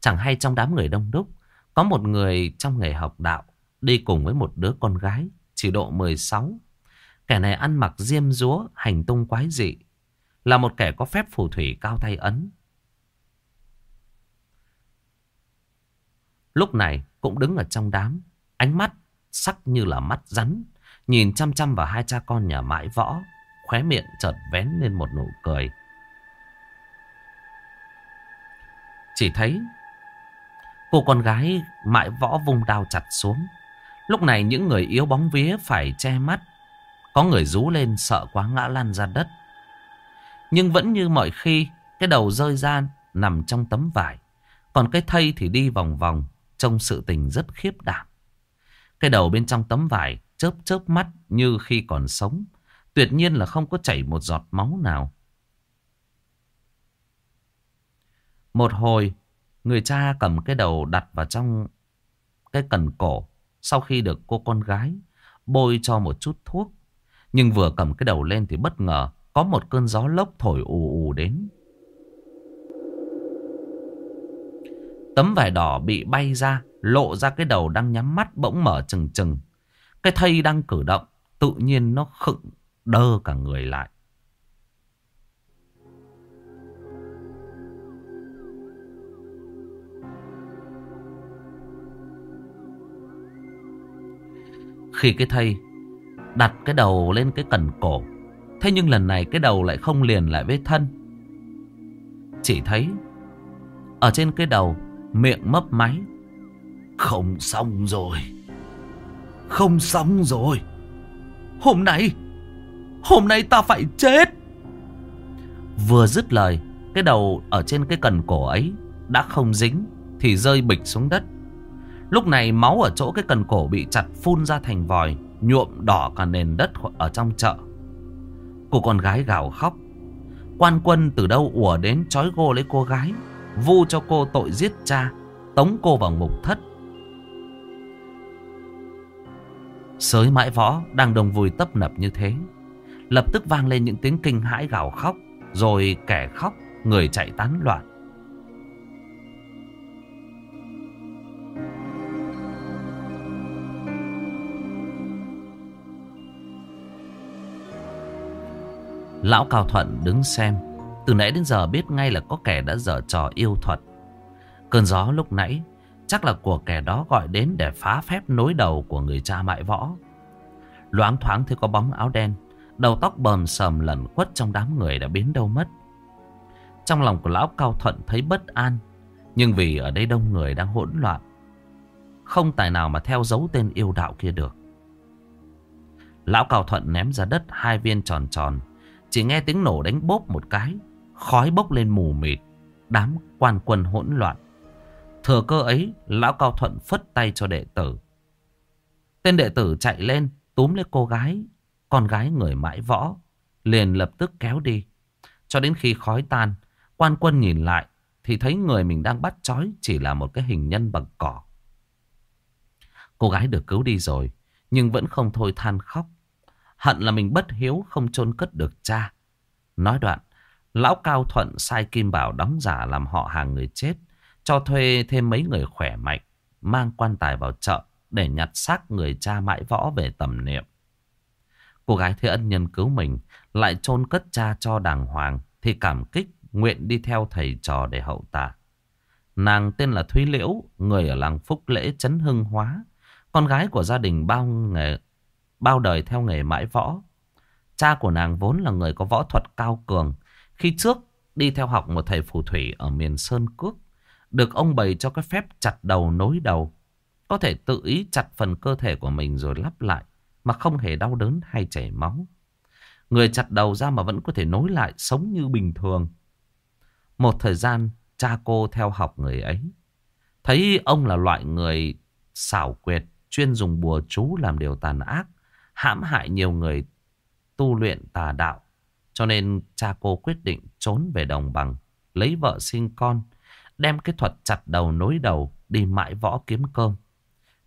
Chẳng hay trong đám người đông đúc có một người trong nghề học đạo đi cùng với một đứa con gái chỉ độ 16. Kẻ này ăn mặc diêm dúa, hành tung quái dị. Là một kẻ có phép phù thủy cao tay ấn. Lúc này cũng đứng ở trong đám. Ánh mắt sắc như là mắt rắn. Nhìn chăm chăm vào hai cha con nhà mãi võ. Khóe miệng chợt vén lên một nụ cười. Chỉ thấy Cô con gái mãi võ vung đao chặt xuống. Lúc này những người yếu bóng vía phải che mắt. Có người rú lên sợ quá ngã lăn ra đất. Nhưng vẫn như mọi khi, cái đầu rơi ra nằm trong tấm vải. Còn cái thây thì đi vòng vòng, trông sự tình rất khiếp đảm. Cái đầu bên trong tấm vải chớp chớp mắt như khi còn sống. Tuyệt nhiên là không có chảy một giọt máu nào. Một hồi, Người cha cầm cái đầu đặt vào trong cái cần cổ. Sau khi được cô con gái bôi cho một chút thuốc. Nhưng vừa cầm cái đầu lên thì bất ngờ có một cơn gió lốc thổi ù ù đến. Tấm vải đỏ bị bay ra, lộ ra cái đầu đang nhắm mắt bỗng mở trừng trừng. Cái thây đang cử động, tự nhiên nó khựng đơ cả người lại. Khi cái thây đặt cái đầu lên cái cần cổ. Thế nhưng lần này cái đầu lại không liền lại với thân. Chỉ thấy ở trên cái đầu miệng mấp máy. Không xong rồi. Không xong rồi. Hôm nay, hôm nay ta phải chết. Vừa dứt lời, cái đầu ở trên cái cần cổ ấy đã không dính thì rơi bịch xuống đất. Lúc này máu ở chỗ cái cần cổ bị chặt phun ra thành vòi, nhuộm đỏ cả nền đất ở trong chợ. Cô con gái gào khóc. Quan quân từ đâu ùa đến trói gô lấy cô gái, vu cho cô tội giết cha. Tống cô vào ngục thất Sới mãi võ đang đồng vùi tấp nập như thế Lập tức vang lên những tiếng kinh hãi gào khóc Rồi kẻ khóc Người chạy tán loạn Lão Cao Thuận đứng xem. Từ nãy đến giờ biết ngay là có kẻ đã dở trò yêu thuật. Cơn gió lúc nãy, Chắc là của kẻ đó gọi đến để phá phép nối đầu của người cha mại võ. Loáng thoáng thấy có bóng áo đen, Đầu tóc bờm sầm lẩn quất trong đám người đã biến đâu mất. Trong lòng của lão Cao Thuận thấy bất an, Nhưng vì ở đây đông người đang hỗn loạn, Không tài nào mà theo dấu tên yêu đạo kia được. Lão Cao Thuận ném ra đất hai viên tròn tròn chỉ nghe tiếng nổ đánh bốp một cái, Khói bốc lên mù mịt, Đám quan quân hỗn loạn. Thừa cơ ấy, Lão Cao Thuận phất tay cho đệ tử. Tên đệ tử chạy lên, Túm lấy cô gái, Con gái người mãi võ, Liền lập tức kéo đi. Cho đến khi khói tan, Quan quân nhìn lại, Thì thấy người mình đang bắt trói Chỉ là một cái hình nhân bằng cỏ. Cô gái được cứu đi rồi, Nhưng vẫn không thôi than khóc. Hận là mình bất hiếu không chôn cất được cha. Nói đoạn, lão Cao Thuận sai Kim Bảo đóng giả làm họ hàng người chết. Cho thuê thêm mấy người khỏe mạnh, mang quan tài vào chợ để nhặt xác người cha mãi võ về tầm niệm. Cô gái thấy ân nhân cứu mình, lại chôn cất cha cho đàng hoàng, thì cảm kích, nguyện đi theo thầy trò để hậu tạ. Nàng tên là Thúy Liễu, người ở làng Phúc Lễ Trấn Hưng Hóa, con gái của gia đình bao nghề bao đời theo nghề mãi võ. Cha của nàng vốn là người có võ thuật cao cường. Khi trước đi theo học một thầy phù thủy ở miền Sơn Cước. Được ông bày cho cái phép chặt đầu nối đầu. Có thể tự ý chặt phần cơ thể của mình rồi lắp lại. Mà không hề đau đớn hay chảy máu. Người chặt đầu ra mà vẫn có thể nối lại sống như bình thường. Một thời gian cha cô theo học người ấy. Thấy ông là loại người xảo quyệt, chuyên dùng bùa chú làm điều tàn ác hãm hại nhiều người tu luyện tà đạo. Cho nên cha cô quyết định trốn về đồng bằng, lấy vợ sinh con, đem cái thuật chặt đầu nối đầu đi mãi võ kiếm cơm.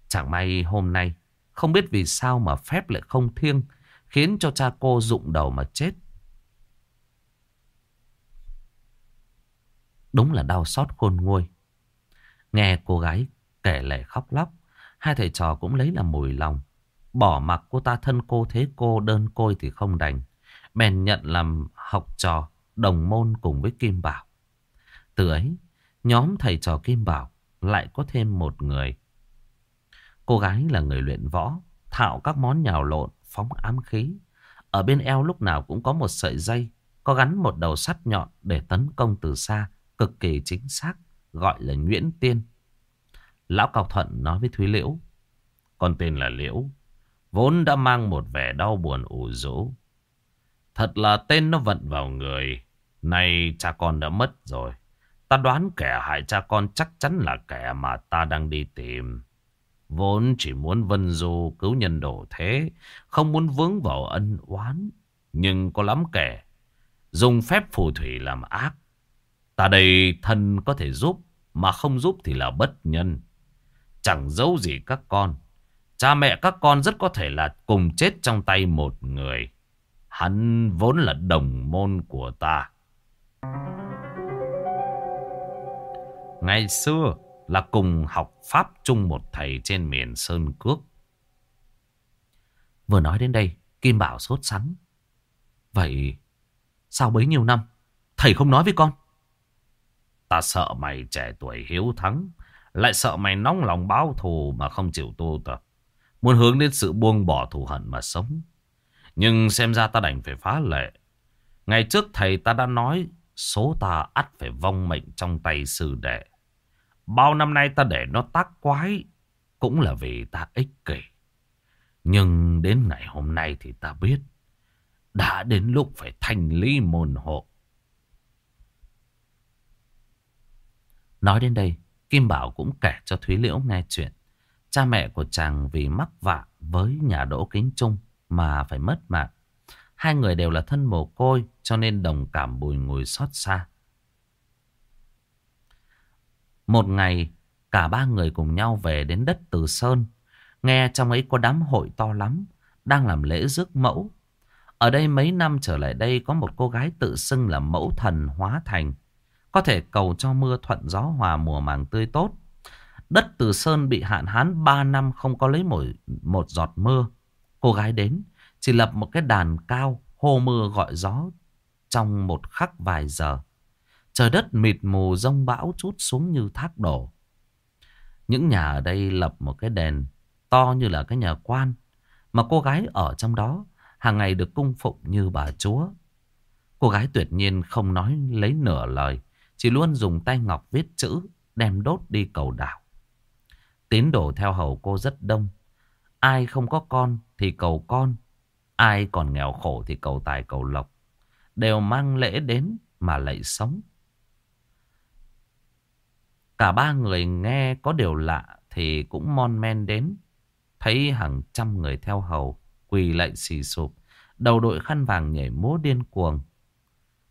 Chẳng may hôm nay, không biết vì sao mà phép lại không thiêng, khiến cho cha cô rụng đầu mà chết. Đúng là đau xót khôn nguôi. Nghe cô gái kể lệ khóc lóc, hai thầy trò cũng lấy làm mùi lòng. Bỏ mặc cô ta thân cô thế cô đơn côi thì không đành. Bèn nhận làm học trò đồng môn cùng với Kim Bảo. Từ ấy, nhóm thầy trò Kim Bảo lại có thêm một người. Cô gái là người luyện võ, thạo các món nhào lộn, phóng ám khí. Ở bên eo lúc nào cũng có một sợi dây, có gắn một đầu sắt nhọn để tấn công từ xa, cực kỳ chính xác, gọi là nhuyễn tiên. Lão Cao Thuận nói với Thúy Liễu, con tên là Liễu, Vốn đã mang một vẻ đau buồn ủ rũ. Thật là tên nó vận vào người. Nay cha con đã mất rồi. Ta đoán kẻ hại cha con chắc chắn là kẻ mà ta đang đi tìm. Vốn chỉ muốn vân du cứu nhân đổ thế. Không muốn vướng vào ân oán. Nhưng có lắm kẻ. Dùng phép phù thủy làm ác. Ta đây thân có thể giúp. Mà không giúp thì là bất nhân. Chẳng giấu gì các con. Cha mẹ các con rất có thể là cùng chết trong tay một người. Hắn vốn là đồng môn của ta. Ngày xưa là cùng học Pháp chung một thầy trên miền Sơn Cước. Vừa nói đến đây, Kim Bảo sốt sắng. Vậy sao bấy nhiêu năm, thầy không nói với con? Ta sợ mày trẻ tuổi hiếu thắng, lại sợ mày nóng lòng báo thù mà không chịu tu tập. Muốn hướng đến sự buông bỏ thù hận mà sống. Nhưng xem ra ta đành phải phá lệ. Ngày trước thầy ta đã nói số ta ắt phải vong mệnh trong tay sư đệ. Bao năm nay ta để nó tác quái cũng là vì ta ích kỷ. Nhưng đến ngày hôm nay thì ta biết đã đến lúc phải thành lý môn hộ. Nói đến đây, Kim Bảo cũng kể cho Thúy Liễu nghe chuyện. Cha mẹ của chàng vì mắc vạ với nhà đỗ kính trung mà phải mất mạng. Hai người đều là thân mồ côi cho nên đồng cảm bùi ngùi xót xa. Một ngày, Cả ba người cùng nhau về đến đất Từ Sơn. Nghe trong ấy có đám hội to lắm. Đang làm lễ rước mẫu. Ở đây mấy năm trở lại đây có một cô gái tự xưng là mẫu thần hóa thành. Có thể cầu cho mưa thuận gió hòa mùa màng tươi tốt. Đất Từ Sơn bị hạn hán 3 năm không có lấy một, một giọt mưa. Cô gái đến, chỉ lập một cái đàn cao, hô mưa gọi gió trong một khắc vài giờ. Trời đất mịt mù rông bão chút xuống như thác đổ. Những nhà ở đây lập một cái đèn to như là cái nhà quan. Mà cô gái ở trong đó hàng ngày được cung phụng như bà chúa. Cô gái tuyệt nhiên không nói lấy nửa lời. Chỉ luôn dùng tay ngọc viết chữ đem đốt đi cầu đảo. Tín đồ theo hầu cô rất đông. Ai không có con thì cầu con. Ai còn nghèo khổ thì cầu tài cầu lộc. Đều mang lễ đến mà lạy sống. Cả ba người nghe có điều lạ thì cũng mon men đến. Thấy hàng trăm người theo hầu, quỳ lạy xì sụp, đầu đội khăn vàng nhảy múa điên cuồng.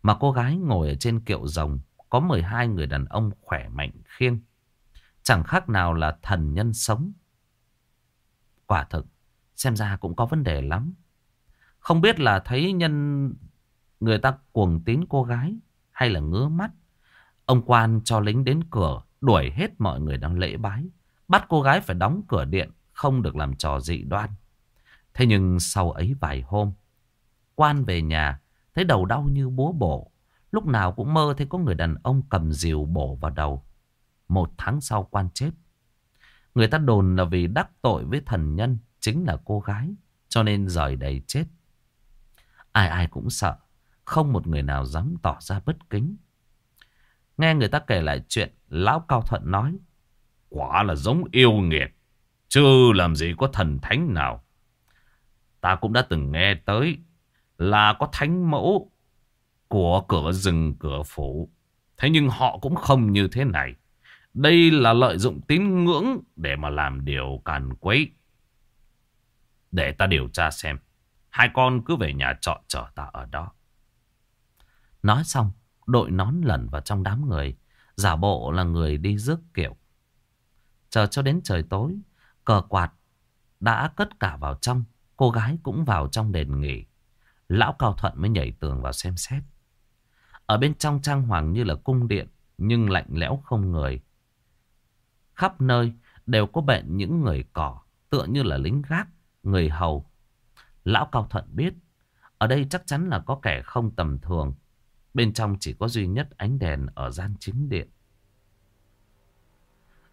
Mà cô gái ngồi ở trên kiệu rồng, có 12 người đàn ông khỏe mạnh khiêng. Chẳng khác nào là thần nhân sống. Quả thực, xem ra cũng có vấn đề lắm. Không biết là thấy nhân người ta cuồng tín cô gái hay là ngứa mắt. Ông quan cho lính đến cửa đuổi hết mọi người đang lễ bái. Bắt cô gái phải đóng cửa điện, không được làm trò dị đoan. Thế nhưng sau ấy vài hôm, quan về nhà, thấy đầu đau như búa bổ. Lúc nào cũng mơ thấy có người đàn ông cầm rìu bổ vào đầu. Một tháng sau quan chết. Người ta đồn là vì đắc tội với thần nhân, chính là cô gái, cho nên rời đầy chết. Ai ai cũng sợ, không một người nào dám tỏ ra bất kính. Nghe người ta kể lại chuyện, Lão Cao Thuận nói. Quả là giống yêu nghiệt, chứ làm gì có thần thánh nào. Ta cũng đã từng nghe tới là có thánh mẫu của cửa rừng cửa phủ. Thế nhưng họ cũng không như thế này. Đây là lợi dụng tín ngưỡng để mà làm điều càn quấy. Để ta điều tra xem. Hai con cứ về nhà trọ chờ ta ở đó. Nói xong, đội nón lẩn vào trong đám người. Giả bộ là người đi rước kiệu. Chờ cho đến trời tối, cờ quạt đã cất cả vào trong. Cô gái cũng vào trong đền nghỉ. Lão Cao Thuận mới nhảy tường vào xem xét. Ở bên trong trang hoàng như là cung điện, nhưng lạnh lẽo không người. Khắp nơi đều có bệnh những người cỏ, tựa như là lính gác, người hầu. Lão Cao Thuận biết, ở đây chắc chắn là có kẻ không tầm thường. Bên trong chỉ có duy nhất ánh đèn ở gian chính điện.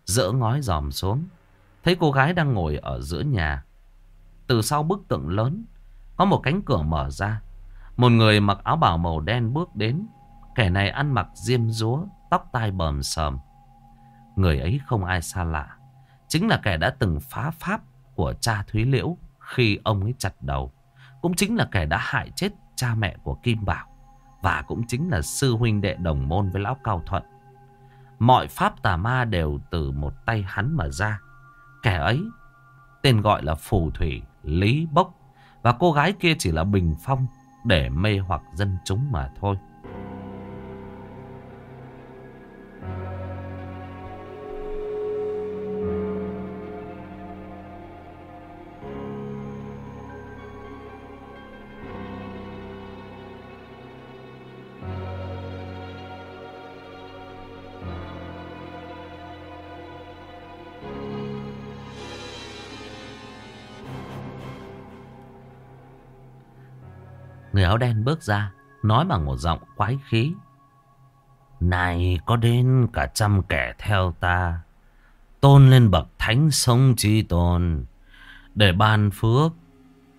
Dỡ ngói dòm xuống, thấy cô gái đang ngồi ở giữa nhà. Từ sau bức tượng lớn, có một cánh cửa mở ra. Một người mặc áo bào màu đen bước đến. Kẻ này ăn mặc diêm rúa, tóc tai bờm sờm. Người ấy không ai xa lạ. Chính là kẻ đã từng phá pháp của cha Thúy Liễu khi ông ấy chặt đầu. Cũng chính là kẻ đã hại chết cha mẹ của Kim Bảo. Và cũng chính là sư huynh đệ đồng môn với Lão Cao Thuận. Mọi pháp tà ma đều từ một tay hắn mà ra. Kẻ ấy, tên gọi là Phù Thủy, Lý Bốc. Và cô gái kia chỉ là bình phong để mê hoặc dân chúng mà thôi. Áo đen bước ra, nói bằng một giọng quái khí. Này có đến cả trăm kẻ theo ta, tôn lên bậc thánh sông chi tôn, để ban phước.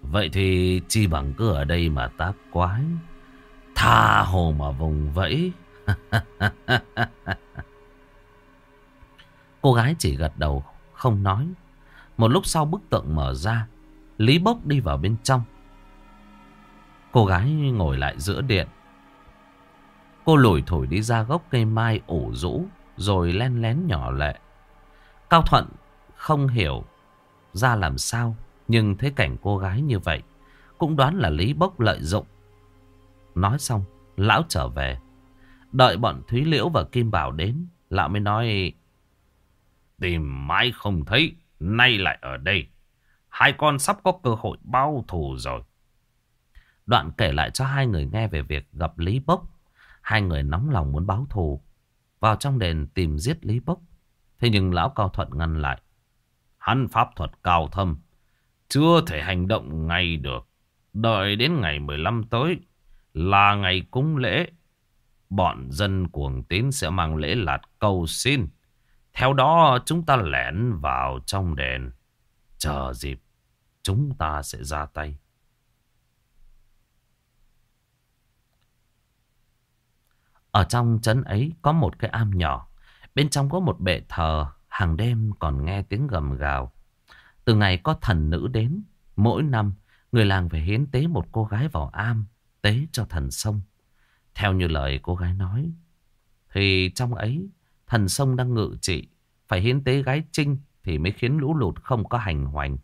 Vậy thì chi bằng cứ ở đây mà tác quái, tha hồ mà vùng vẫy. *laughs* Cô gái chỉ gật đầu, không nói. Một lúc sau bức tượng mở ra, Lý Bốc đi vào bên trong. Cô gái ngồi lại giữa điện. Cô lủi thổi đi ra gốc cây mai ủ rũ rồi len lén nhỏ lệ. Cao Thuận không hiểu ra làm sao nhưng thấy cảnh cô gái như vậy cũng đoán là Lý Bốc lợi dụng. Nói xong, lão trở về. Đợi bọn Thúy Liễu và Kim Bảo đến, lão mới nói Tìm mãi không thấy. Nay lại ở đây. Hai con sắp có cơ hội bao thù rồi. Đoạn kể lại cho hai người nghe về việc gặp Lý Bốc. Hai người nóng lòng muốn báo thù. Vào trong đền tìm giết Lý Bốc. Thế nhưng lão cao thuận ngăn lại. Hắn pháp thuật cao thâm. Chưa thể hành động ngay được. Đợi đến ngày 15 tới là ngày cúng lễ. Bọn dân cuồng tín sẽ mang lễ lạt cầu xin. Theo đó chúng ta lẻn vào trong đền. Chờ dịp, chúng ta sẽ ra tay. Ở trong trấn ấy có một cái am nhỏ. Bên trong có một bệ thờ. Hàng đêm còn nghe tiếng gầm gào. Từ ngày có thần nữ đến. Mỗi năm, người làng phải hiến tế một cô gái vào am. Tế cho thần sông. Theo như lời cô gái nói. Thì trong ấy, thần sông đang ngự trị. Phải hiến tế gái trinh thì mới khiến lũ lụt không có hành hoành.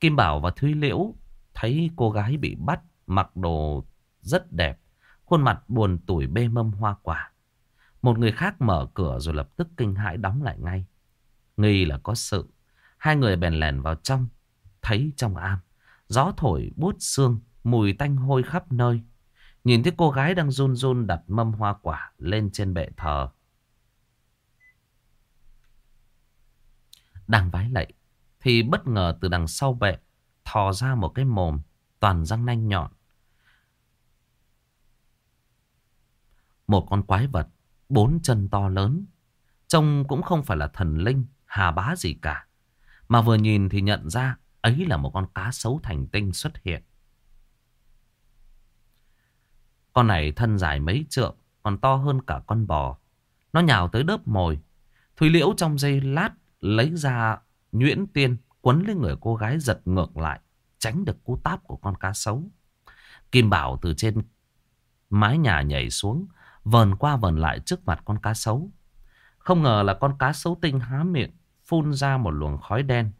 Kim Bảo và Thúy Liễu thấy cô gái bị bắt, mặc đồ rất đẹp. Khuôn mặt buồn tủi bê mâm hoa quả. Một người khác mở cửa rồi lập tức kinh hãi đóng lại ngay. Nghi là có sự. Hai người bèn lèn vào trong. Thấy trong am. Gió thổi bút xương. Mùi tanh hôi khắp nơi. Nhìn thấy cô gái đang run run đặt mâm hoa quả lên trên bệ thờ. Đang vái lạy. Thì bất ngờ từ đằng sau bệ. Thò ra một cái mồm. Toàn răng nanh nhọn. Một con quái vật, bốn chân to lớn. Trông cũng không phải là thần linh, hà bá gì cả. Mà vừa nhìn thì nhận ra ấy là một con cá sấu thành tinh xuất hiện. Con này thân dài mấy trượng, còn to hơn cả con bò. Nó nhào tới đớp mồi. Thùy Liễu trong giây lát lấy ra nhuyễn tiên quấn lên người cô gái giật ngược lại, tránh được cú táp của con cá sấu. Kim Bảo từ trên mái nhà nhảy xuống, vờn qua vờn lại trước mặt con cá sấu. Không ngờ là con cá sấu tinh há miệng, phun ra một luồng khói đen.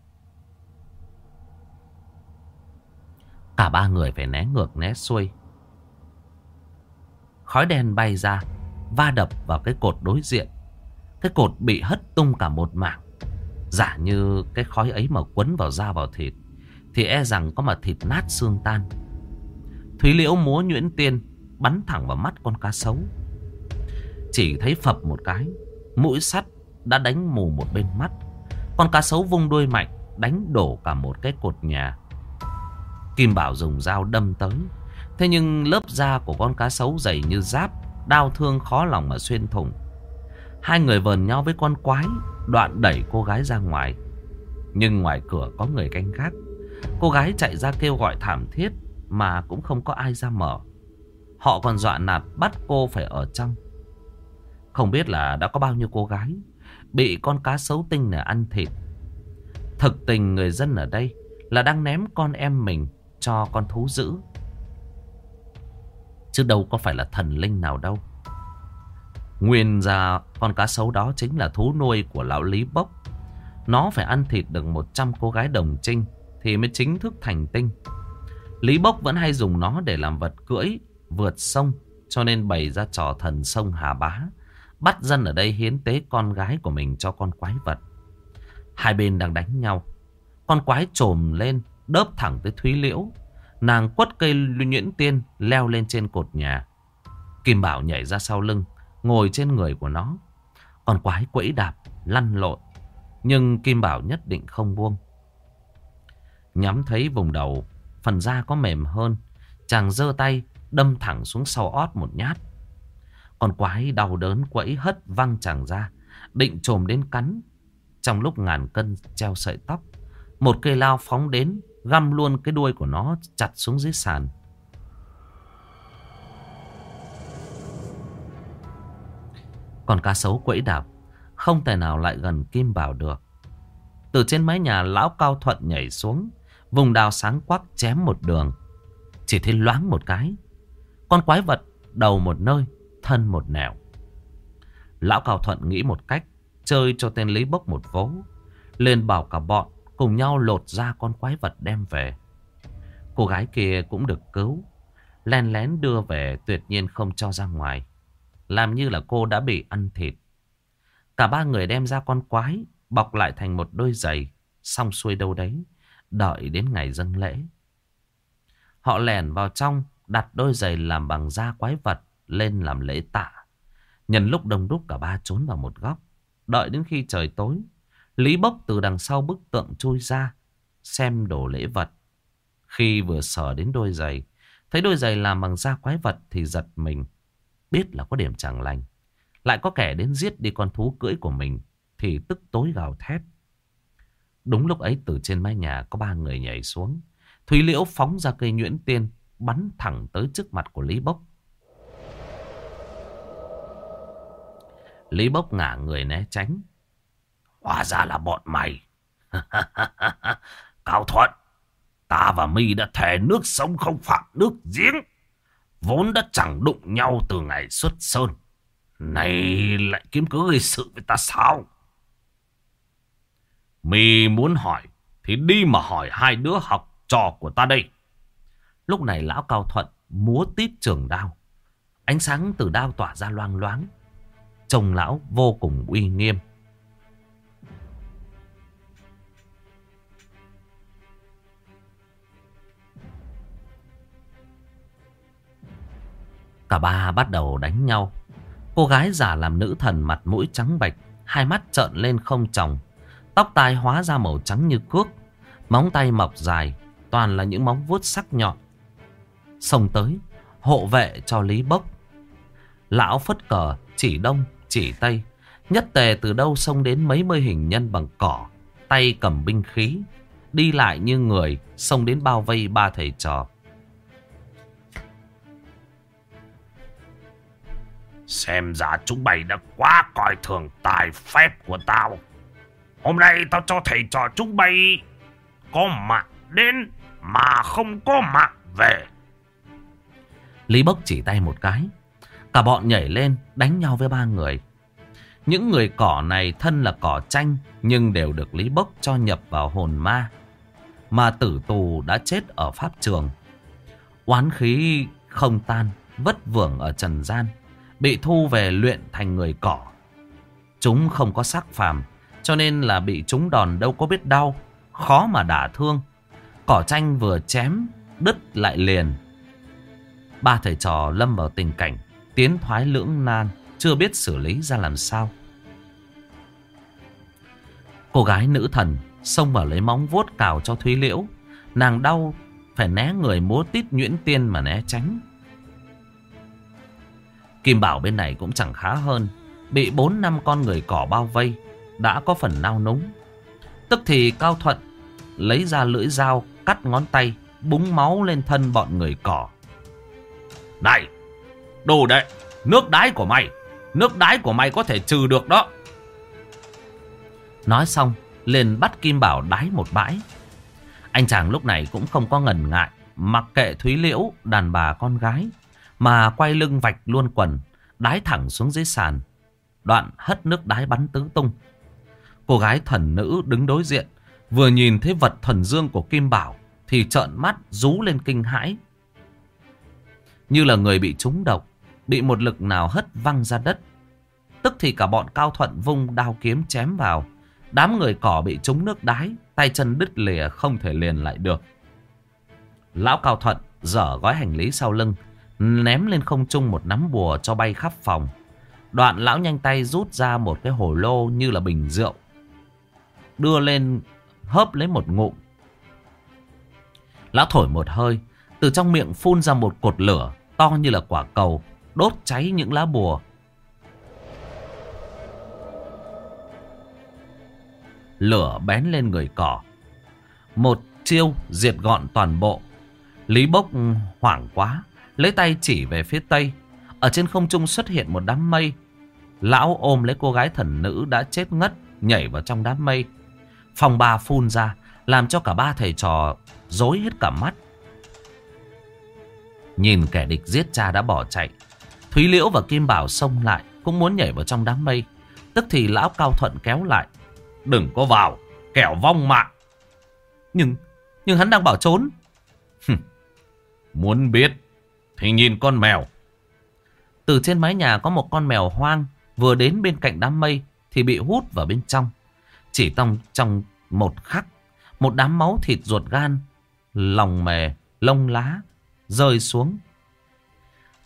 Cả ba người phải né ngược né xuôi. Khói đen bay ra, va đập vào cái cột đối diện. Cái cột bị hất tung cả một mảng. Giả như cái khói ấy mà quấn vào da vào thịt, thì e rằng có mà thịt nát xương tan. Thúy Liễu múa nhuyễn tiên, bắn thẳng vào mắt con cá sấu. Chỉ thấy phập một cái, Mũi sắt đã đánh mù một bên mắt, Con cá sấu vung đuôi mạnh Đánh đổ cả một cái cột nhà. Kim Bảo dùng dao đâm tới, Thế nhưng lớp da của con cá sấu dày như giáp, Đau thương khó lòng mà xuyên thủng. Hai người vờn nhau với con quái, Đoạn đẩy cô gái ra ngoài. Nhưng ngoài cửa có người canh gác. Cô gái chạy ra kêu gọi thảm thiết Mà cũng không có ai ra mở. Họ còn dọa nạt bắt cô phải ở trong không biết là đã có bao nhiêu cô gái Bị con cá sấu tinh này ăn thịt. Thực tình người dân ở đây Là đang ném con em mình Cho con thú dữ. Chứ đâu có phải là thần linh nào đâu. Nguyên ra con cá sấu đó chính là thú nuôi của lão Lý Bốc. Nó phải ăn thịt được 100 cô gái đồng trinh Thì mới chính thức thành tinh. Lý Bốc vẫn hay dùng nó để làm vật cưỡi Vượt sông, Cho nên bày ra trò thần sông Hà Bá. Bắt dân ở đây hiến tế con gái của mình cho con quái vật. Hai bên đang đánh nhau. Con quái trồm lên, đớp thẳng tới Thúy Liễu. Nàng quất cây nhuyễn tiên leo lên trên cột nhà. Kim Bảo nhảy ra sau lưng, ngồi trên người của nó. Con quái quẫy đạp, lăn lộn. Nhưng Kim Bảo nhất định không buông. Nhắm thấy vùng đầu, phần da có mềm hơn. Chàng giơ tay, đâm thẳng xuống sau ót một nhát. Con quái đau đớn quẫy hất văng chàng ra. Định trồm đến cắn. Trong lúc ngàn cân treo sợi tóc. Một cây lao phóng đến. Găm luôn cái đuôi của nó chặt xuống dưới sàn. Còn cá sấu quẫy đạp. Không thể nào lại gần Kim Bảo được. Từ trên mái nhà, lão cao thuận nhảy xuống. Vùng đào sáng quắc chém một đường. Chỉ thấy loáng một cái. Con quái vật đầu một nơi thân một nẻo. Lão Cao Thuận nghĩ một cách, chơi cho tên Lý Bốc một vố. Lên bảo cả bọn cùng nhau lột ra con quái vật đem về. Cô gái kia cũng được cứu. Len lén đưa về tuyệt nhiên không cho ra ngoài. Làm như là cô đã bị ăn thịt. Cả ba người đem ra con quái, bọc lại thành một đôi giày, xong xuôi đâu đấy, đợi đến ngày dâng lễ. Họ lèn vào trong, đặt đôi giày làm bằng da quái vật lên làm lễ tạ. Nhân lúc đông đúc cả ba trốn vào một góc, đợi đến khi trời tối, Lý Bốc từ đằng sau bức tượng chui ra, xem đồ lễ vật. Khi vừa sờ đến đôi giày, thấy đôi giày làm bằng da quái vật thì giật mình. Biết là có điểm chẳng lành. Lại có kẻ đến giết đi con thú cưỡi của mình thì tức tối gào thét. Đúng lúc ấy từ trên mái nhà có ba người nhảy xuống. Thúy Liễu phóng ra cây nhuyễn tiên, bắn thẳng tới trước mặt của Lý Bốc. Lý Bốc ngả người né tránh. Hóa ra là bọn mày. *laughs* Cao Thuận, ta và mi đã thề nước sông không phạm nước giếng. Vốn đã chẳng đụng nhau từ ngày xuất sơn. Này lại kiếm cớ gây sự với ta sao? Mi muốn hỏi thì đi mà hỏi hai đứa học trò của ta đây. Lúc này lão Cao Thuận múa tít trường đao. Ánh sáng từ đao tỏa ra loang loáng. Trông lão vô cùng uy nghiêm. Cả ba bắt đầu đánh nhau. Cô gái giả làm nữ thần mặt mũi trắng bạch, hai mắt trợn lên không tròng. Tóc tai hóa ra màu trắng như cước, móng tay mọc dài, toàn là những móng vuốt sắc nhọn. Xông tới, hộ vệ cho Lý Bốc. Lão phất cờ, chỉ đông, chỉ tây. Nhất tề từ đâu xông đến mấy mươi hình nhân bằng cỏ, tay cầm binh khí. Đi lại như người, xông đến bao vây ba thầy trò. Xem ra chúng mày đã quá coi thường tài phép của tao. Hôm nay tao cho thầy trò chúng mày có mạng đến mà không có mạng về. Lý Bốc chỉ tay một cái. Cả bọn nhảy lên đánh nhau với ba người. Những người cỏ này thân là cỏ tranh nhưng đều được Lý Bốc cho nhập vào hồn ma. Mà tử tù đã chết ở pháp trường. Oán khí không tan, vất vưởng ở trần gian. Bị thu về luyện thành người cỏ. Chúng không có sắc phàm cho nên là bị chúng đòn đâu có biết đau Khó mà đả thương Cỏ tranh vừa chém Đứt lại liền Ba thầy trò lâm vào tình cảnh Tiến thoái lưỡng nan Chưa biết xử lý ra làm sao Cô gái nữ thần Xông vào lấy móng vuốt cào cho Thúy Liễu Nàng đau Phải né người múa tít nhuyễn tiên mà né tránh Kim Bảo bên này cũng chẳng khá hơn Bị bốn năm con người cỏ bao vây đã có phần nao núng. Tức thì Cao Thuận lấy ra lưỡi dao cắt ngón tay, búng máu lên thân bọn người cỏ. Này, đồ đệ, nước đái của mày, nước đái của mày có thể trừ được đó. Nói xong, liền bắt Kim Bảo đái một bãi. Anh chàng lúc này cũng không có ngần ngại, mặc kệ Thúy Liễu, đàn bà con gái, mà quay lưng vạch luôn quần, đái thẳng xuống dưới sàn. Đoạn hất nước đái bắn tứ tung. Cô gái thần nữ đứng đối diện Vừa nhìn thấy vật thần dương của Kim Bảo Thì trợn mắt rú lên kinh hãi Như là người bị trúng độc Bị một lực nào hất văng ra đất. Tức thì cả bọn cao thuận vung đao kiếm chém vào. Đám người cỏ bị trúng nước đái Tay chân đứt lìa không thể liền lại được. Lão cao thuận dở gói hành lý sau lưng Ném lên không trung một nắm bùa cho bay khắp phòng. Đoạn lão nhanh tay rút ra một cái hồ lô như là bình rượu đưa lên hớp lấy một ngụm. Lão thổi một hơi, từ trong miệng phun ra một cột lửa to như là quả cầu, đốt cháy những lá bùa. Lửa bén lên người cỏ. Một chiêu diệt gọn toàn bộ. Lý Bốc hoảng quá, lấy tay chỉ về phía tây. Ở trên không trung xuất hiện một đám mây. Lão ôm lấy cô gái thần nữ đã chết ngất, nhảy vào trong đám mây. Phòng ba phun ra Làm cho cả ba thầy trò Dối hết cả mắt Nhìn kẻ địch giết cha đã bỏ chạy Thúy Liễu và Kim Bảo xông lại Cũng muốn nhảy vào trong đám mây. Tức thì lão Cao Thuận kéo lại. Đừng có vào Kẻo vong mạng. Nhưng Nhưng hắn đang bảo trốn. Muốn biết Thì nhìn con mèo. Từ trên mái nhà có một con mèo hoang Vừa đến bên cạnh đám mây Thì bị hút vào bên trong. Chỉ trong, trong một khắc, một đám máu thịt ruột gan, lòng mề, lông lá, rơi xuống.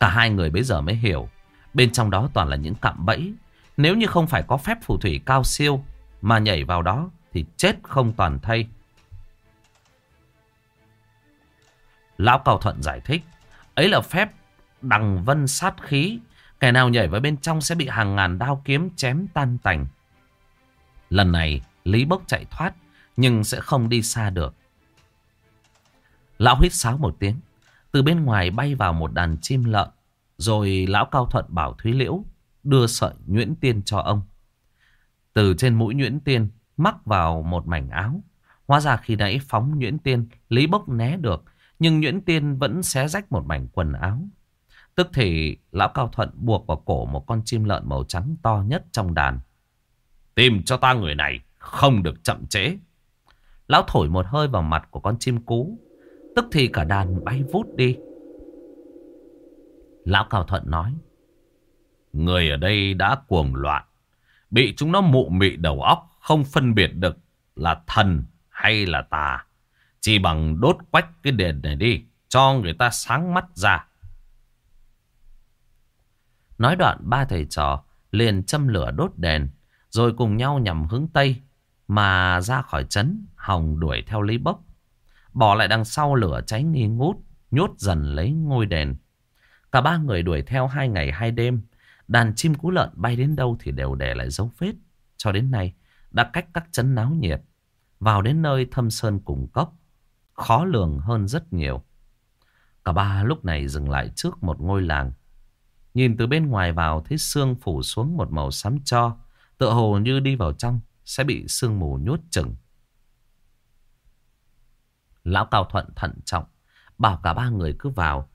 Cả hai người bây giờ mới hiểu, bên trong đó toàn là những cạm bẫy. Nếu như không phải có phép phù thủy cao siêu mà nhảy vào đó thì chết không toàn thay Lão Cao Thuận giải thích, ấy là phép đằng vân sát khí. Kẻ nào nhảy vào bên trong sẽ bị hàng ngàn đao kiếm chém tan tành. Lần này, Lý Bốc chạy thoát, nhưng sẽ không đi xa được. Lão hít sáo một tiếng, từ bên ngoài bay vào một đàn chim lợn, rồi lão Cao Thuận bảo Thúy Liễu đưa sợi nhuyễn tiên cho ông. Từ trên mũi nhuyễn tiên mắc vào một mảnh áo. Hóa ra khi nãy phóng nhuyễn tiên, Lý Bốc né được, nhưng nhuyễn tiên vẫn xé rách một mảnh quần áo. Tức thì lão Cao Thuận buộc vào cổ một con chim lợn màu trắng to nhất trong đàn. Tìm cho ta người này, không được chậm trễ. Lão thổi một hơi vào mặt của con chim cú. Tức thì cả đàn bay vút đi. Lão Cao Thuận nói. Người ở đây đã cuồng loạn. Bị chúng nó mụ mị đầu óc. Không phân biệt được là thần hay là tà. Chỉ bằng đốt quách cái đèn này đi. Cho người ta sáng mắt ra. Nói đoạn ba thầy trò liền châm lửa đốt đèn. Rồi cùng nhau nhằm hướng Tây. Mà ra khỏi trấn Hồng đuổi theo Lý Bốc. Bỏ lại đằng sau lửa cháy nghi ngút. Nhốt dần lấy ngôi đèn. Cả ba người đuổi theo hai ngày hai đêm. Đàn chim cú lợn bay đến đâu thì đều để lại dấu vết. Cho đến nay, đã cách các chấn náo nhiệt. Vào đến nơi thâm sơn cùng cốc. Khó lường hơn rất nhiều. Cả ba lúc này dừng lại trước một ngôi làng. Nhìn từ bên ngoài vào thấy sương phủ xuống một màu xám cho. Tựa hồ như đi vào trong, sẽ bị sương mù nhốt chừng. Lão Cao Thuận thận trọng. Bảo cả ba người cứ vào.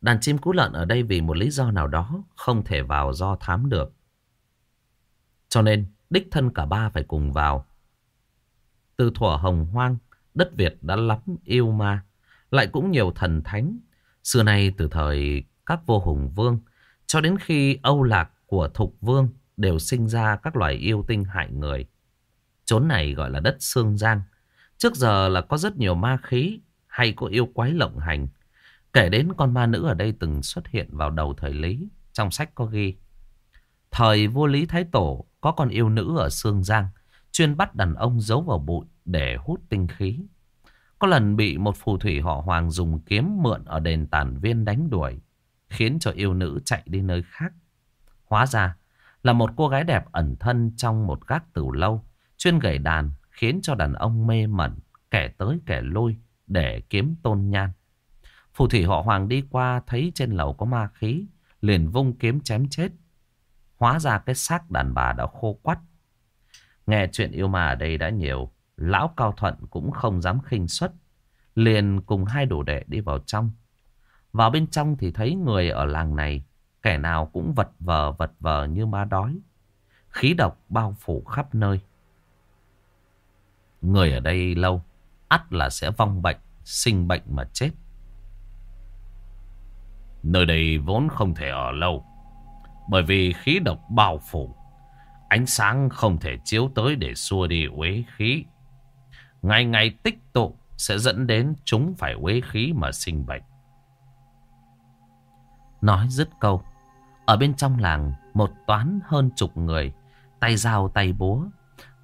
Đàn chim cú lợn ở đây vì một lý do nào đó không thể vào do thám được. Cho nên đích thân cả ba phải cùng vào. Từ thuở hồng hoang, đất Việt đã lắm yêu ma, lại cũng nhiều thần thánh. Xưa nay từ thời các vô hùng vương, cho đến khi Âu Lạc của Thục Vương đều sinh ra các loài yêu tinh hại người. Chốn này gọi là đất Sương Giang. Trước giờ là có rất nhiều ma khí hay có yêu quái lộng hành. Kể đến con ma nữ ở đây từng xuất hiện vào đầu thời Lý. Trong sách có ghi. Thời vua Lý Thái Tổ có con yêu nữ ở Sương Giang. Chuyên bắt đàn ông giấu vào bụi để hút tinh khí. Có lần bị một phù thủy họ Hoàng dùng kiếm mượn ở đền tản viên đánh đuổi. Khiến cho yêu nữ chạy đi nơi khác. Hóa ra là một cô gái đẹp ẩn thân trong một gác tửu lâu. Chuyên gảy đàn khiến cho đàn ông mê mẩn. Kẻ tới kẻ lui để kiếm tôn nhan. Phù thủy họ Hoàng đi qua thấy trên lầu có ma khí, liền vung kiếm chém chết. Hóa ra cái xác đàn bà đã khô quắt. Nghe chuyện yêu ma ở đây đã nhiều, lão Cao Thuận cũng không dám khinh suất. Liền cùng hai đồ đệ đi vào trong. Vào bên trong thì thấy người ở làng này, kẻ nào cũng vật vờ vật vờ như ma đói. Khí độc bao phủ khắp nơi. Người ở đây lâu, ắt là sẽ vong bệnh, sinh bệnh mà chết. Nơi đây vốn không thể ở lâu. Bởi vì khí độc bao phủ. Ánh sáng không thể chiếu tới để xua đi uế khí. Ngày ngày tích tụ sẽ dẫn đến chúng phải uế khí mà sinh bệnh. Nói dứt câu. Ở bên trong làng một toán hơn chục người. Tay dao tay búa.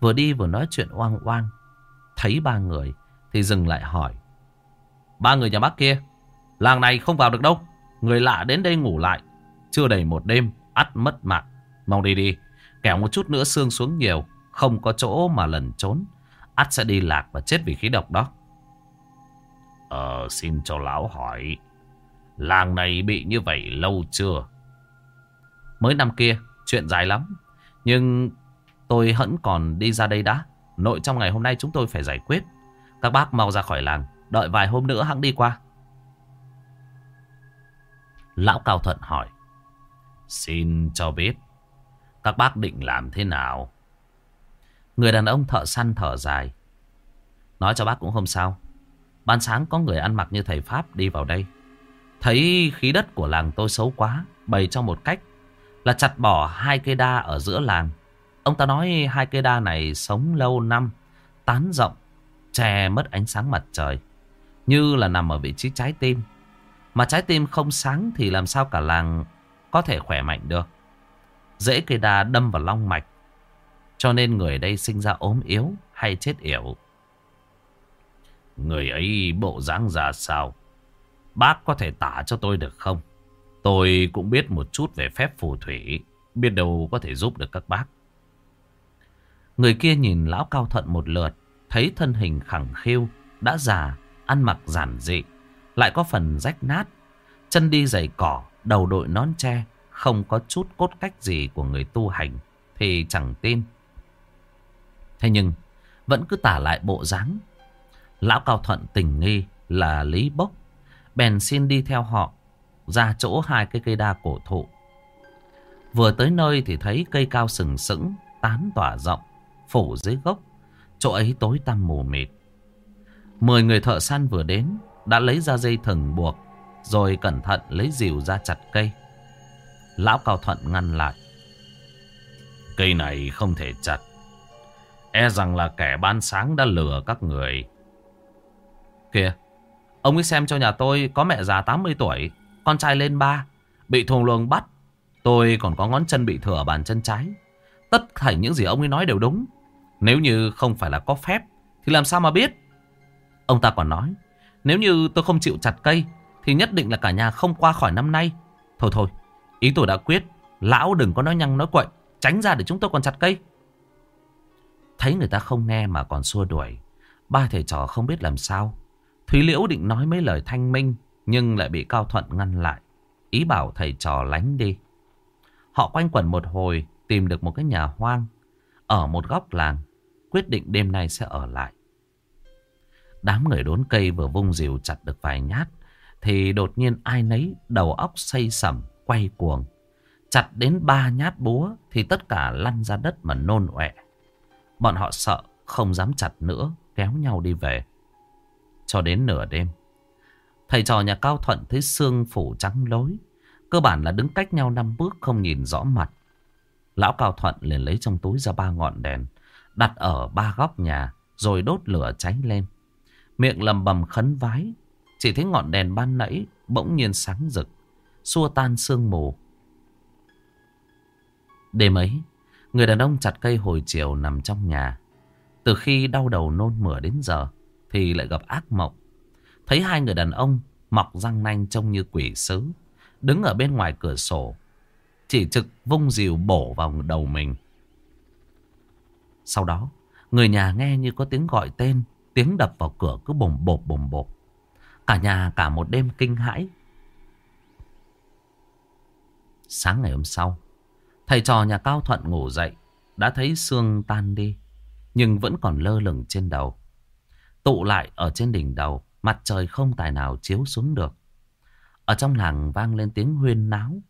Vừa đi vừa nói chuyện oang oang. Thấy ba người thì dừng lại hỏi. Ba người nhà bác kia. Làng này không vào được đâu. Người lạ đến đây ngủ lại. Chưa đầy một đêm, ắt mất mạng. Mau đi đi. Kẻo một chút nữa xương xuống nhiều. Không có chỗ mà lần trốn. ắt sẽ đi lạc và chết vì khí độc đó. Ờ, xin cho lão hỏi. Làng này bị như vậy lâu chưa? Mới năm kia, chuyện dài lắm. Nhưng tôi hvẫn còn đi ra đây đã. Nội trong ngày hôm nay chúng tôi phải giải quyết. Các bác mau ra khỏi làng. Đợi vài hôm nữa hãng đi qua. Lão Cao Thuận hỏi. Xin cho biết. Các bác định làm thế nào? Người đàn ông thợ săn thở dài. Nói cho bác cũng không sao. Ban sáng có người ăn mặc như thầy Pháp đi vào đây. Thấy khí đất của làng tôi xấu quá. Bày cho một cách là chặt bỏ hai cây đa ở giữa làng. Ông ta nói hai cây đa này sống lâu năm, tán rộng, che mất ánh sáng mặt trời. Như là nằm ở vị trí trái tim. Mà trái tim không sáng thì làm sao cả làng có thể khỏe mạnh được. Dễ cây đa đâm vào long mạch. Cho nên người đây sinh ra ốm yếu hay chết yểu. Người ấy bộ dáng ra sao? Bác có thể tả cho tôi được không? Tôi cũng biết một chút về phép phù thủy. Biết đâu có thể giúp được các bác. Người kia nhìn lão cao thuận một lượt. Thấy thân hình khẳng khiu, đã già, ăn mặc giản dị. Lại có phần rách nát. Chân đi giày cỏ, đầu đội nón tre. Không có chút cốt cách gì của người tu hành. Thì chẳng tin. Thế nhưng, vẫn cứ tả lại bộ dáng. Lão cao thuận tình nghi là Lý Bốc. Bèn xin đi theo họ ra chỗ hai cái cây đa cổ thụ. Vừa tới nơi thì thấy cây cao sừng sững, tán tỏa rộng, phủ dưới gốc. Chỗ ấy tối tăm mù mịt. Mười người thợ săn vừa đến, đã lấy ra dây thừng buộc, rồi cẩn thận lấy dìu ra chặt cây. Lão Cao Thuận ngăn lại. Cây này không thể chặt. E rằng là kẻ ban sáng đã lừa các người. Kìa, ông ấy xem cho nhà tôi có mẹ già 80 tuổi, con trai lên ba, bị thùng luồng bắt. Tôi còn có ngón chân bị thừa bàn chân trái. Tất cả những gì ông ấy nói đều đúng. Nếu như không phải là có phép, thì làm sao mà biết? Ông ta còn nói, nếu như tôi không chịu chặt cây, thì nhất định là cả nhà không qua khỏi năm nay. Thôi thôi, ý tôi đã quyết, lão đừng có nói nhăng nói quậy, tránh ra để chúng tôi còn chặt cây. Thấy người ta không nghe mà còn xua đuổi, ba thầy trò không biết làm sao. Thúy Liễu định nói mấy lời thanh minh, nhưng lại bị Cao Thuận ngăn lại. Ý bảo thầy trò lánh đi. Họ quanh quẩn một hồi tìm được một cái nhà hoang ở một góc làng. Quyết định đêm nay sẽ ở lại. Đám người đốn cây vừa vung rìu chặt được vài nhát. Thì đột nhiên ai nấy đầu óc say sẩm, quay cuồng. Chặt đến ba nhát búa thì tất cả lăn ra đất mà nôn ọe. Bọn họ sợ không dám chặt nữa, kéo nhau đi về. Cho đến nửa đêm. Thầy trò nhà Cao Thuận thấy xương phủ trắng lối. Cơ bản là đứng cách nhau năm bước không nhìn rõ mặt. Lão Cao Thuận liền lấy trong túi ra ba ngọn đèn. Đặt ở ba góc nhà. Rồi đốt lửa cháy lên. Miệng lầm bầm khấn vái. Chỉ thấy ngọn đèn ban nãy bỗng nhiên sáng rực. Xua tan sương mù. Đêm ấy. Người đàn ông chặt cây hồi chiều nằm trong nhà. Từ khi đau đầu nôn mửa đến giờ. Thì lại gặp ác mộng. Thấy hai người đàn ông mọc răng nanh trông như quỷ sứ. Đứng ở bên ngoài cửa sổ. Chỉ trực vung dìu bổ vào đầu mình. Sau đó, người nhà nghe như có tiếng gọi tên. Tiếng đập vào cửa cứ bồng bộp bồng bộp. Cả nhà cả một đêm kinh hãi. Sáng ngày hôm sau, thầy trò nhà Cao Thuận ngủ dậy. Đã thấy xương tan đi. Nhưng vẫn còn lơ lửng trên đầu. Tụ lại ở trên đỉnh đầu. Mặt trời không tài nào chiếu xuống được. Ở trong làng vang lên tiếng huyên náo.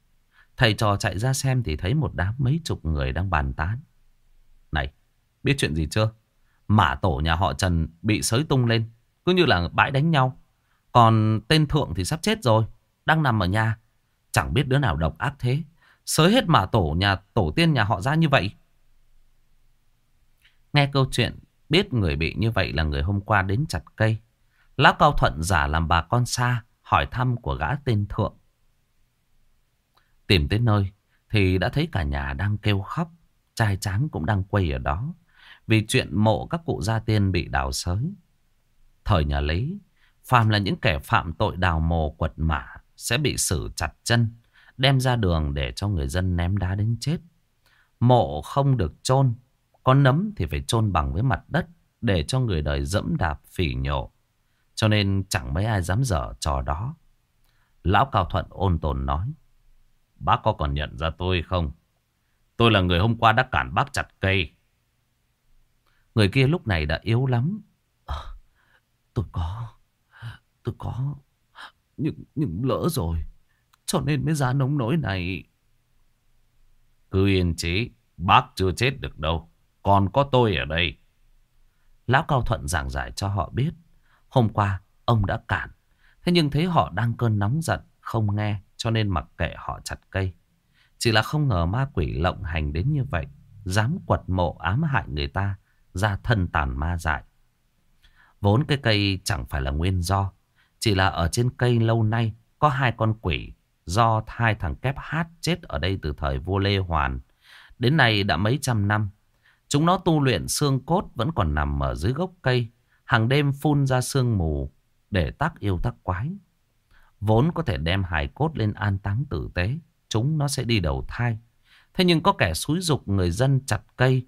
Thầy trò chạy ra xem thì thấy một đám mấy chục người đang bàn tán. Này, biết chuyện gì chưa? Mã tổ nhà họ Trần bị sới tung lên. Cứ như là bãi đánh nhau. Còn tên thượng thì sắp chết rồi. Đang nằm ở nhà. Chẳng biết đứa nào độc ác thế. Sới hết mã tổ nhà tổ tiên nhà họ ra như vậy. Nghe câu chuyện biết người bị như vậy là người hôm qua đến chặt cây. Lão Cao Thuận giả làm bà con xa hỏi thăm của gã tên Thượng. Tìm tới nơi thì đã thấy cả nhà đang kêu khóc. Trai tráng cũng đang quay ở đó. Vì chuyện mộ các cụ gia tiên bị đào sới. Thời nhà Lý, phàm là những kẻ phạm tội đào mồ quật mã sẽ bị xử chặt chân, đem ra đường để cho người dân ném đá đến chết. Mộ không được chôn, có nấm thì phải chôn bằng với mặt đất để cho người đời dẫm đạp phỉ nhổ. Cho nên chẳng mấy ai dám dở trò đó. Lão Cao Thuận ôn tồn nói. Bác có còn nhận ra tôi không? Tôi là người hôm qua đã cản bác chặt cây. Người kia lúc này đã yếu lắm. À, tôi có. Tôi có. Nhưng, nhưng lỡ rồi. Cho nên mới ra nóng nỗi này. Cứ yên chí. Bác chưa chết được đâu. Còn có tôi ở đây. Lão Cao Thuận giảng giải cho họ biết. Hôm qua ông đã cản. Thế nhưng thấy họ đang cơn nóng giận, không nghe cho nên mặc kệ họ chặt cây. Chỉ là không ngờ ma quỷ lộng hành đến như vậy. dám quật mộ ám hại người ta ra thân tàn ma dại. Vốn cái cây chẳng phải là nguyên do, chỉ là ở trên cây lâu nay có hai con quỷ do hai thằng kép hát chết ở đây từ thời vua Lê Hoàn. Đến nay đã mấy trăm năm. Chúng nó tu luyện xương cốt vẫn còn nằm ở dưới gốc cây. Hàng đêm phun ra sương mù để tác yêu tác quái. Vốn có thể đem hài cốt lên an táng tử tế. Chúng nó sẽ đi đầu thai. Thế nhưng có kẻ xúi dục người dân chặt cây.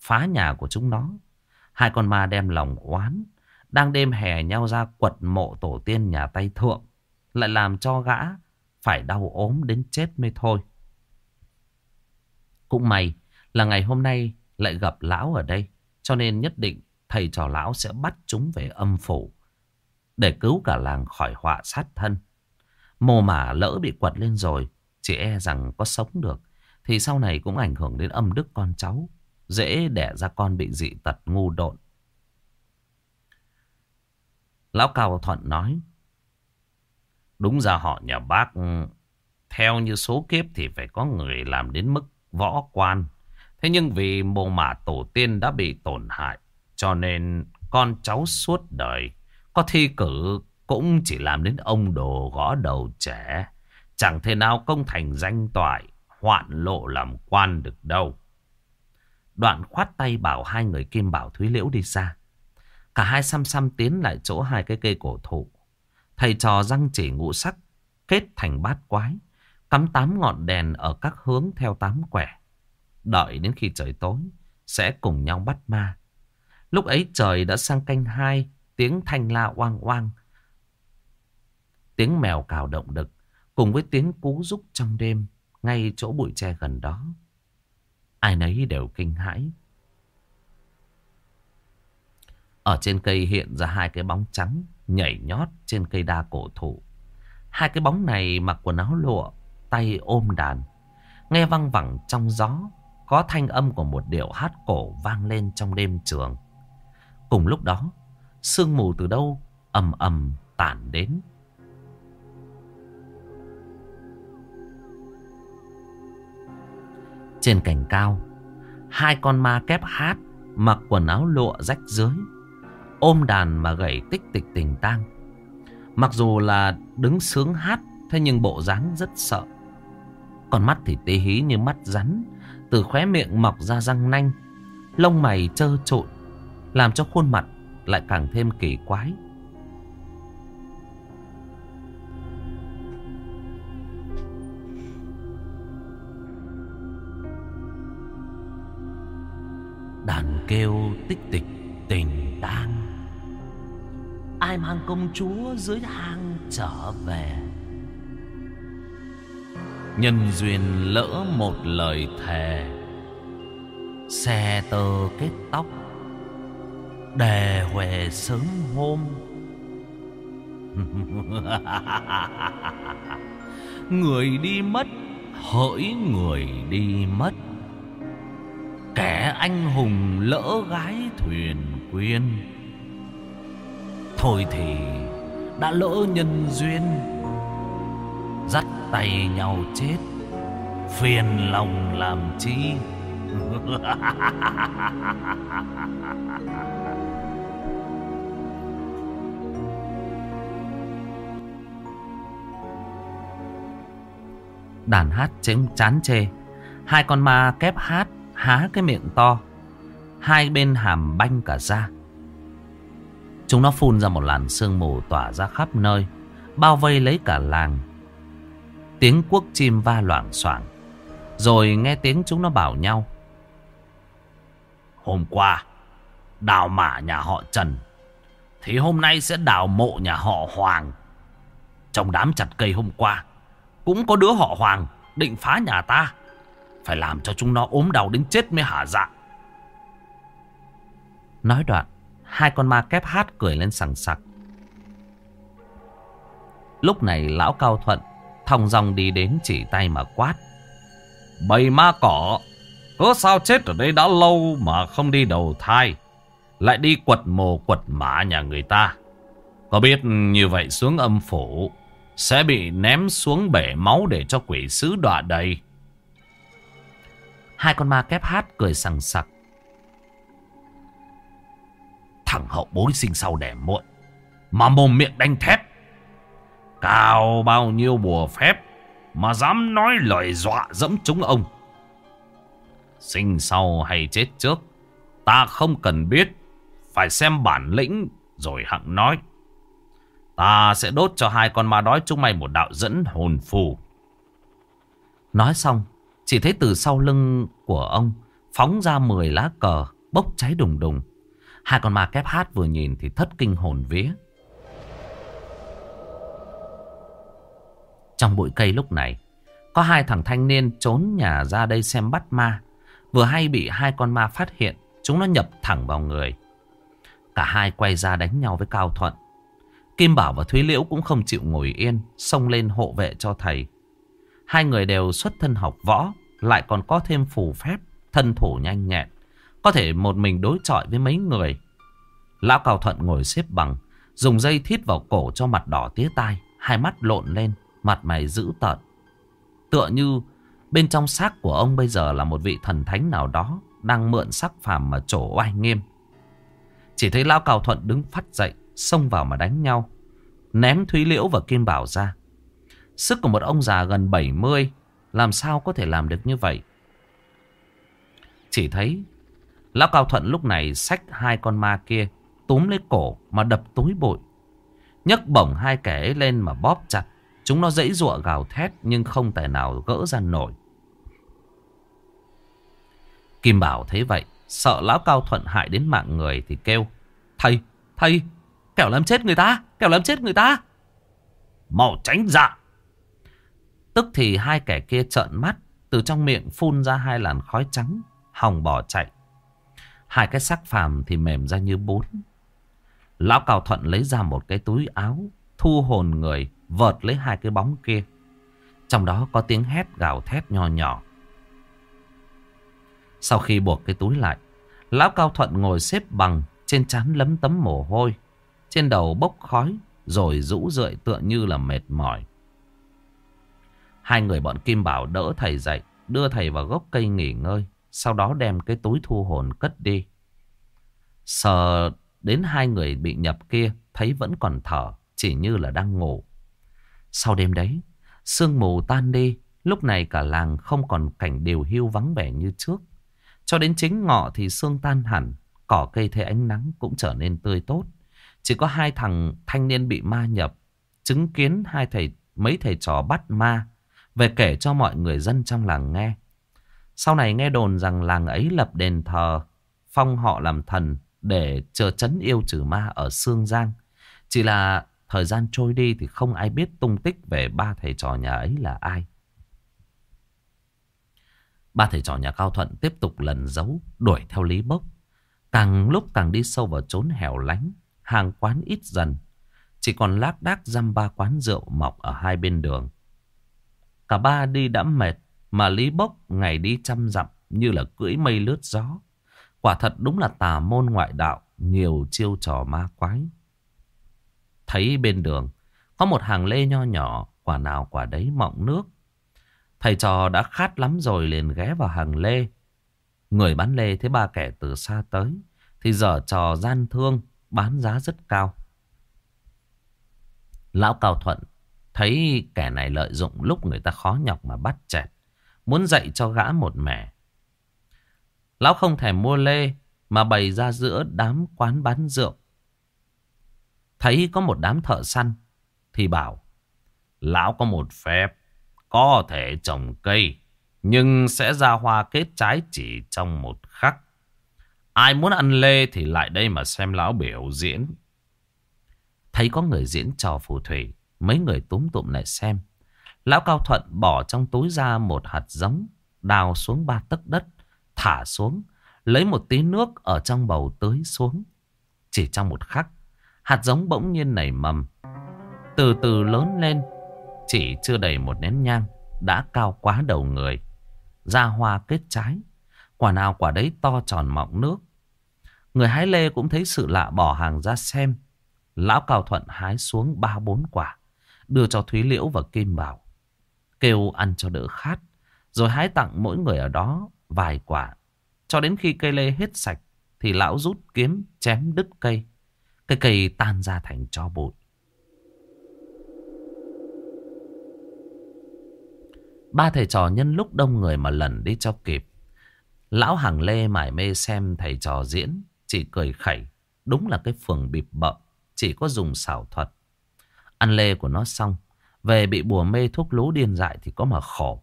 Phá nhà của chúng nó. Hai con ma đem lòng oán. Đang đêm hè nhau ra quật mộ tổ tiên nhà tây thượng. Lại làm cho gã phải đau ốm đến chết mới thôi. Cũng may là ngày hôm nay lại gặp lão ở đây. Cho nên nhất định thầy trò lão sẽ bắt chúng về âm phủ. Để cứu cả làng khỏi họa sát thân. Mồ mả lỡ bị quật lên rồi. Chỉ e rằng có sống được. Thì sau này cũng ảnh hưởng đến âm đức con cháu. Dễ đẻ ra con bị dị tật ngu độn. Lão Cao Thuận nói. Đúng ra họ nhà bác, theo như số kiếp thì phải có người làm đến mức võ quan. Thế nhưng vì mồ mả tổ tiên đã bị tổn hại, cho nên con cháu suốt đời có thi cử cũng chỉ làm đến ông đồ gõ đầu trẻ. Chẳng thể nào công thành danh toại hoạn lộ làm quan được đâu. Đoạn khoát tay bảo hai người Kim Bảo Thúy Liễu đi xa. Cả hai xăm xăm tiến lại chỗ hai cái cây cổ thụ. Thầy trò răng chỉ ngũ sắc kết thành bát quái. Cắm tám ngọn đèn ở các hướng theo tám quẻ. Đợi đến khi trời tối sẽ cùng nhau bắt ma. Lúc ấy trời đã sang canh hai, tiếng thanh la oang oang. Tiếng mèo cào động đực cùng với tiếng cú rúc trong đêm ngay chỗ bụi tre gần đó. Ai nấy đều kinh hãi. Ở trên cây hiện ra hai cái bóng trắng nhảy nhót trên cây đa cổ thụ. Hai cái bóng này mặc quần áo lụa, tay ôm đàn. Nghe văng vẳng trong gió, có thanh âm của một điệu hát cổ vang lên trong đêm trường. Cùng lúc đó, sương mù từ đâu ầm ầm tản đến. Trên cành cao, hai con ma kép hát mặc quần áo lụa rách dưới ôm đàn mà gảy tích tịch tình tang. Mặc dù là đứng sướng hát, thế nhưng bộ dáng rất sợ. Con mắt thì tê hí như mắt rắn, từ khóe miệng mọc ra răng nanh, lông mày trơ trội, làm cho khuôn mặt lại càng thêm kỳ quái. Đàn kêu tích tịch tình tang. Ai mang công chúa dưới hang trở về? Nhân duyên lỡ một lời thề. Xe tơ kết tóc đề huề sớm hôm. *laughs* Người đi mất, hỡi người đi mất. Kẻ anh hùng lỡ gái thuyền quyên. Thôi thì đã lỡ nhân duyên, Dắt tay nhau chết. Phiền lòng làm chi? *laughs* Đàn hát chém chán chê Hai con ma kép hát Há cái miệng to Hai bên hàm banh cả ra Chúng nó phun ra một làn sương mù tỏa ra khắp nơi, bao vây lấy cả làng. Tiếng quốc chim va loảng soảng, rồi nghe tiếng chúng nó bảo nhau. Hôm qua, đào mả nhà họ Trần, thì hôm nay sẽ đào mộ nhà họ Hoàng. Trong đám chặt cây hôm qua, cũng có đứa họ Hoàng định phá nhà ta. Phải làm cho chúng nó ốm đau đến chết mới hả dạ. Nói đoạn, Hai con ma kép hát cười lên sằng sặc. Lúc này lão cao thuận thòng dòng đi đến chỉ tay mà quát. Bầy ma cỏ, cớ sao chết ở đây đã lâu mà không đi đầu thai. Lại đi quật mồ quật mã nhà người ta. Có biết như vậy xuống âm phủ sẽ bị ném xuống bể máu để cho quỷ sứ đọa đầy. Hai con ma kép hát cười sằng sặc. Thằng hậu bối sinh sau đẻ muộn. Mà mồm miệng đanh thép. Cao bao nhiêu bùa phép. Mà dám nói lời dọa dẫm chúng ông. Sinh sau hay chết trước. Ta không cần biết. Phải xem bản lĩnh rồi hẳn nói. Ta sẽ đốt cho hai con ma đói chúng mày một đạo dẫn hồn phù. Nói xong, chỉ thấy từ sau lưng của ông phóng ra 10 lá cờ bốc cháy đùng đùng. Hai con ma kép hát vừa nhìn thì thất kinh hồn vía. Trong bụi cây lúc này, có hai thằng thanh niên trốn nhà ra đây xem bắt ma. Vừa hay bị hai con ma phát hiện, chúng nó nhập thẳng vào người. Cả hai quay ra đánh nhau với Cao Thuận. Kim Bảo và Thúy Liễu cũng không chịu ngồi yên, xông lên hộ vệ cho thầy. Hai người đều xuất thân học võ, lại còn có thêm phù phép, thân thủ nhanh nhẹn. Có thể một mình đối chọi với mấy người. Lão Cao Thuận ngồi xếp bằng, dùng dây thít vào cổ cho mặt đỏ tía tai, hai mắt lộn lên, mặt mày dữ tợn. Tựa như bên trong xác của ông bây giờ là một vị thần thánh nào đó đang mượn sắc phàm mà trổ oai nghiêm. Chỉ thấy Lão Cao Thuận đứng phát dậy, xông vào mà đánh nhau. Ném Thúy Liễu và Kim Bảo ra. Sức của một ông già gần 70 làm sao có thể làm được như vậy. Chỉ thấy Lão Cao Thuận lúc này xách hai con ma kia túm lấy cổ mà đập túi bụi. nhấc bổng hai kẻ ấy lên mà bóp chặt. Chúng nó dãy ruộng gào thét nhưng không tài nào gỡ ra nổi. Kim Bảo thấy vậy, sợ Lão Cao Thuận hại đến mạng người thì kêu. Thầy, thầy, kẻo làm chết người ta, kẻo làm chết người ta. Mau tránh ra. Tức thì hai kẻ kia trợn mắt, từ trong miệng phun ra hai làn khói trắng, hòng bỏ chạy. Hai cái xác phàm thì mềm ra như bún. Lão Cao Thuận lấy ra một cái túi áo, thu hồn người, vợt lấy hai cái bóng kia. Trong đó có tiếng hét gào thét nhỏ nhỏ. Sau khi buộc cái túi lại, Lão Cao Thuận ngồi xếp bằng, trên trán lấm tấm mồ hôi, trên đầu bốc khói, rồi rũ rượi tựa như là mệt mỏi. Hai người bọn Kim Bảo đỡ thầy dậy, đưa thầy vào gốc cây nghỉ ngơi, sau đó đem cái túi thu hồn cất đi. Sờ đến hai người bị nhập kia, thấy vẫn còn thở, chỉ như là đang ngủ. Sau đêm đấy, sương mù tan đi, lúc này cả làng không còn cảnh điều hưu vắng vẻ như trước. Cho đến chính ngọ thì sương tan hẳn, cỏ cây thấy ánh nắng cũng trở nên tươi tốt. Chỉ có hai thằng thanh niên bị ma nhập, chứng kiến hai thầy mấy thầy trò bắt ma về kể cho mọi người dân trong làng nghe. Sau này nghe đồn rằng làng ấy lập đền thờ, phong họ làm thần để chờ chấn yêu trừ ma ở Sương Giang. Chỉ là thời gian trôi đi thì không ai biết tung tích về ba thầy trò nhà ấy là ai. Ba thầy trò nhà Cao Thuận tiếp tục lần giấu, đuổi theo Lý Bốc. Càng lúc càng đi sâu vào trốn hẻo lánh, hàng quán ít dần. Chỉ còn lác đác dăm ba quán rượu mọc ở hai bên đường. Cả ba đi đã mệt, mà Lý Bốc ngày đi trăm dặm như là cưỡi mây lướt gió. Quả thật đúng là tà môn ngoại đạo, nhiều chiêu trò ma quái. Thấy bên đường, có một hàng lê nho nhỏ, quả nào quả đấy mọng nước. Thầy trò đã khát lắm rồi liền ghé vào hàng lê. Người bán lê thấy ba kẻ từ xa tới, thì dở trò gian thương, bán giá rất cao. Lão Cao Thuận thấy kẻ này lợi dụng lúc người ta khó nhọc mà bắt chẹt. Muốn dạy cho gã một mẻ. Lão không thèm mua lê mà bày ra giữa đám quán bán rượu. Thấy có một đám thợ săn thì bảo, Lão có một phép, có thể trồng cây, nhưng sẽ ra hoa kết trái chỉ trong một khắc. Ai muốn ăn lê thì lại đây mà xem lão biểu diễn. Thấy có người diễn trò phù thủy, mấy người túm tụm lại xem. Lão Cao Thuận bỏ trong túi ra một hạt giống, đào xuống ba tấc đất, thả xuống, lấy một tí nước ở trong bầu tưới xuống. Chỉ trong một khắc, hạt giống bỗng nhiên nảy mầm. Từ từ lớn lên, chỉ chưa đầy một nén nhang, đã cao quá đầu người. Ra hoa kết trái, quả nào quả đấy to tròn mọng nước. Người hái lê cũng thấy sự lạ bỏ hàng ra xem. Lão Cao Thuận hái xuống ba bốn quả, đưa cho Thúy Liễu và Kim Bảo. Kêu ăn cho đỡ khát, rồi hái tặng mỗi người ở đó vài quả. Cho đến khi cây lê hết sạch thì lão rút kiếm chém đứt cây. cây cây tan ra thành cho bụi. Ba thầy trò nhân lúc đông người mà lần đi cho kịp. Lão hàng lê mải mê xem thầy trò diễn. Chỉ cười khẩy. Đúng là cái phường bịp bợ. Chỉ có dùng xảo thuật. Ăn lê của nó xong. Về bị bùa mê thuốc lú điên dại thì có mà khổ.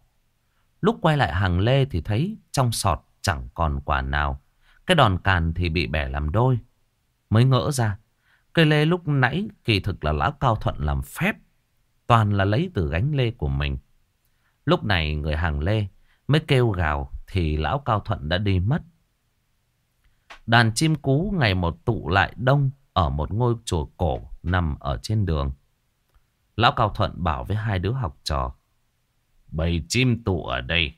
Lúc quay lại hàng lê thì thấy trong sọt chẳng còn quả nào. Cái đòn càn thì bị bẻ làm đôi. Mới ngỡ ra. Cây lê lúc nãy kỳ thực là lão cao thuận làm phép. Toàn là lấy từ gánh lê của mình. Lúc này người hàng lê mới kêu gào thì lão cao thuận đã đi mất. Đàn chim cú ngày một tụ lại đông ở một ngôi chùa cổ nằm ở trên đường. Lão cao thuận bảo với hai đứa học trò. Bầy chim tụ ở đây.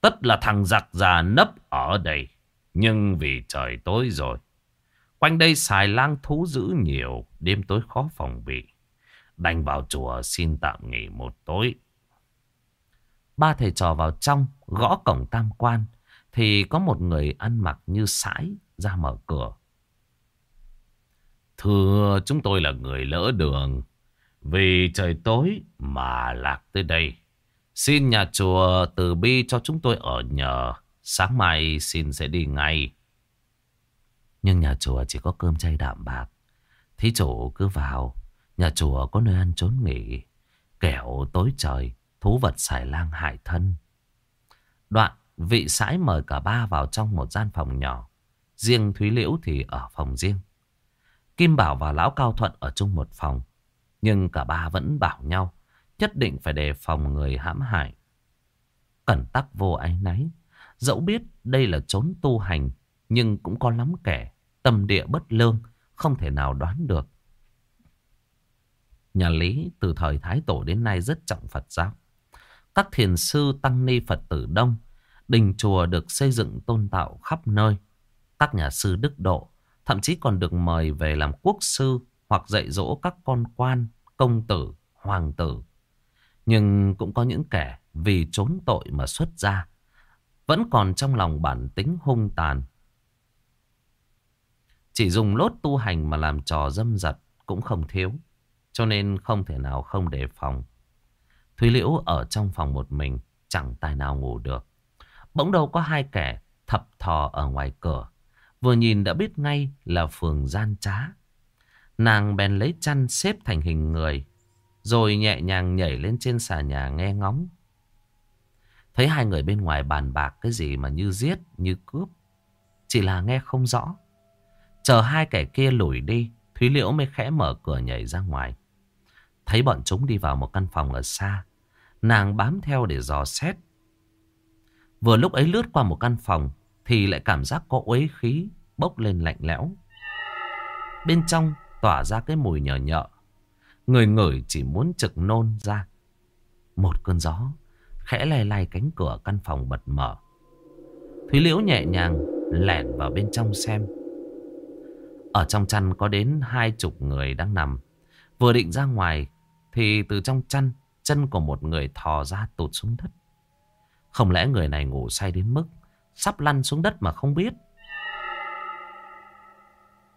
Tất là thằng giặc già nấp ở đây. Nhưng vì trời tối rồi. Quanh đây xài lang thú dữ nhiều. Đêm tối khó phòng bị. Đành vào chùa xin tạm nghỉ một tối. Ba thầy trò vào trong, gõ cổng tam quan. Thì có một người ăn mặc như sãi ra mở cửa. Thưa chúng tôi là người lỡ đường. Vì trời tối mà lạc tới đây. Xin nhà chùa từ bi cho chúng tôi ở nhờ. Sáng mai xin sẽ đi ngay. Nhưng nhà chùa chỉ có cơm chay đạm bạc. Thí chủ cứ vào. Nhà chùa có nơi ăn trốn nghỉ. Kẻo tối trời, thú vật xài lang hại thân. Đoạn, vị sãi mời cả ba vào trong một gian phòng nhỏ. Riêng Thúy Liễu thì ở phòng riêng. Kim Bảo và Lão Cao Thuận ở chung một phòng. Nhưng cả ba vẫn bảo nhau nhất định phải đề phòng người hãm hại. Cẩn tắc vô ái náy. Dẫu biết đây là trốn tu hành nhưng cũng có lắm kẻ tâm địa bất lương không thể nào đoán được. Nhà Lý từ thời Thái Tổ đến nay rất trọng Phật giáo. Các thiền sư tăng ni Phật tử đông, đình chùa được xây dựng tôn tạo khắp nơi. Các nhà sư đức độ thậm chí còn được mời về làm quốc sư hoặc dạy dỗ các con quan, công tử, hoàng tử. Nhưng cũng có những kẻ vì trốn tội mà xuất ra, vẫn còn trong lòng bản tính hung tàn. Chỉ dùng lốt tu hành mà làm trò dâm dật cũng không thiếu, cho nên không thể nào không đề phòng. Thúy Liễu ở trong phòng một mình, chẳng tài nào ngủ được. Bỗng đâu có hai kẻ thập thò ở ngoài cửa. Vừa nhìn đã biết ngay là phường gian trá. Nàng bèn lấy chăn xếp thành hình người. Rồi nhẹ nhàng nhảy lên trên xà nhà nghe ngóng. Thấy hai người bên ngoài bàn bạc cái gì mà như giết, như cướp. Chỉ là nghe không rõ. Chờ hai kẻ kia lủi đi, Thúy Liễu mới khẽ mở cửa nhảy ra ngoài. Thấy bọn chúng đi vào một căn phòng ở xa. Nàng bám theo để dò xét. Vừa lúc ấy lướt qua một căn phòng, thì lại cảm giác có uế khí bốc lên lạnh lẽo. Bên trong tỏa ra cái mùi nhờ nhợ. Người ngửi chỉ muốn trực nôn ra. Một cơn gió khẽ lay lay cánh cửa căn phòng bật mở. Thúy Liễu nhẹ nhàng lẻn vào bên trong xem. Ở trong chăn có đến hai chục người đang nằm. Vừa định ra ngoài thì từ trong chăn chân của một người thò ra tụt xuống đất. Không lẽ người này ngủ say đến mức sắp lăn xuống đất mà không biết.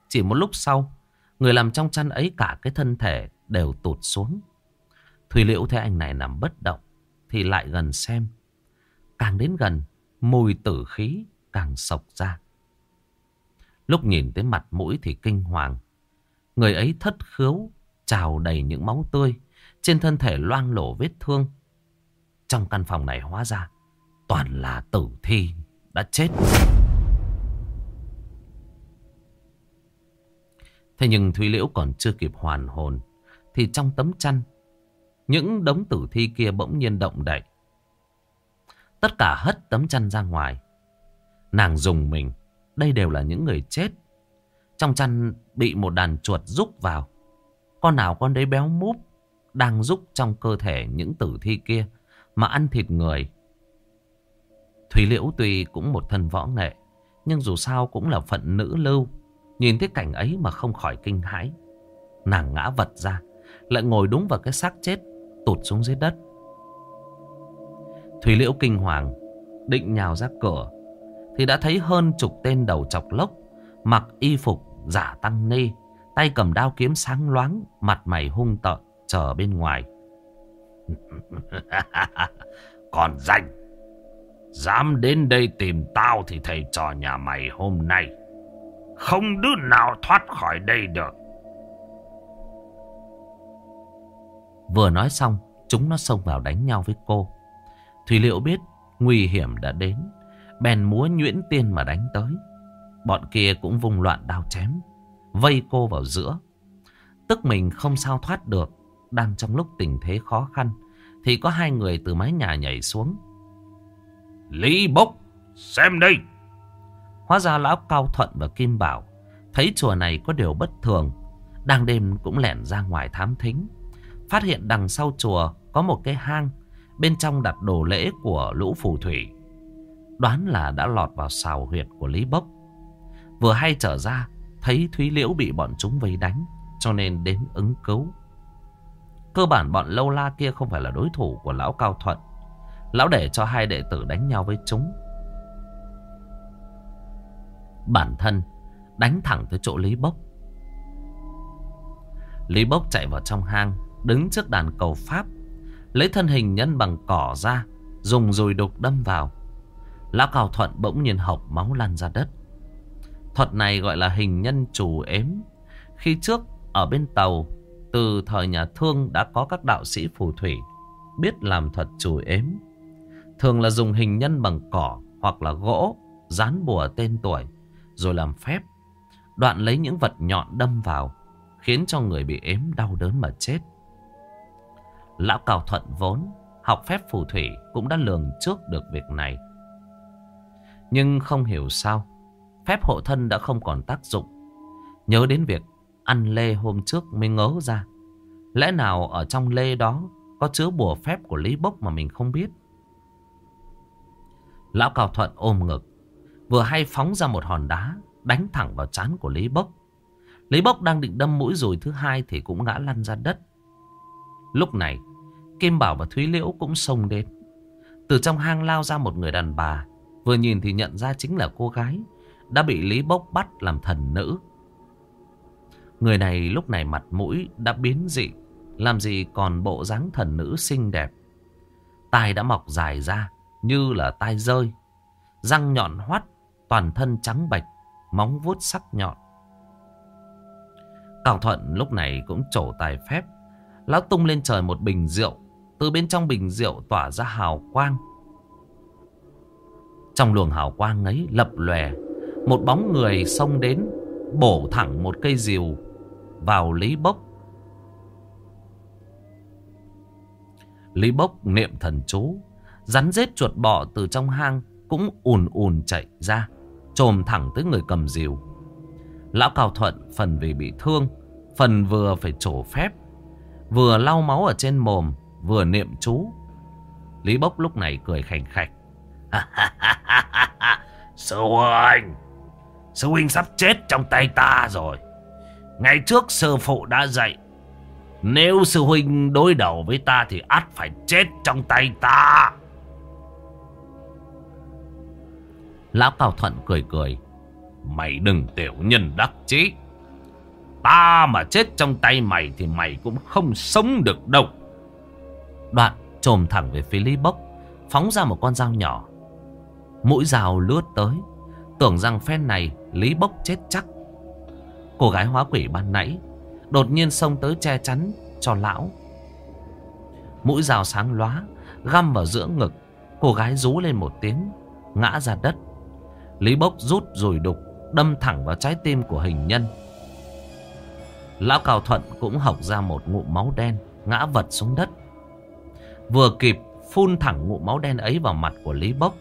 Chỉ một lúc sau, người làm trong chăn ấy cả cái thân thể đều tụt xuống. Thùy Liễu thấy anh này nằm bất động, thì lại gần xem. Càng đến gần, mùi tử khí càng sộc ra. Lúc nhìn tới mặt mũi thì kinh hoàng. Người ấy thất khứu, trào đầy những máu tươi. Trên thân thể loang lổ vết thương. Trong căn phòng này hóa ra toàn là tử thi đã chết. Thế nhưng Thúy Liễu còn chưa kịp hoàn hồn. Thì trong tấm chăn, những đống tử thi kia bỗng nhiên động đậy. Tất cả hất tấm chăn ra ngoài. Nàng dùng mình. Đây đều là những người chết. Trong chăn bị một đàn chuột rúc vào. Con nào con đấy béo múp. Đang rúc trong cơ thể những tử thi kia. Mà ăn thịt người. Thúy Liễu tuy cũng một thân võ nghệ. Nhưng dù sao cũng là phận nữ lưu. Nhìn thấy cảnh ấy mà không khỏi kinh hãi. Nàng ngã vật ra. Lại ngồi đúng vào cái xác chết. Tụt xuống dưới đất. Thúy Liễu kinh hoàng. Định nhào ra cửa Thì đã thấy hơn chục tên đầu chọc lốc Mặc y phục giả tăng ni, Tay cầm đao kiếm sáng loáng Mặt mày hung tợn chờ bên ngoài. *laughs* Còn danh Dám đến đây tìm tao Thì thầy trò nhà mày hôm nay Không đứa nào thoát khỏi đây được. Vừa nói xong, Chúng nó xông vào đánh nhau với cô. Thủy Liệu biết nguy hiểm đã đến, Bèn múa nhuyễn tiên mà đánh tới. Bọn kia cũng vùng loạn đao chém, Vây cô vào giữa. Tức mình không sao thoát được đang trong lúc tình thế khó khăn Thì có hai người từ mái nhà nhảy xuống. Lý Bốc Xem đây. Hóa ra lão Cao Thuận và Kim Bảo Thấy chùa này có điều bất thường Đang đêm cũng lẻn ra ngoài thám thính Phát hiện đằng sau chùa Có một cái hang Bên trong đặt đồ lễ của lũ phù thủy. Đoán là đã lọt vào xào huyệt của Lý Bốc. Vừa hay trở ra Thấy Thúy Liễu bị bọn chúng vây đánh Cho nên đến ứng cứu Cơ bản bọn lâu la kia không phải là đối thủ của lão Cao Thuận. Lão để cho hai đệ tử đánh nhau với chúng. Bản thân đánh thẳng tới chỗ Lý Bốc. Lý Bốc chạy vào trong hang, Đứng trước đàn cầu Pháp, Lấy thân hình nhân bằng cỏ ra, Dùng dùi đục đâm vào. Lão Cao Thuận bỗng nhiên hộc máu lan ra đất. Thuật này gọi là hình nhân chủ ếm. Khi trước, ở bên tàu từ thời nhà thương đã có các đạo sĩ phù thủy, Biết làm thuật chủ ếm. Thường là dùng hình nhân bằng cỏ Hoặc là gỗ, Dán bùa tên tuổi, Rồi làm phép. Đoạn lấy những vật nhọn đâm vào, Khiến cho người bị ếm đau đớn mà chết. Lão Cao Thuận vốn Học phép phù thủy Cũng đã lường trước được việc này. Nhưng không hiểu sao, Phép hộ thân đã không còn tác dụng. Nhớ đến việc Ăn lê hôm trước mới ngớ ra. Lẽ nào ở trong lê đó Có chứa bùa phép của Lý Bốc mà mình không biết? Lão Cao Thuận ôm ngực, Vừa hay phóng ra một hòn đá, Đánh thẳng vào trán của Lý Bốc. Lý Bốc đang định đâm mũi rồi thứ hai Thì cũng ngã lăn ra đất. Lúc này, Kim Bảo và Thúy Liễu cũng xông đến Từ trong hang lao ra một người đàn bà, Vừa nhìn thì nhận ra chính là cô gái, Đã bị Lý Bốc bắt làm thần nữ. Người này lúc này mặt mũi đã biến dị, Làm gì còn bộ dáng thần nữ xinh đẹp. Tai đã mọc dài ra, Như là tai rơi. Răng nhọn hoắt, Toàn thân trắng bạch Móng vuốt sắc nhọn. Cao Thuận lúc này cũng trổ tài phép. Lão tung lên trời một bình rượu, Từ bên trong bình rượu tỏa ra hào quang. Trong luồng hào quang ấy lập lòe, Một bóng người xông đến, Bổ thẳng một cây rìu. Vào Lý Bốc. Lý Bốc niệm thần chú, Rắn rết chuột bọ từ trong hang Cũng ùn ùn chạy ra, Trồm thẳng tới người cầm rìu. Lão Cao Thuận phần vì bị thương, Phần vừa phải trổ phép, Vừa lau máu ở trên mồm, Vừa niệm chú. Lý Bốc lúc này cười khảnh khạch. *laughs* Sư huynh! Sư huynh sắp chết trong tay ta rồi. Ngày trước sư phụ đã dạy, Nếu sư huynh đối đầu với ta Thì ắt phải chết trong tay ta. Lão Cao Thuận cười cười, Mày đừng tiểu nhân đắc chí. Ta mà chết trong tay mày Thì mày cũng không sống được đâu. Đoạn trồm thẳng về phía Lý Bốc, Phóng ra một con dao nhỏ. Mũi dao lướt tới, Tưởng rằng phen này Lý Bốc chết chắc. Cô gái hóa quỷ ban nãy, Đột nhiên xông tới che chắn cho lão. Mũi dao sáng lóa, Găm vào giữa ngực, Cô gái rú lên một tiếng, Ngã ra đất. Lý Bốc rút rồi đục, Đâm thẳng vào trái tim của hình nhân. Lão Cào Thuận cũng học ra một ngụm máu đen, Ngã vật xuống đất. Vừa kịp phun thẳng ngụm máu đen ấy vào mặt của Lý Bốc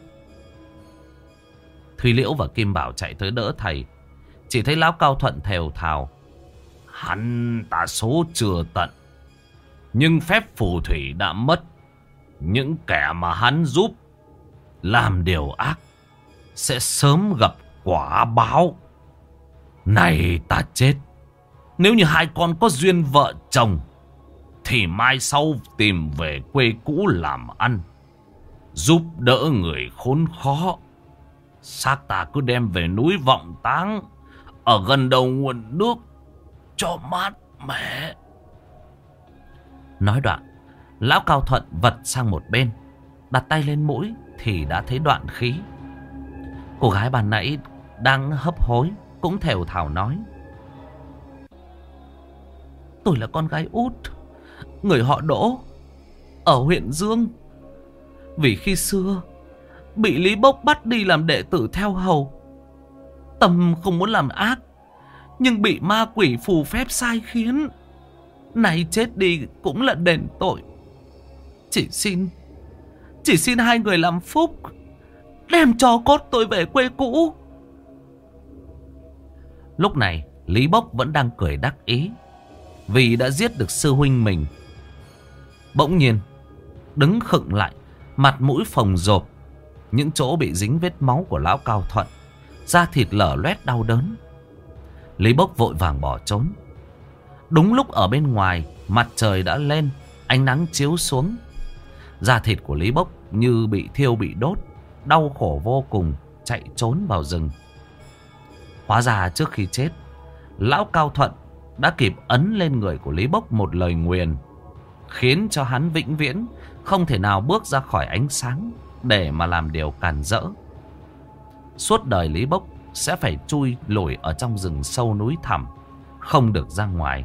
Thùy Liễu và Kim Bảo chạy tới đỡ thầy. Chỉ thấy Lão Cao Thuận thèo thào, Hắn ta số chưa tận, Nhưng phép phù thủy đã mất Những kẻ mà hắn giúp Làm điều ác Sẽ sớm gặp quả báo Này ta chết, Nếu như hai con có duyên vợ chồng, Thì mai sau tìm về quê cũ làm ăn, Giúp đỡ người khốn khó. Xác ta cứ đem về núi vọng táng. Ở gần đầu nguồn nước. Cho mát mẻ. Nói đoạn, lão cao thuận vật sang một bên. Đặt tay lên mũi thì đã thấy đoạn khí. Cô gái bàn nãy đang hấp hối cũng thều thào nói. Tôi là con gái út, người họ đỗ, ở huyện Dương. Vì khi xưa, bị Lý Bốc bắt đi làm đệ tử theo hầu. Tâm không muốn làm ác, nhưng bị ma quỷ phù phép sai khiến. Này chết đi cũng là đền tội. Chỉ xin, chỉ xin hai người làm phúc, đem cho cốt tôi về quê cũ. Lúc này, Lý Bốc vẫn đang cười đắc ý. Vì đã giết được sư huynh mình Bỗng nhiên Đứng khựng lại Mặt mũi phồng rộp Những chỗ bị dính vết máu của lão cao thuận Da thịt lở loét đau đớn. Lý Bốc vội vàng bỏ trốn. Đúng lúc ở bên ngoài Mặt trời đã lên Ánh nắng chiếu xuống. Da thịt của Lý Bốc như bị thiêu bị đốt Đau khổ vô cùng Chạy trốn vào rừng. Hóa ra trước khi chết Lão Cao Thuận đã kịp ấn lên người của Lý Bốc một lời nguyền, khiến cho hắn vĩnh viễn không thể nào bước ra khỏi ánh sáng để mà làm điều càn rỡ. Suốt đời Lý Bốc sẽ phải chui lủi ở trong rừng sâu núi thẳm, không được ra ngoài.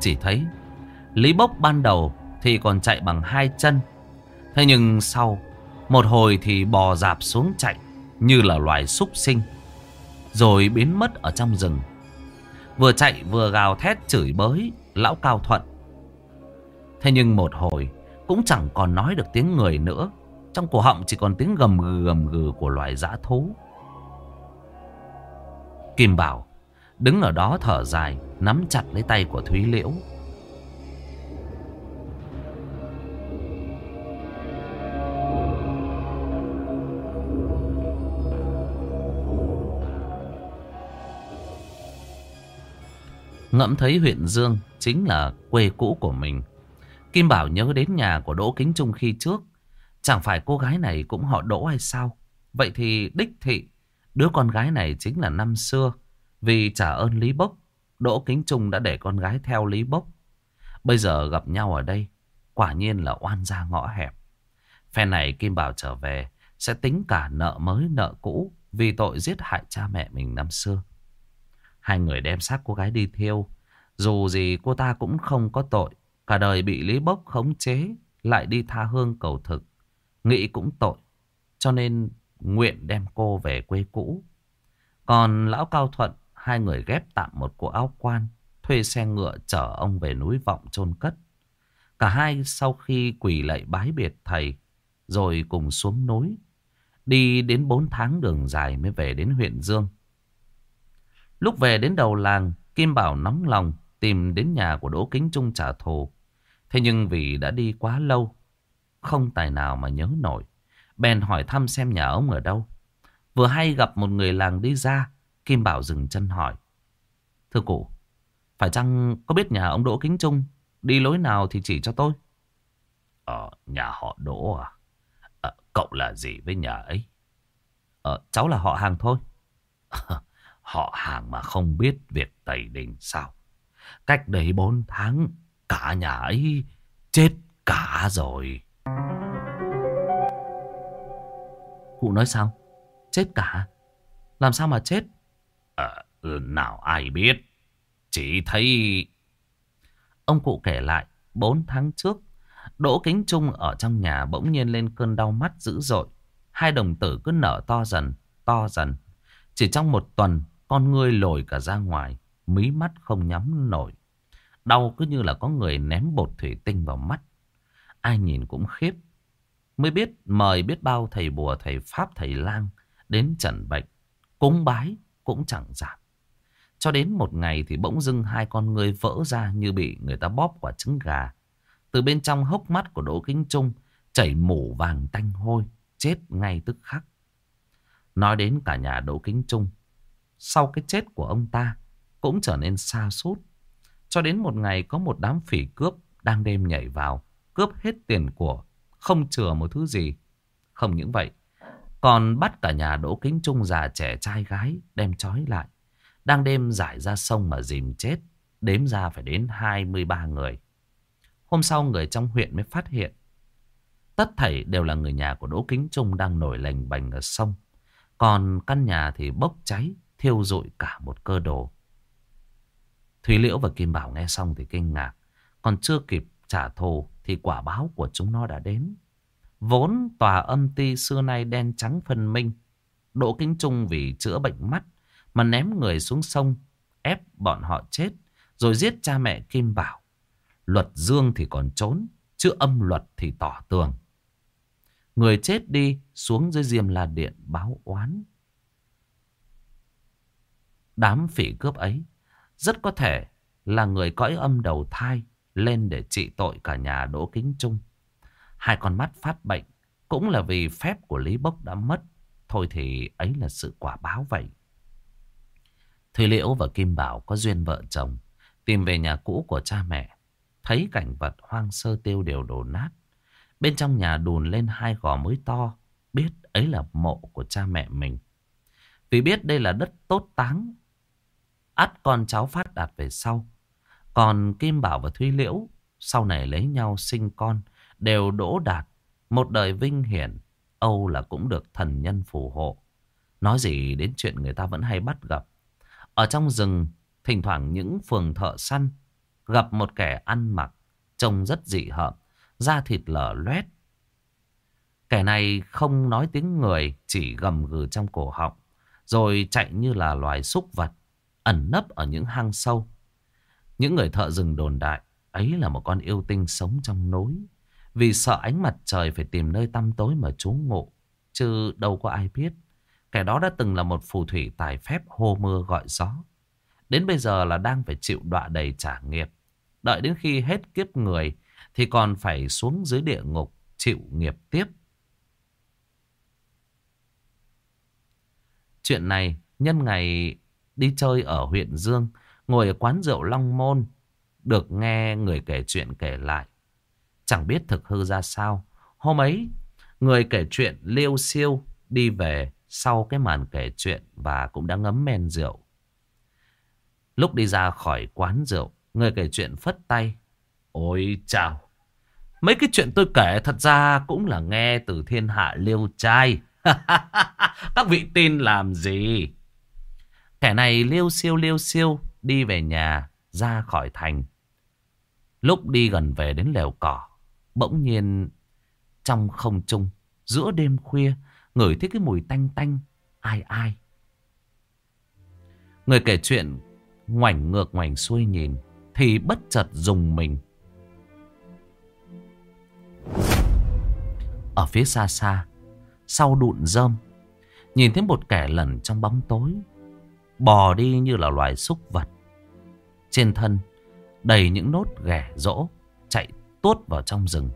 Chỉ thấy Lý Bốc ban đầu thì còn chạy bằng hai chân Thế nhưng sau Một hồi thì bò dạp xuống chạy Như là loài súc sinh Rồi biến mất ở trong rừng Vừa chạy vừa gào thét chửi bới, Lão Cao Thuận. Thế nhưng một hồi, Cũng chẳng còn nói được tiếng người nữa. Trong cổ họng chỉ còn tiếng gầm gừ gầm gừ Của loài dã thú. Kim Bảo Đứng ở đó thở dài, Nắm chặt lấy tay của Thúy Liễu. Ngẫm thấy huyện Dương chính là quê cũ của mình. Kim Bảo nhớ đến nhà của Đỗ Kính Trung khi trước. Chẳng phải cô gái này cũng họ Đỗ hay sao? Vậy thì đích thị, đứa con gái này chính là năm xưa. Vì trả ơn Lý Bốc, Đỗ Kính Trung đã để con gái theo Lý Bốc. Bây giờ gặp nhau ở đây, quả nhiên là oan gia ngõ hẹp. Phe này Kim Bảo trở về, sẽ tính cả nợ mới nợ cũ vì tội giết hại cha mẹ mình năm xưa. Hai người đem xác cô gái đi thiêu. Dù gì cô ta cũng không có tội. Cả đời bị Lý Bốc khống chế. Lại đi tha hương cầu thực. Nghĩ cũng tội. Cho nên nguyện đem cô về quê cũ. Còn lão Cao Thuận. Hai người ghép tạm một cổ áo quan. Thuê xe ngựa chở ông về núi vọng chôn cất. Cả hai sau khi quỳ lạy bái biệt thầy. Rồi cùng xuống núi. Đi đến bốn tháng đường dài mới về đến huyện Dương. Lúc về đến đầu làng, Kim Bảo nóng lòng tìm đến nhà của Đỗ Kính Trung trả thù. Thế nhưng vì đã đi quá lâu, không tài nào mà nhớ nổi. Bèn hỏi thăm xem nhà ông ở đâu. Vừa hay gặp một người làng đi ra, Kim Bảo dừng chân hỏi. Thưa cụ, phải chăng có biết nhà ông Đỗ Kính Trung đi lối nào thì chỉ cho tôi? Ờ, nhà họ Đỗ à? à cậu là gì với nhà ấy? Ờ, cháu là họ hàng thôi. *laughs* Họ hàng mà không biết việc tẩy Đình sao. Cách đấy bốn tháng, cả nhà ấy chết cả rồi. Cụ nói sao? Chết cả? Làm sao mà chết? À, nào ai biết. Chỉ thấy... Ông cụ kể lại, bốn tháng trước, Đỗ Kính Trung ở trong nhà bỗng nhiên lên cơn đau mắt dữ dội. Hai đồng tử cứ nở to dần, to dần. Chỉ trong một tuần, con ngươi lồi cả ra ngoài, mí mắt không nhắm nổi. Đau cứ như là có người ném bột thủy tinh vào mắt. Ai nhìn cũng khiếp. Mới biết mời biết bao thầy bùa, thầy pháp, thầy lang đến trần bệnh. Cúng bái cũng chẳng giảm. Cho đến một ngày thì bỗng dưng hai con ngươi vỡ ra như bị người ta bóp quả trứng gà. Từ bên trong hốc mắt của Đỗ Kính Trung chảy mủ vàng tanh hôi, chết ngay tức khắc. Nói đến cả nhà Đỗ Kính Trung sau cái chết của ông ta cũng trở nên xa sút Cho đến một ngày có một đám phỉ cướp đang đêm nhảy vào, cướp hết tiền của, không chừa một thứ gì. Không những vậy, còn bắt cả nhà Đỗ Kính Trung già trẻ trai gái đem trói lại. Đang đêm giải ra sông mà dìm chết, đếm ra phải đến 23 người. Hôm sau người trong huyện mới phát hiện. Tất thảy đều là người nhà của Đỗ Kính Trung đang nổi lành bành ở sông. Còn căn nhà thì bốc cháy, thiêu rụi cả một cơ đồ. Thúy Liễu và Kim Bảo nghe xong thì kinh ngạc. Còn chưa kịp trả thù thì quả báo của chúng nó đã đến. Vốn tòa âm ti xưa nay đen trắng phân minh. Đỗ Kính Trung vì chữa bệnh mắt mà ném người xuống sông, ép bọn họ chết, rồi giết cha mẹ Kim Bảo. Luật dương thì còn trốn, chứ âm luật thì tỏ tường. Người chết đi xuống dưới diêm la điện báo oán. Đám phỉ cướp ấy rất có thể là người cõi âm đầu thai lên để trị tội cả nhà Đỗ Kính Trung. Hai con mắt phát bệnh cũng là vì phép của Lý Bốc đã mất. Thôi thì ấy là sự quả báo vậy. Thùy Liễu và Kim Bảo có duyên vợ chồng. Tìm về nhà cũ của cha mẹ. Thấy cảnh vật hoang sơ tiêu đều đổ nát. Bên trong nhà đùn lên hai gò mới to. Biết ấy là mộ của cha mẹ mình. Vì biết đây là đất tốt táng ắt con cháu phát đạt về sau. Còn Kim Bảo và Thúy Liễu sau này lấy nhau sinh con đều đỗ đạt. Một đời vinh hiển, Âu là cũng được thần nhân phù hộ. Nói gì đến chuyện người ta vẫn hay bắt gặp. Ở trong rừng, thỉnh thoảng những phường thợ săn gặp một kẻ ăn mặc, trông rất dị hợm, da thịt lở loét. Kẻ này không nói tiếng người, chỉ gầm gừ trong cổ họng, rồi chạy như là loài súc vật, ẩn nấp ở những hang sâu. Những người thợ rừng đồn đại, ấy là một con yêu tinh sống trong núi. Vì sợ ánh mặt trời phải tìm nơi tăm tối mà trú ngụ. Chứ đâu có ai biết. Kẻ đó đã từng là một phù thủy tài phép hô mưa gọi gió. Đến bây giờ là đang phải chịu đọa đầy trả nghiệp. Đợi đến khi hết kiếp người thì còn phải xuống dưới địa ngục chịu nghiệp tiếp. Chuyện này nhân ngày đi chơi ở huyện Dương, ngồi ở quán rượu Long Môn, được nghe người kể chuyện kể lại. Chẳng biết thực hư ra sao. Hôm ấy, người kể chuyện liêu siêu đi về sau cái màn kể chuyện và cũng đã ngấm men rượu. Lúc đi ra khỏi quán rượu, người kể chuyện phất tay. Ôi chào! Mấy cái chuyện tôi kể thật ra cũng là nghe từ thiên hạ liêu trai. *laughs* Các vị tin làm gì? Kẻ này liêu siêu liêu siêu đi về nhà ra khỏi thành. Lúc đi gần về đến lều cỏ, bỗng nhiên trong không trung, giữa đêm khuya, ngửi thấy cái mùi tanh tanh, ai ai. Người kể chuyện ngoảnh ngược ngoảnh xuôi nhìn, thì bất chợt dùng mình. Ở phía xa xa, sau đụn rơm, nhìn thấy một kẻ lẩn trong bóng tối, bò đi như là loài súc vật. Trên thân đầy những nốt ghẻ rỗ chạy tuốt vào trong rừng.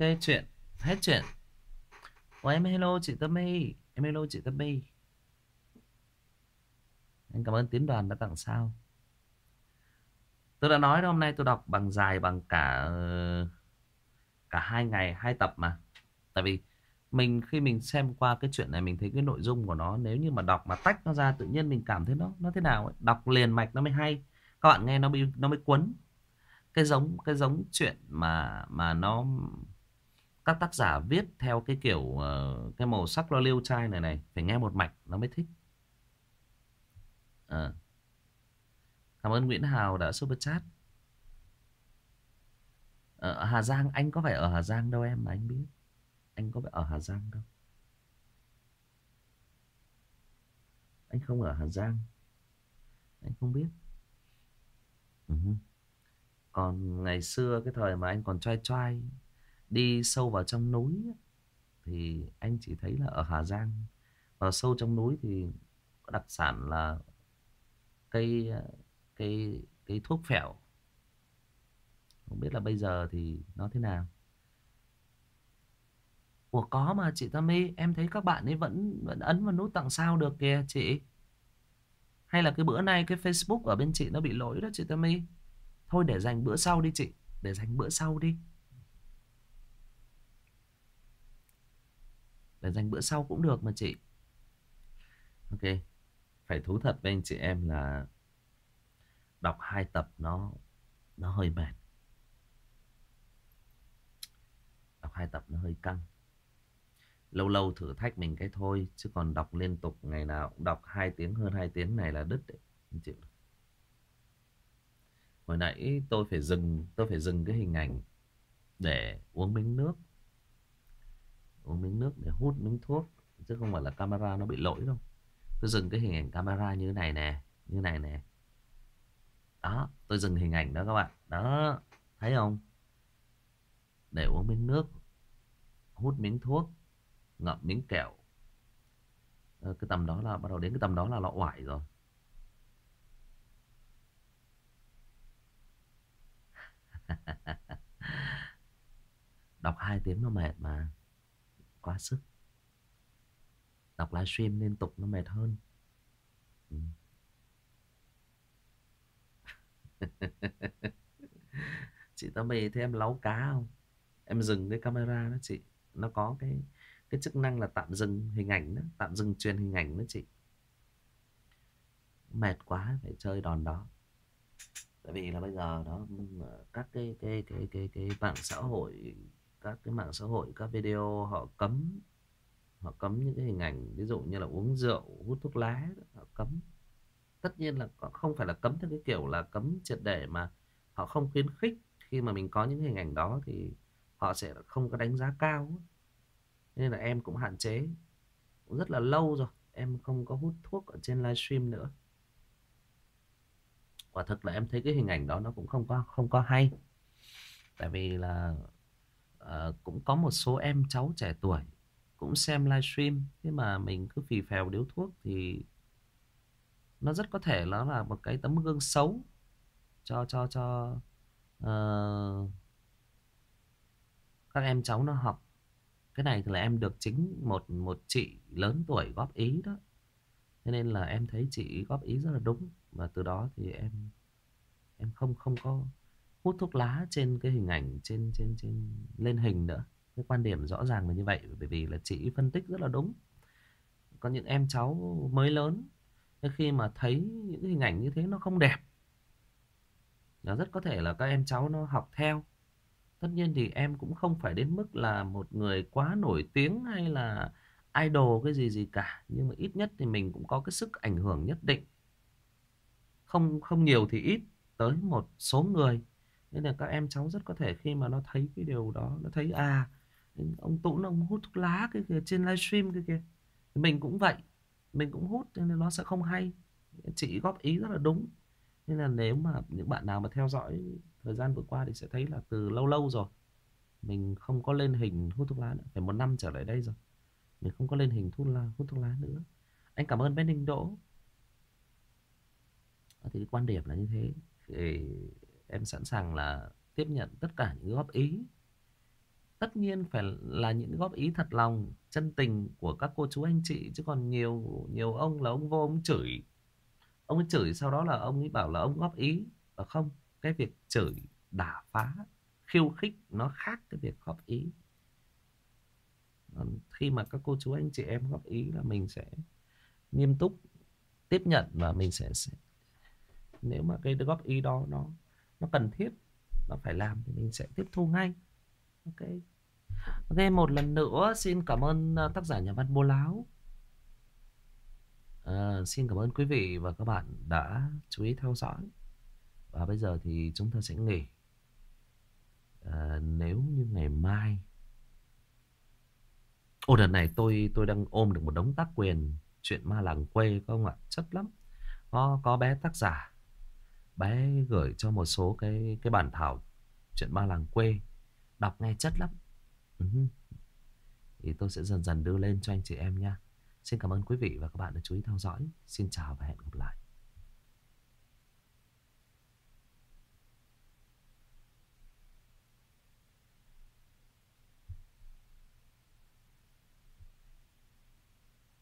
Ok chuyện Hết chuyện. Ủa em hello chị Tâm My Em hello chị Tâm My. Anh cảm ơn tiến đoàn đã tặng sao. Tôi đã nói đó, hôm nay tôi đọc bằng dài bằng cả ờ, cả hai ngày hai tập mà. Tại vì mình khi mình xem qua cái chuyện này mình thấy cái nội dung của nó nếu như mà đọc mà tách nó ra tự nhiên mình cảm thấy nó nó thế nào ấy. đọc liền mạch nó mới hay. Các bạn nghe nó bị nó mới cuốn. cái giống cái giống chuyện mà mà nó các tác giả viết theo cái kiểu uh, cái màu sắc lo liêu trai này này phải nghe một mạch nó mới thích. À. cảm ơn Nguyễn Hào đã super chat. Ờ, ở Hà Giang anh có phải ở Hà Giang đâu em mà anh biết. Anh có phải ở Hà Giang đâu. Anh không ở Hà Giang. Anh không biết. Uh-huh. Còn ngày xưa cái thời mà anh còn trai trai Đi sâu vào trong núi Thì anh chỉ thấy là ở Hà Giang. Vào sâu trong núi thì có đặc sản là cây ờ, cây cây thuốc phèo. Không biết là bây giờ thì nó thế nào? Ủa, có mà chị Tammy, Em thấy các bạn ấy vẫn vẫn ấn vào nút tặng sao được kìa chị. Hay là cái bữa nay cái Facebook ở bên chị nó bị lỗi đó chị Tammy? Thôi để dành bữa sau đi chị, Để dành bữa sau đi. Phải dành bữa sau cũng được mà chị. Ok, Phải thú thật với anh chị em là Đọc hai tập nó Nó hơi mệt. Đọc hai tập nó hơi căng. Lâu lâu thử thách mình cái thôi, Chứ còn đọc liên tục ngày nào cũng đọc hai tiếng hơn hai tiếng này là đứt đấy Không chịu được Hồi nãy tôi phải dừng, Tôi phải dừng cái hình ảnh Để uống miếng nước. Uống miếng nước để hút miếng thuốc, Chứ không phải là camera nó bị lỗi đâu. Tôi dừng cái hình ảnh camera như thế này nè, Như này nè. Đó, tôi dừng hình ảnh đó các bạn. Đó, thấy không? Để uống miếng nước, Hút miếng thuốc, Ngậm miếng kẹo. Ờ, cái tầm đó là, bắt đầu đến cái tầm đó là lọ oải rồi. *laughs* Đọc hai tiếng nó mệt mà. Quá sức. Đọc livestream liên tục nó mệt hơn. Ừ. *laughs* chị tao mê thấy em láu cá không? Em dừng cái camera đó chị. Nó có cái cái chức năng là tạm dừng hình ảnh đó, Tạm dừng truyền hình ảnh đó chị. Mệt quá, phải chơi đòn đó. Tại vì là bây giờ đó, các cái cái cái cái cái mạng xã hội các cái mạng xã hội, các video họ cấm họ cấm những cái hình ảnh, ví dụ như là uống rượu, hút thuốc lá, họ cấm. Tất nhiên là không phải là cấm theo cái kiểu là cấm triệt để mà họ không khuyến khích. Khi mà mình có những hình ảnh đó thì họ sẽ không có đánh giá cao. Nên là em cũng hạn chế. Cũng rất là lâu rồi, em không có hút thuốc ở trên livestream nữa. Quả thực là em thấy cái hình ảnh đó nó cũng không có không có hay. Tại vì là uh, cũng có một số em cháu trẻ tuổi cũng xem livestream thế mà mình cứ phì phèo điếu thuốc thì nó rất có thể nó là một cái tấm gương xấu cho cho cho uh, các em cháu nó học. Cái này thì là em được chính một một chị lớn tuổi góp ý đó. Thế nên là em thấy chị góp ý rất là đúng và từ đó thì em em không không có hút thuốc lá trên cái hình ảnh, trên trên trên, lên hình nữa. Cái quan điểm rõ ràng là như vậy, bởi vì là chị phân tích rất là đúng. Có những em cháu mới lớn khi mà thấy những hình ảnh như thế nó không đẹp, nó rất có thể là các em cháu nó học theo. Tất nhiên thì em cũng không phải đến mức là một người quá nổi tiếng hay là idol cái gì gì cả, nhưng mà ít nhất thì mình cũng có cái sức ảnh hưởng nhất định. Không không nhiều thì ít, tới một số người nên là các em cháu rất có thể khi mà nó thấy cái điều đó, nó thấy à ông Tũng ông hút thuốc lá cái kia, trên livestream cái kia. Mình cũng vậy, mình cũng hút nên nó sẽ không hay. Chị góp ý rất là đúng. Nên là nếu mà những bạn nào mà theo dõi thời gian vừa qua thì sẽ thấy là từ lâu lâu rồi, mình không có lên hình hút thuốc lá nữa. Phải một năm trở lại đây rồi, mình không có lên hình hút lá hút thuốc lá nữa. Anh cảm ơn bé Ninh Đỗ. Ờ, thì cái quan điểm là như thế. Thì em sẵn sàng là tiếp nhận tất cả những góp ý. Tất nhiên phải là những góp ý thật lòng chân tình của các cô chú anh chị chứ còn nhiều nhiều ông là ông vô ông chửi. Ông ấy chửi sau đó là ông ấy bảo là ông góp ý. Và không cái việc chửi đả phá khiêu khích nó khác cái việc góp ý. Khi mà các cô chú anh chị em góp ý là mình sẽ nghiêm túc tiếp nhận và mình sẽ, sẽ nếu mà cái góp ý đó nó nó cần thiết nó phải làm thì mình sẽ tiếp thu ngay. Ok. Ok một lần nữa xin cảm ơn ờ, tác giả nhà văn bố láo. À, xin cảm ơn quý vị và các bạn đã chú ý theo dõi. Và bây giờ thì chúng ta sẽ nghỉ. À, nếu như ngày mai ô đợt này tôi tôi đang ôm được một đống tác quyền chuyện ma làng quê không ạ? Chất lắm. Có có bé tác giả bé gửi cho một số cái cái bản thảo chuyện ma làng quê. Đọc nghe chất lắm. Ừ. thì tôi sẽ dần dần đưa lên cho anh chị em nha. Xin cảm ơn quý vị và các bạn đã chú ý theo dõi. Xin chào và hẹn gặp lại.